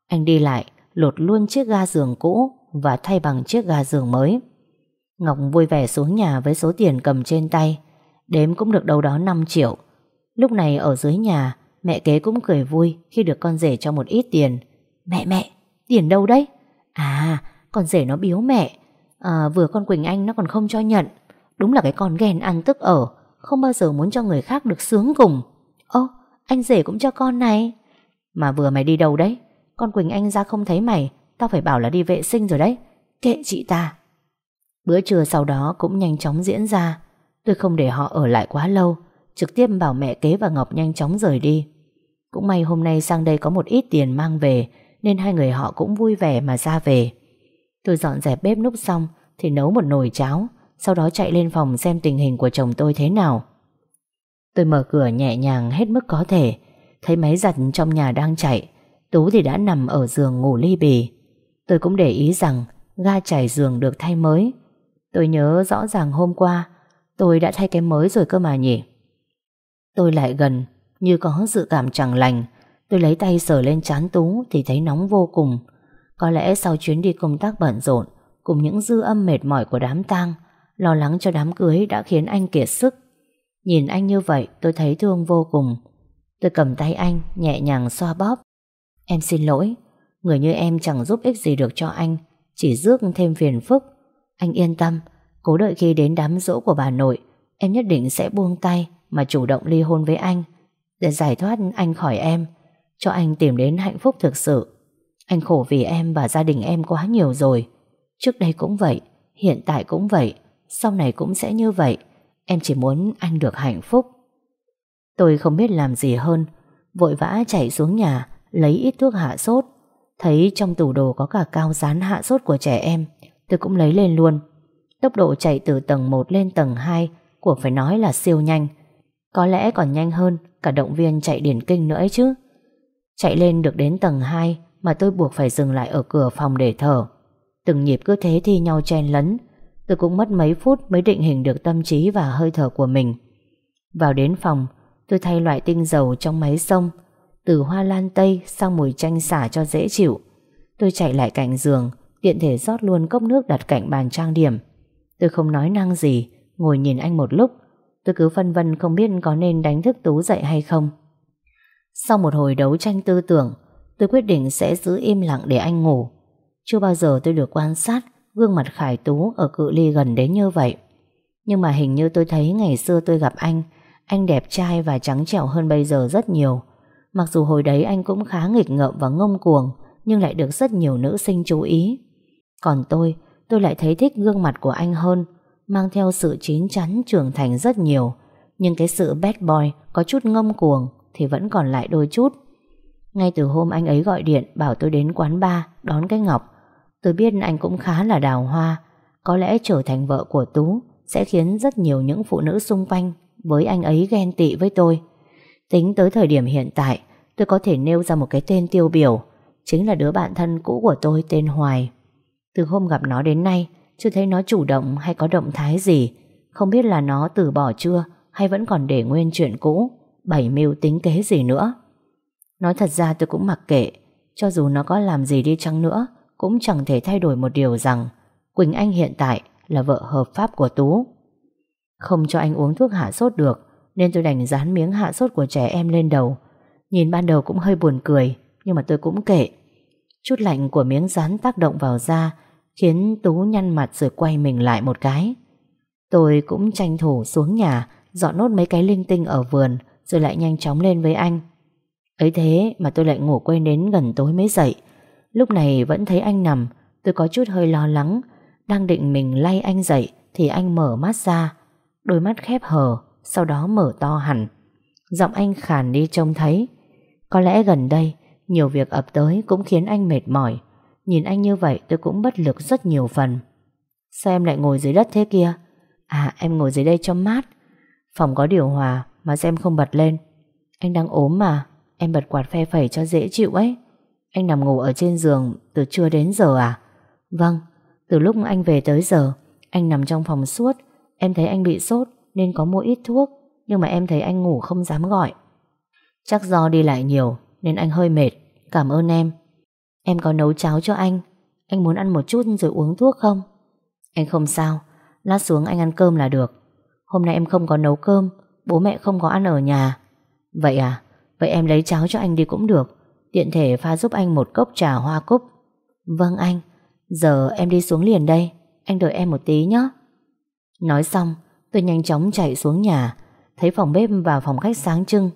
Anh đi lại lột luôn chiếc ga giường cũ Và thay bằng chiếc ga giường mới. Ngọc vui vẻ xuống nhà với số tiền cầm trên tay. Đếm cũng được đâu đó 5 triệu. Lúc này ở dưới nhà Mẹ kế cũng cười vui khi được con rể cho một ít tiền. Mẹ mẹ, tiền đâu đấy? À, con rể nó biếu mẹ. À, Vừa con Quỳnh Anh nó còn không cho nhận. Đúng là cái con ghen ăn tức ở Không bao giờ muốn cho người khác được sướng cùng. Ô, anh rể cũng cho con này. Mà vừa mày đi đâu đấy? Con Quỳnh Anh ra không thấy mày Tao phải bảo là đi vệ sinh rồi đấy. Kệ chị ta. Bữa trưa sau đó cũng nhanh chóng diễn ra. Tôi không để họ ở lại quá lâu Trực tiếp bảo mẹ kế và Ngọc nhanh chóng rời đi. Cũng may hôm nay sang đây có một ít tiền mang về Nên hai người họ cũng vui vẻ mà ra về. Tôi dọn dẹp bếp núc xong Thì nấu một nồi cháo, Sau đó chạy lên phòng xem tình hình của chồng tôi thế nào. Tôi mở cửa nhẹ nhàng hết mức có thể, Thấy máy giặt trong nhà đang chạy, Tú thì đã nằm ở giường ngủ ly bì. Tôi cũng để ý rằng Ga chảy giường được thay mới. Tôi nhớ rõ ràng hôm qua, Tôi đã thay cái mới rồi cơ mà nhỉ. Tôi lại gần, Như có dự cảm chẳng lành. Tôi lấy tay sờ lên chán Tú Thì thấy nóng vô cùng. Có lẽ sau chuyến đi công tác bận rộn, Cùng những dư âm mệt mỏi của đám tang, Lo lắng cho đám cưới đã khiến anh kiệt sức. Nhìn anh như vậy, tôi thấy thương vô cùng. Tôi cầm tay anh, Nhẹ nhàng xoa bóp. Em xin lỗi, Người như em chẳng giúp ích gì được cho anh, Chỉ rước thêm phiền phức. Anh yên tâm, Cố đợi khi đến đám dỗ của bà nội, Em nhất định sẽ buông tay Mà chủ động ly hôn với anh. Để giải thoát anh khỏi em, Cho anh tìm đến hạnh phúc thực sự. Anh khổ vì em và gia đình em quá nhiều rồi. Trước đây cũng vậy, Hiện tại cũng vậy, Sau này cũng sẽ như vậy. Em chỉ muốn anh được hạnh phúc. Tôi không biết làm gì hơn. Vội vã chạy xuống nhà, Lấy ít thuốc hạ sốt. Thấy trong tủ đồ có cả cao dán hạ sốt của trẻ em, Tôi cũng lấy lên luôn. Tốc độ chạy từ tầng 1 lên tầng 2 Của phải nói là siêu nhanh. Có lẽ còn nhanh hơn Cả động viên chạy điển kinh nữa ấy chứ. Chạy lên được đến tầng 2 mà tôi buộc phải dừng lại ở cửa phòng để thở. Từng nhịp cứ thế thi nhau chen lấn, Tôi cũng mất mấy phút Mới định hình được tâm trí và hơi thở của mình. Vào đến phòng, Tôi thay loại tinh dầu trong máy sông Từ hoa lan tây sang mùi chanh xả cho dễ chịu. Tôi chạy lại cạnh giường, Tiện thể rót luôn cốc nước đặt cạnh bàn trang điểm. Tôi không nói năng gì, Ngồi nhìn anh một lúc. Tôi cứ phân vân không biết có nên đánh thức Tú dậy hay không. Sau một hồi đấu tranh tư tưởng Tôi quyết định sẽ giữ im lặng để anh ngủ. Chưa bao giờ tôi được quan sát Gương mặt Khải Tú ở cự ly gần đến như vậy. Nhưng mà hình như tôi thấy ngày xưa tôi gặp anh Anh đẹp trai và trắng trẻo hơn bây giờ rất nhiều. Mặc dù hồi đấy anh cũng khá nghịch ngợm và ngông cuồng, Nhưng lại được rất nhiều nữ sinh chú ý. Còn tôi Tôi lại thấy thích gương mặt của anh hơn, Mang theo sự chín chắn trưởng thành rất nhiều. Nhưng cái sự bad boy Có chút ngông cuồng Thì vẫn còn lại đôi chút. Ngay từ hôm anh ấy gọi điện, Bảo tôi đến quán bar, đón cái Ngọc. Tôi biết anh cũng khá là đào hoa. Có lẽ trở thành vợ của Tú Sẽ khiến rất nhiều những phụ nữ xung quanh Với anh ấy ghen tị với tôi. Tính tới thời điểm hiện tại, Tôi có thể nêu ra một cái tên tiêu biểu, Chính là đứa bạn thân cũ của tôi tên Hoài. Từ hôm gặp nó đến nay, Chưa thấy nó chủ động hay có động thái gì. Không biết là nó từ bỏ chưa, Hay vẫn còn để nguyên chuyện cũ Bảy mưu tính kế gì nữa. Nói thật ra tôi cũng mặc kệ Cho dù nó có làm gì đi chăng nữa, Cũng chẳng thể thay đổi một điều rằng Quỳnh Anh hiện tại là vợ hợp pháp của Tú Không cho anh uống thuốc hạ sốt được, Nên tôi đành dán miếng hạ sốt của trẻ em lên đầu Nhìn ban đầu cũng hơi buồn cười, Nhưng mà tôi cũng kệ Chút lạnh của miếng rán tác động vào da khiến Tú nhăn mặt rồi quay mình lại một cái. Tôi cũng tranh thủ xuống nhà, dọn nốt mấy cái linh tinh ở vườn, rồi lại nhanh chóng lên với anh. Ấy thế mà tôi lại ngủ quên đến gần tối mới dậy. Lúc này vẫn thấy anh nằm, tôi có chút hơi lo lắng. Đang định mình lay anh dậy Thì anh mở mắt ra. Đôi mắt khép hờ, Sau đó mở to hẳn. Giọng anh khàn đi trông thấy. Có lẽ gần đây, Nhiều việc ập tới cũng khiến anh mệt mỏi. Nhìn anh như vậy, tôi cũng bất lực rất nhiều phần. Sao em lại ngồi dưới đất thế kia? À em ngồi dưới đây cho mát. Phòng có điều hòa Mà xem không bật lên. Anh đang ốm mà. Em bật quạt phe phẩy cho dễ chịu ấy. Anh nằm ngủ ở trên giường Từ trưa đến giờ à? Vâng Từ lúc anh về tới giờ, Anh nằm trong phòng suốt. Em thấy anh bị sốt Nên có mua ít thuốc, Nhưng mà em thấy anh ngủ không dám gọi. Chắc do đi lại nhiều Nên anh hơi mệt. Cảm ơn em. Em có nấu cháo cho anh. Anh muốn ăn một chút rồi uống thuốc không? Anh không sao. Lát xuống anh ăn cơm là được. Hôm nay em không có nấu cơm. Bố mẹ không có ăn ở nhà. Vậy à? Vậy em lấy cháo cho anh đi cũng được. Tiện thể pha giúp anh một cốc trà hoa cúc. Vâng anh. Giờ em đi xuống liền đây. Anh đợi em một tí nhé Nói xong, tôi nhanh chóng chạy xuống nhà. Thấy phòng bếp và phòng khách sáng trưng.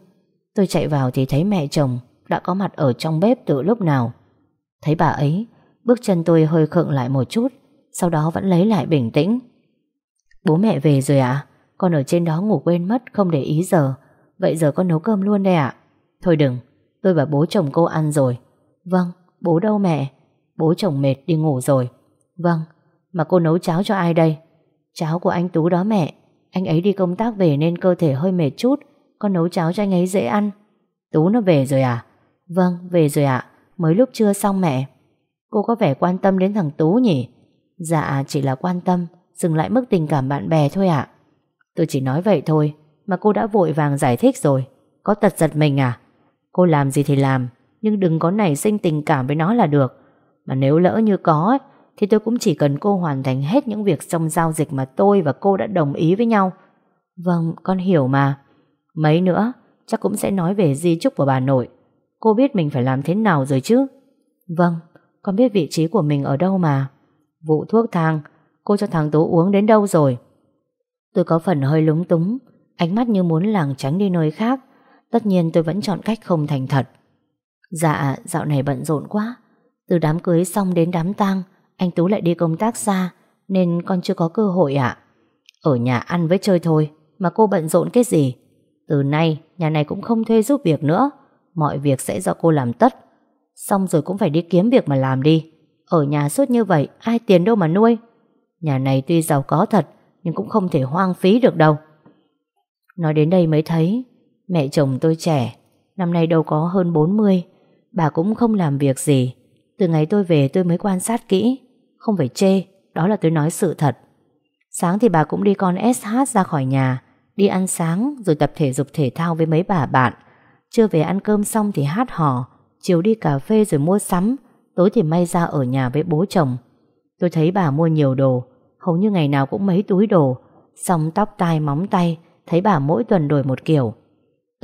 Tôi chạy vào thì thấy mẹ chồng Đã có mặt ở trong bếp từ lúc nào. Thấy bà ấy, Bước chân tôi hơi khựng lại một chút, Sau đó vẫn lấy lại bình tĩnh. Bố mẹ về rồi ạ. À? Con ở trên đó ngủ quên mất, Không để ý giờ. Vậy giờ con nấu cơm luôn đây ạ. Thôi đừng, Tôi và bố chồng cô ăn rồi. Vâng Bố đâu mẹ? Bố chồng mệt đi ngủ rồi. Vâng Mà cô nấu cháo cho ai đây? Cháo của anh Tú đó mẹ. Anh ấy đi công tác về nên cơ thể hơi mệt chút. Con nấu cháo cho anh ấy dễ ăn. Tú nó về rồi à? Vâng về rồi ạ. Mới lúc trưa xong mẹ. Cô có vẻ quan tâm đến thằng Tú nhỉ? Dạ chỉ là quan tâm. Dừng lại mức tình cảm bạn bè thôi ạ. Tôi chỉ nói vậy thôi, Mà cô đã vội vàng giải thích rồi. Có tật giật mình à? Cô làm gì thì làm Nhưng đừng có nảy sinh tình cảm với nó là được. Mà nếu lỡ như có ấy, Thì tôi cũng chỉ cần cô hoàn thành hết những việc trong giao dịch Mà tôi và cô đã đồng ý với nhau. Vâng con hiểu mà. Mấy nữa chắc cũng sẽ nói về di chúc của bà nội. Cô biết mình phải làm thế nào rồi chứ? Vâng Con biết vị trí của mình ở đâu mà. Vụ thuốc thang Cô cho thằng Tú uống đến đâu rồi? Tôi có phần hơi lúng túng Ánh mắt như muốn lảng tránh đi nơi khác. Tất nhiên tôi vẫn chọn cách không thành thật. Dạ dạo này bận rộn quá. Từ đám cưới xong đến đám tang, Anh Tú lại đi công tác xa, Nên con chưa có cơ hội ạ. Ở nhà ăn với chơi thôi, Mà cô bận rộn cái gì? Từ nay, nhà này cũng không thuê giúp việc nữa. Mọi việc sẽ do cô làm tất. Xong rồi cũng phải đi kiếm việc mà làm đi. Ở nhà suốt như vậy, Ai tiền đâu mà nuôi. Nhà này tuy giàu có thật, Nhưng cũng không thể hoang phí được đâu. Nói đến đây mới thấy Mẹ chồng tôi trẻ, Năm nay đâu có hơn 40 Bà cũng không làm việc gì. Từ ngày tôi về tôi mới quan sát kỹ, Không phải chê, Đó là tôi nói sự thật. Sáng thì bà cũng đi con SH ra khỏi nhà, Đi ăn sáng rồi tập thể dục thể thao với mấy bà bạn. Chưa về ăn cơm xong thì hát hò, Chiều đi cà phê rồi mua sắm, Tối thì may ra ở nhà với bố chồng. Tôi thấy bà mua nhiều đồ, Hầu như ngày nào cũng mấy túi đồ, Xong tóc tai, móng tay, Thấy bà mỗi tuần đổi một kiểu.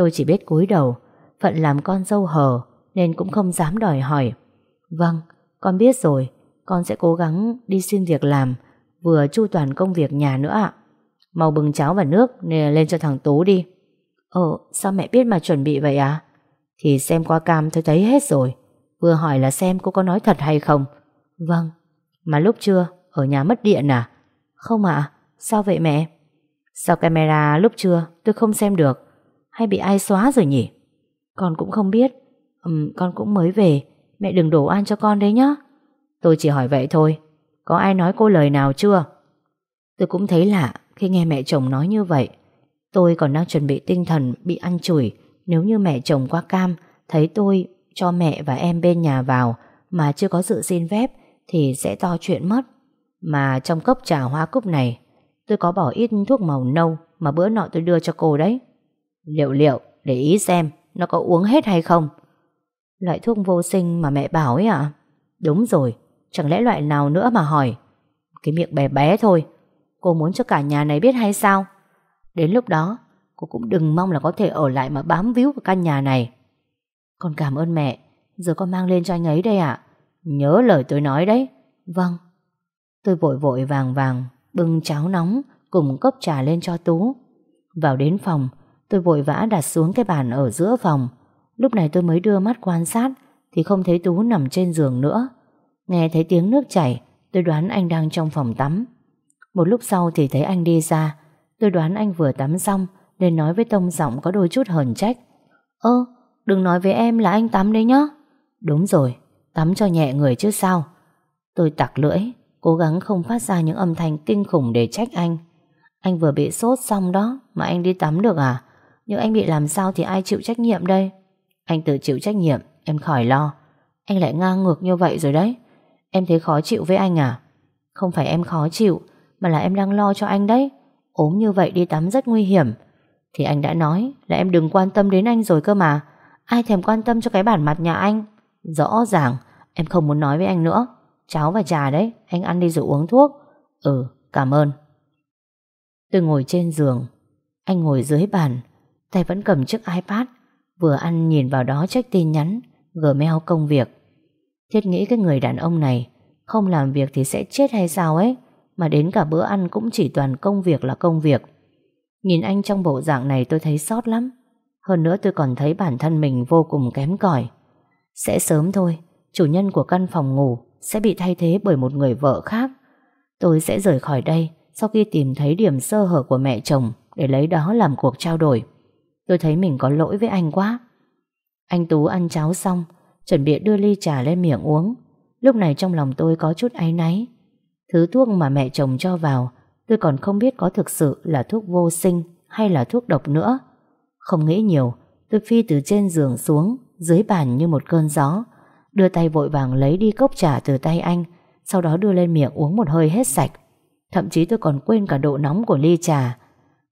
Tôi chỉ biết cúi đầu Phận làm con dâu hờ Nên cũng không dám đòi hỏi. Vâng, con biết rồi Con sẽ cố gắng đi xin việc làm Vừa chu toàn công việc nhà nữa ạ. Mau bừng cháo và nước Nên lên cho thằng Tú đi. Ờ, sao mẹ biết mà chuẩn bị vậy à Thì xem qua cam tôi thấy hết rồi Vừa hỏi là xem cô có nói thật hay không. Vâng Mà lúc trưa ở nhà mất điện à? Không ạ, sao vậy mẹ? Sao camera lúc trưa tôi không xem được? Hay bị ai xóa rồi nhỉ? Con cũng không biết. Ừm, con cũng mới về. Mẹ đừng đổ ăn cho con đấy nhá. Tôi chỉ hỏi vậy thôi. Có ai nói cô lời nào chưa? Tôi cũng thấy lạ khi nghe mẹ chồng nói như vậy. Tôi còn đang chuẩn bị tinh thần Bị ăn chửi Nếu như mẹ chồng qua cam Thấy tôi cho mẹ và em bên nhà vào Mà chưa có sự xin phép Thì sẽ to chuyện mất. Mà trong cốc trà hoa cúc này Tôi có bỏ ít thuốc màu nâu Mà bữa nọ tôi đưa cho cô đấy. Liệu liệu, để ý xem Nó có uống hết hay không. Loại thuốc vô sinh mà mẹ bảo ấy ạ. Đúng rồi, Chẳng lẽ loại nào nữa mà hỏi? Cái miệng bé bé thôi, Cô muốn cho cả nhà này biết hay sao? Đến lúc đó, Cô cũng đừng mong là có thể ở lại mà bám víu vào căn nhà này. Con cảm ơn mẹ, Giờ con mang lên cho anh ấy đây ạ. Nhớ lời tôi nói đấy. Vâng. Tôi vội vội vàng vàng, Bưng cháo nóng cùng cốc trà lên cho Tú. Vào đến phòng Tôi vội vã đặt xuống cái bàn ở giữa phòng Lúc này tôi mới đưa mắt quan sát Thì không thấy Tú nằm trên giường nữa Nghe thấy tiếng nước chảy tôi đoán anh đang trong phòng tắm. Một lúc sau thì thấy anh đi ra, tôi đoán anh vừa tắm xong nên nói với tông giọng có đôi chút hờn trách. Ơ, đừng nói với em là anh tắm đấy nhá. Đúng rồi, tắm cho nhẹ người chứ sao. Tôi tặc lưỡi, cố gắng không phát ra những âm thanh kinh khủng để trách anh. Anh vừa bị sốt xong đó mà anh đi tắm được à? Nhưng anh bị làm sao thì ai chịu trách nhiệm đây? Anh tự chịu trách nhiệm, em khỏi lo. Anh lại ngang ngược như vậy rồi đấy. Em thấy khó chịu với anh à? Không phải em khó chịu, mà là em đang lo cho anh đấy. ốm như vậy đi tắm rất nguy hiểm. Thì anh đã nói là em đừng quan tâm đến anh rồi cơ mà. Ai thèm quan tâm cho cái bản mặt nhà anh? Rõ ràng, em không muốn nói với anh nữa. Cháo và trà đấy, anh ăn đi rồi uống thuốc. Ừ, cảm ơn. Tôi ngồi trên giường, anh ngồi dưới bàn, tay vẫn cầm chiếc iPad, vừa ăn nhìn vào đó check tin nhắn, gmail công việc. Thiết nghĩ cái người đàn ông này không làm việc thì sẽ chết hay sao ấy, mà đến cả bữa ăn cũng chỉ toàn công việc là công việc. Nhìn anh trong bộ dạng này tôi thấy sót lắm. Hơn nữa tôi còn thấy bản thân mình vô cùng kém cỏi. Sẽ sớm thôi, chủ nhân của căn phòng ngủ sẽ bị thay thế bởi một người vợ khác. Tôi sẽ rời khỏi đây sau khi tìm thấy điểm sơ hở của mẹ chồng để lấy đó làm cuộc trao đổi. Tôi thấy mình có lỗi với anh quá. Anh Tú ăn cháo xong, chuẩn bị đưa ly trà lên miệng uống. Lúc này trong lòng tôi có chút áy náy. Thứ thuốc mà mẹ chồng cho vào, tôi còn không biết có thực sự là thuốc vô sinh hay là thuốc độc nữa. Không nghĩ nhiều, tôi phi từ trên giường xuống, dưới bàn như một cơn gió, đưa tay vội vàng lấy đi cốc trà từ tay anh, sau đó đưa lên miệng uống một hơi hết sạch. Thậm chí tôi còn quên cả độ nóng của ly trà.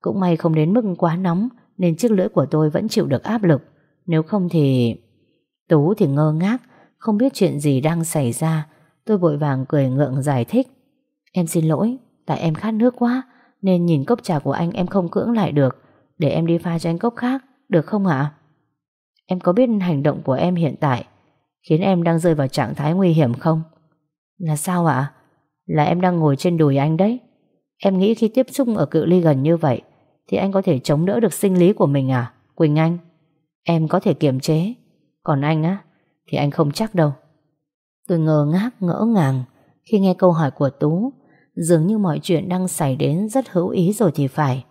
Cũng may không đến mức quá nóng, nên chiếc lưỡi của tôi vẫn chịu được áp lực. Nếu không thì... Tú thì ngơ ngác, không biết chuyện gì đang xảy ra. Tôi vội vàng cười ngượng giải thích. Em xin lỗi, tại em khát nước quá, nên nhìn cốc trà của anh em không cưỡng lại được. Để em đi pha cho anh cốc khác, được không ạ? Em có biết hành động của em hiện tại khiến em đang rơi vào trạng thái nguy hiểm không? Là sao ạ? Là em đang ngồi trên đùi anh đấy. Em nghĩ khi tiếp xúc ở cự ly gần như vậy thì anh có thể chống đỡ được sinh lý của mình à? Quỳnh Anh, em có thể kiềm chế. Còn anh á, thì anh không chắc đâu. Tôi ngờ ngác ngỡ ngàng khi nghe câu hỏi của Tú. Dường như mọi chuyện đang xảy đến rất hữu ý rồi thì phải.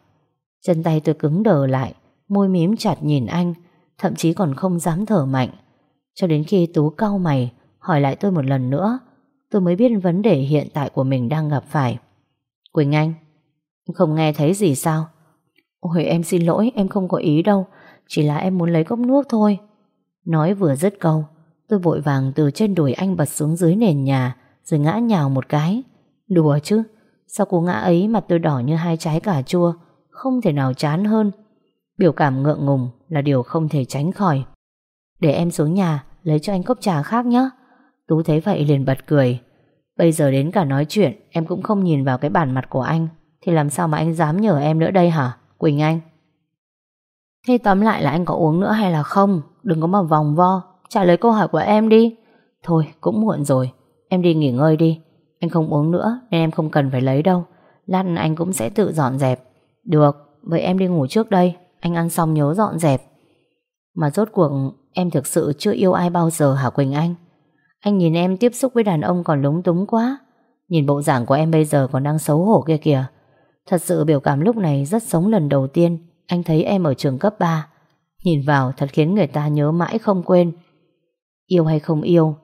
Chân tay tôi cứng đờ lại, môi mím chặt nhìn anh, thậm chí còn không dám thở mạnh. Cho đến khi Tú cau mày, hỏi lại tôi một lần nữa, tôi mới biết vấn đề hiện tại của mình đang gặp phải. Quỳnh Anh, không nghe thấy gì sao? Ôi em xin lỗi, em không có ý đâu, chỉ là em muốn lấy cốc nước thôi. Nói vừa dứt câu, tôi vội vàng từ trên đùi anh bật xuống dưới nền nhà, rồi ngã nhào một cái. Đùa chứ, sao cú ngã ấy mặt tôi đỏ như hai trái cà chua, không thể nào chán hơn. Biểu cảm ngượng ngùng là điều không thể tránh khỏi. Để em xuống nhà, lấy cho anh cốc trà khác nhé. Tú thấy vậy liền bật cười. Bây giờ đến cả nói chuyện, em cũng không nhìn vào cái bản mặt của anh, thì làm sao mà anh dám nhờ em nữa đây hả, Quỳnh Anh? Thế tóm lại là anh có uống nữa hay là không? Đừng có mà vòng vo, trả lời câu hỏi của em đi. Thôi, cũng muộn rồi, em đi nghỉ ngơi đi. Anh không uống nữa nên em không cần phải lấy đâu. Lát anh cũng sẽ tự dọn dẹp. Được, vậy em đi ngủ trước đây. Anh ăn xong nhớ dọn dẹp. Mà rốt cuộc em thực sự chưa yêu ai bao giờ hả Quỳnh Anh? Anh nhìn em tiếp xúc với đàn ông còn lúng túng quá. Nhìn bộ dạng của em bây giờ còn đang xấu hổ kia kìa. Thật sự biểu cảm lúc này rất sống lần đầu tiên anh thấy em ở trường cấp 3. Nhìn vào thật khiến người ta nhớ mãi không quên. Yêu hay không yêu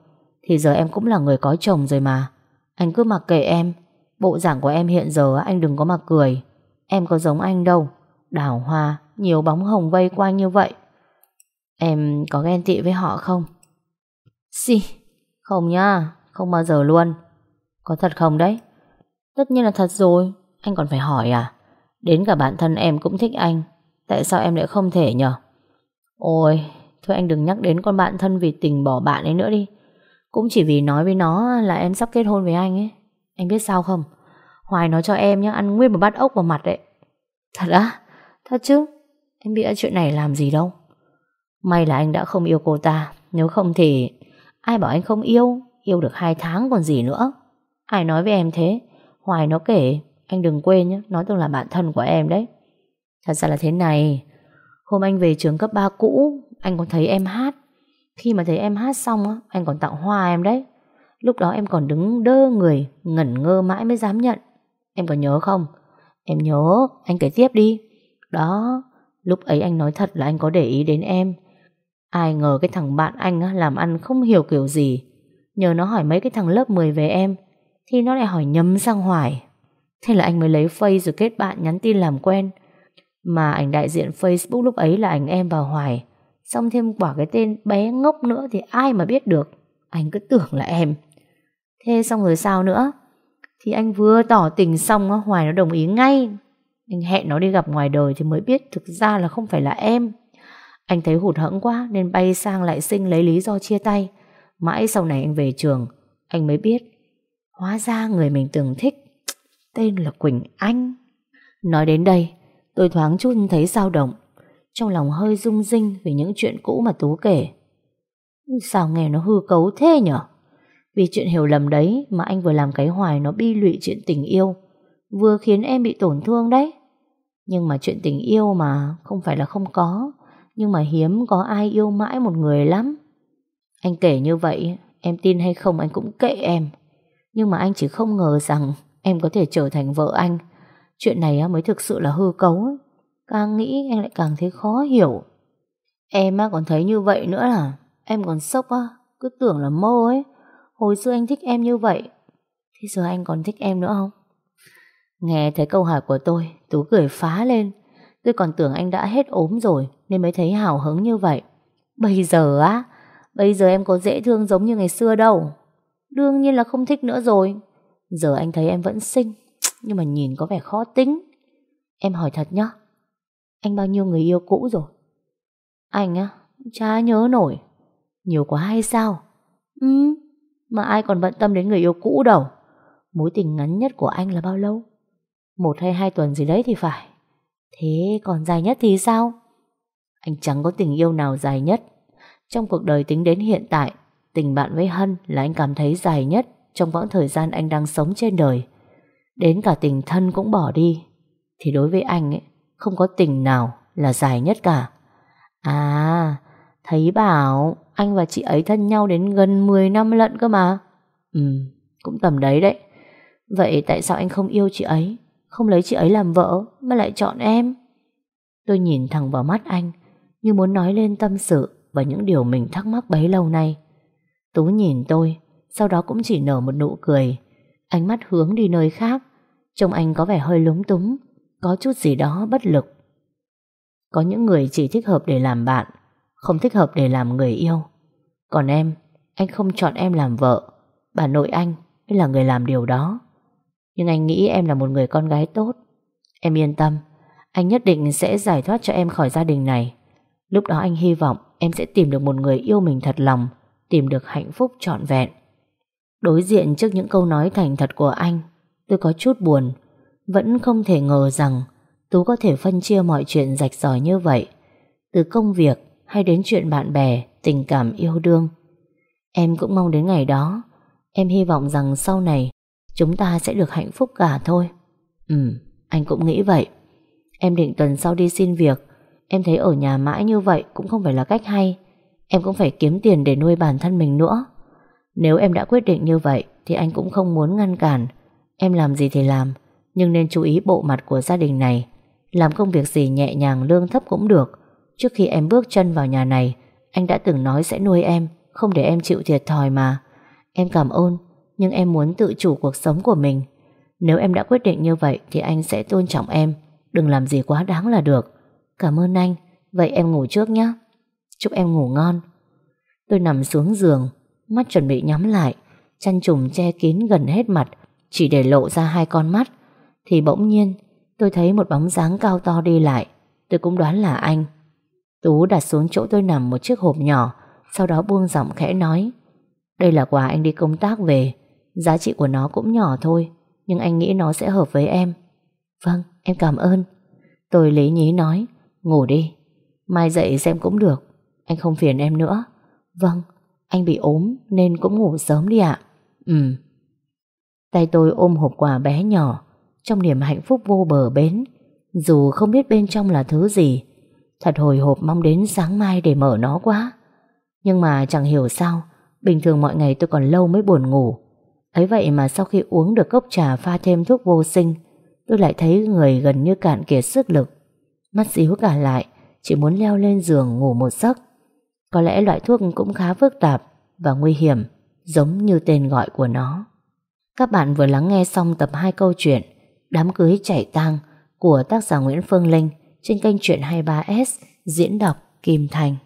thì giờ em cũng là người có chồng rồi mà. Anh cứ mặc kệ em. Bộ dạng của em hiện giờ anh đừng có mà cười. Em có giống anh đâu. Đào hoa, nhiều bóng hồng vây quanh như vậy. Em có ghen tị với họ không? Xì, không nha, không bao giờ luôn. Có thật không đấy? Tất nhiên là thật rồi, anh còn phải hỏi à? Đến cả bản thân em cũng thích anh. Tại sao em lại không thể nhở? Ôi, thôi anh đừng nhắc đến con bạn thân vì tình bỏ bạn ấy nữa đi. Cũng chỉ vì nói với nó là em sắp kết hôn với anh ấy. Anh biết sao không? Hoài nói cho em nhé ăn nguyên một bát ốc vào mặt đấy. Thật á? Thật chứ? Em bị chuyện này làm gì đâu. May là anh đã không yêu cô ta. Nếu không thì... Ai bảo anh không yêu? Yêu được hai tháng còn gì nữa. Ai nói với em thế? Hoài nó kể. Anh đừng quên nhé, nó từng là bạn thân của em đấy. Thật ra là thế này. Hôm anh về trường cấp 3 cũ, anh còn thấy em hát. Khi mà thấy em hát xong, anh còn tặng hoa em đấy. Lúc đó em còn đứng đơ người Ngẩn ngơ mãi mới dám nhận Em có nhớ không Em nhớ anh kể tiếp đi Đó Lúc ấy anh nói thật là anh có để ý đến em Ai ngờ cái thằng bạn anh á, làm ăn không hiểu kiểu gì Nhờ nó hỏi mấy cái thằng lớp 10 về em Thì nó lại hỏi nhầm sang Hoài Thế là anh mới lấy Face rồi kết bạn nhắn tin làm quen. Mà ảnh đại diện Facebook lúc ấy là ảnh em và Hoài. Xong thêm quả cái tên bé ngốc nữa Thì ai mà biết được. Anh cứ tưởng là em. Thế xong rồi sao nữa? Thì anh vừa tỏ tình xong Hoài nó đồng ý ngay. Anh hẹn nó đi gặp ngoài đời Thì mới biết thực ra là không phải là em. Anh thấy hụt hẫng quá Nên bay sang lại sinh lấy lý do chia tay. Mãi sau này anh về trường, Anh mới biết Hóa ra người mình từng thích Tên là Quỳnh Anh. Nói đến đây, Tôi thoáng chút thấy dao động. Trong lòng hơi rung rinh Vì những chuyện cũ mà Tú kể. Sao nghe nó hư cấu thế nhở? Vì chuyện hiểu lầm đấy Mà anh vừa làm cái hoài nó bi lụy chuyện tình yêu, Vừa khiến em bị tổn thương đấy. Nhưng mà chuyện tình yêu mà Không phải là không có, Nhưng mà hiếm có ai yêu mãi một người lắm. Anh kể như vậy, Em tin hay không anh cũng kệ em. Nhưng mà anh chỉ không ngờ rằng Em có thể trở thành vợ anh. Chuyện này mới thực sự là hư cấu Càng nghĩ anh lại càng thấy khó hiểu. Em còn thấy như vậy nữa là Em còn sốc á. Cứ tưởng là mơ ấy. Hồi xưa anh thích em như vậy. Thế giờ anh còn thích em nữa không? Nghe thấy câu hỏi của tôi, Tú cười phá lên. Tôi còn tưởng anh đã hết ốm rồi Nên mới thấy hào hứng như vậy. Bây giờ á, Bây giờ em có dễ thương giống như ngày xưa đâu. Đương nhiên là không thích nữa rồi. Giờ anh thấy em vẫn xinh, Nhưng mà nhìn có vẻ khó tính. Em hỏi thật nhá, Anh bao nhiêu người yêu cũ rồi? Anh á, Chả nhớ nổi. Nhiều quá hay sao? Ừ Mà ai còn bận tâm đến người yêu cũ đâu. Mối tình ngắn nhất của anh là bao lâu? Một hay hai tuần gì đấy thì phải. Thế còn dài nhất thì sao? Anh chẳng có tình yêu nào dài nhất. Trong cuộc đời tính đến hiện tại, Tình bạn với Hân là anh cảm thấy dài nhất trong quãng thời gian anh đang sống trên đời. Đến cả tình thân cũng bỏ đi. Thì đối với anh ấy, không có tình nào là dài nhất cả. À, thấy bảo anh và chị ấy thân nhau đến gần 10 năm lận cơ mà. Ừ, cũng tầm đấy đấy. Vậy tại sao anh không yêu chị ấy, không lấy chị ấy làm vợ mà lại chọn em? Tôi nhìn thẳng vào mắt anh, như muốn nói lên tâm sự và những điều mình thắc mắc bấy lâu nay. Tú nhìn tôi, sau đó cũng chỉ nở một nụ cười. Ánh mắt hướng đi nơi khác, trông anh có vẻ hơi lúng túng, có chút gì đó bất lực. Có những người chỉ thích hợp để làm bạn, không thích hợp để làm người yêu. Còn em, anh không chọn em làm vợ, bà nội anh mới là người làm điều đó. Nhưng anh nghĩ em là một người con gái tốt. Em yên tâm, anh nhất định sẽ giải thoát cho em khỏi gia đình này. Lúc đó anh hy vọng em sẽ tìm được một người yêu mình thật lòng, tìm được hạnh phúc trọn vẹn. Đối diện trước những câu nói thành thật của anh, tôi có chút buồn, vẫn không thể ngờ rằng Tú có thể phân chia mọi chuyện rạch ròi như vậy, từ công việc hay đến chuyện bạn bè, tình cảm yêu đương. Em cũng mong đến ngày đó, em hy vọng rằng sau này chúng ta sẽ được hạnh phúc cả thôi. Ừ, anh cũng nghĩ vậy. Em định tuần sau đi xin việc, em thấy ở nhà mãi như vậy cũng không phải là cách hay. Em cũng phải kiếm tiền để nuôi bản thân mình nữa. Nếu em đã quyết định như vậy, Thì anh cũng không muốn ngăn cản. Em làm gì thì làm, Nhưng nên chú ý bộ mặt của gia đình này. Làm công việc gì nhẹ nhàng, lương thấp cũng được. Trước khi em bước chân vào nhà này, Anh đã từng nói sẽ nuôi em, Không để em chịu thiệt thòi mà. Em cảm ơn, Nhưng em muốn tự chủ cuộc sống của mình. Nếu em đã quyết định như vậy, Thì anh sẽ tôn trọng em. Đừng làm gì quá đáng là được. Cảm ơn anh. Vậy em ngủ trước nhé Chúc em ngủ ngon. Tôi nằm xuống giường. Mắt chuẩn bị nhắm lại, Chăn trùm che kín gần hết mặt, Chỉ để lộ ra hai con mắt. Thì bỗng nhiên, tôi thấy một bóng dáng cao to đi lại. Tôi cũng đoán là anh. Tú đặt xuống chỗ tôi nằm một chiếc hộp nhỏ, Sau đó buông giọng khẽ nói. Đây là quà anh đi công tác về. Giá trị của nó cũng nhỏ thôi, Nhưng anh nghĩ nó sẽ hợp với em. Vâng em cảm ơn. Tôi lý nhí nói, Ngủ đi. Mai dậy xem cũng được. Anh không phiền em nữa. Vâng anh bị ốm nên cũng ngủ sớm đi ạ. Ừ. Tay tôi ôm hộp quà bé nhỏ, trong niềm hạnh phúc vô bờ bến, dù không biết bên trong là thứ gì. Thật hồi hộp mong đến sáng mai để mở nó quá. Nhưng mà chẳng hiểu sao, Bình thường mọi ngày tôi còn lâu mới buồn ngủ Ấy vậy mà sau khi uống được cốc trà pha thêm thuốc vô sinh Tôi lại thấy người gần như cạn kiệt sức lực Mắt díu cả lại Chỉ muốn leo lên giường ngủ một giấc có lẽ loại thuốc cũng khá phức tạp Và nguy hiểm, Giống như tên gọi của nó. Các bạn vừa lắng nghe xong tập 2 câu chuyện Đám cưới chảy tang Của tác giả Nguyễn Phương Linh Trên kênh Chuyện 23S Diễn đọc Kim Thành.